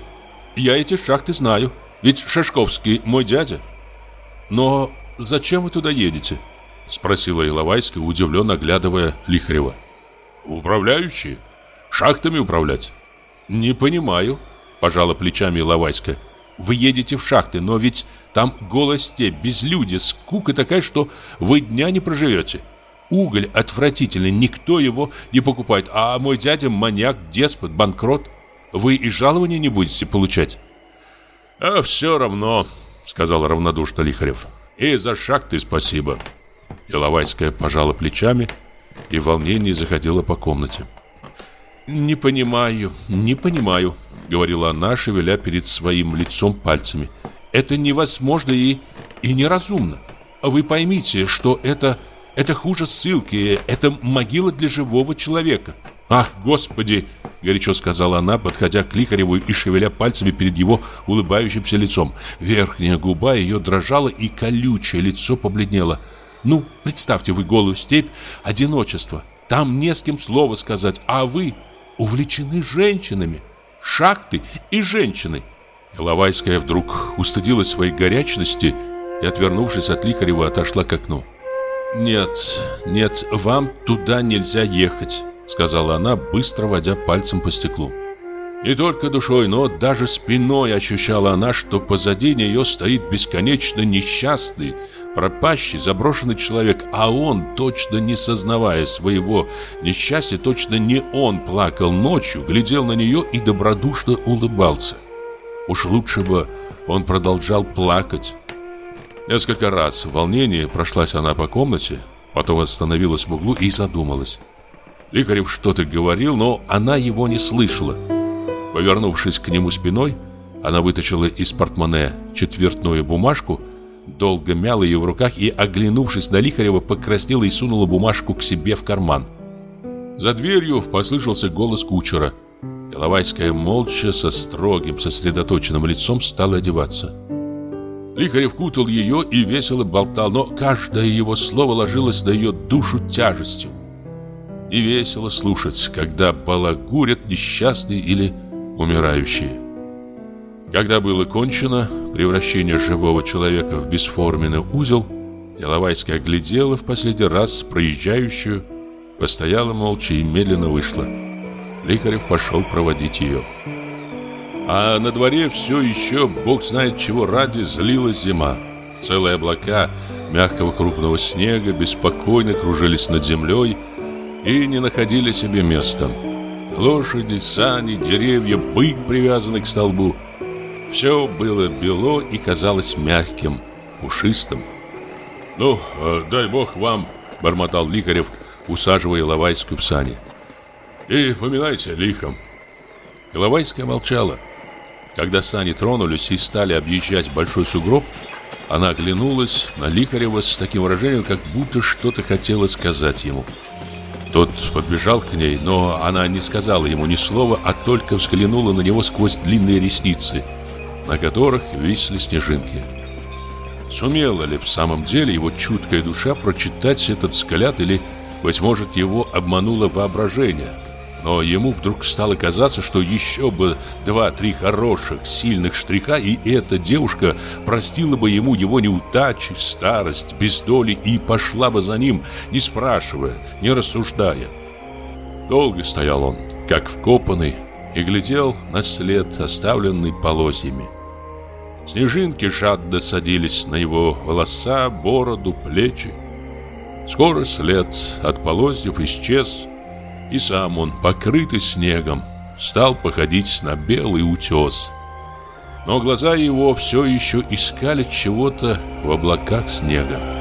я эти шахты знаю, ведь Шашковский мой дядя. Но зачем вы туда едете? Спросила Иловайская, удивленно оглядывая Лихарева. Управляющие? Шахтами управлять? Не понимаю, пожала плечами Иловайская. Вы едете в шахты, но ведь там голая степь, безлюдье, скука такая, что вы дня не проживете. Уголь отвратительный, никто его не покупает, а мой дядя маньяк, деспот, банкрот. Вы и жалования не будете получать. А все равно, сказал равнодушно Лихарев. И за шахты спасибо. Иловайская пожала плечами и в волнении заходила по комнате. «Не понимаю, не понимаю», — говорила она, шевеля перед своим лицом пальцами. «Это невозможно и, и неразумно. Вы поймите, что это, это хуже ссылки, это могила для живого человека». «Ах, Господи!» — горячо сказала она, подходя к Лихареву и шевеля пальцами перед его улыбающимся лицом. Верхняя губа ее дрожала, и колючее лицо побледнело. «Ну, представьте вы голую степь, одиночество. Там не с кем слова сказать, а вы увлечены женщинами, шахты и женщины. Иловайская вдруг устыдилась своей горячности и, отвернувшись от Лихарева, отошла к окну. «Нет, нет, вам туда нельзя ехать», — сказала она, быстро водя пальцем по стеклу. Не только душой, но даже спиной ощущала она, что позади нее стоит бесконечно несчастный, пропащий, заброшенный человек, а он, точно не сознавая своего несчастья, точно не он плакал ночью, глядел на нее и добродушно улыбался. Уж лучше бы он продолжал плакать. Несколько раз в волнении прошлась она по комнате, потом остановилась в углу и задумалась. Ликарев что-то говорил, но она его не слышала. Повернувшись к нему спиной, она вытащила из портмоне четвертную бумажку, долго мяла ее в руках и, оглянувшись на Лихарева, покраснела и сунула бумажку к себе в карман. За дверью послышался голос кучера. Иловайская молча, со строгим, сосредоточенным лицом стала одеваться. Лихарев кутал ее и весело болтал, но каждое его слово ложилось на ее душу тяжестью. Не весело слушать, когда балагурят несчастные или умирающие. Когда было кончено превращение живого человека в бесформенный узел, Иловайская оглядела в последний раз проезжающую, постояла молча и медленно вышла. Лихарев пошел проводить ее. А на дворе все еще, бог знает чего ради, злилась зима. Целые облака мягкого крупного снега беспокойно кружились над землей и не находили себе места. Лошади, сани, деревья, бык, привязанный к столбу. Все было бело и казалось мягким, пушистым. «Ну, э, дай бог вам», — бормотал Лихарев, усаживая Лавайскую в сани. «И поминайте лихом». Иловайская молчала. Когда сани тронулись и стали объезжать большой сугроб, она оглянулась на Лихарева с таким выражением, как будто что-то хотела сказать ему. Тот подбежал к ней, но она не сказала ему ни слова, а только взглянула на него сквозь длинные ресницы, на которых висли снежинки. Сумела ли в самом деле его чуткая душа прочитать этот взгляд или, быть может, его обмануло воображение – но ему вдруг стало казаться, что еще бы два-три хороших, сильных штриха, и эта девушка простила бы ему его неудачи, старость, бездоли и пошла бы за ним, не спрашивая, не рассуждая. Долго стоял он, как вкопанный, и глядел на след, оставленный полозьями. Снежинки жадно садились на его волоса, бороду, плечи. Скоро след от полозьев исчез, и сам он, покрытый снегом, стал походить на белый утес. но глаза его все еще искали чего-то в облаках снега.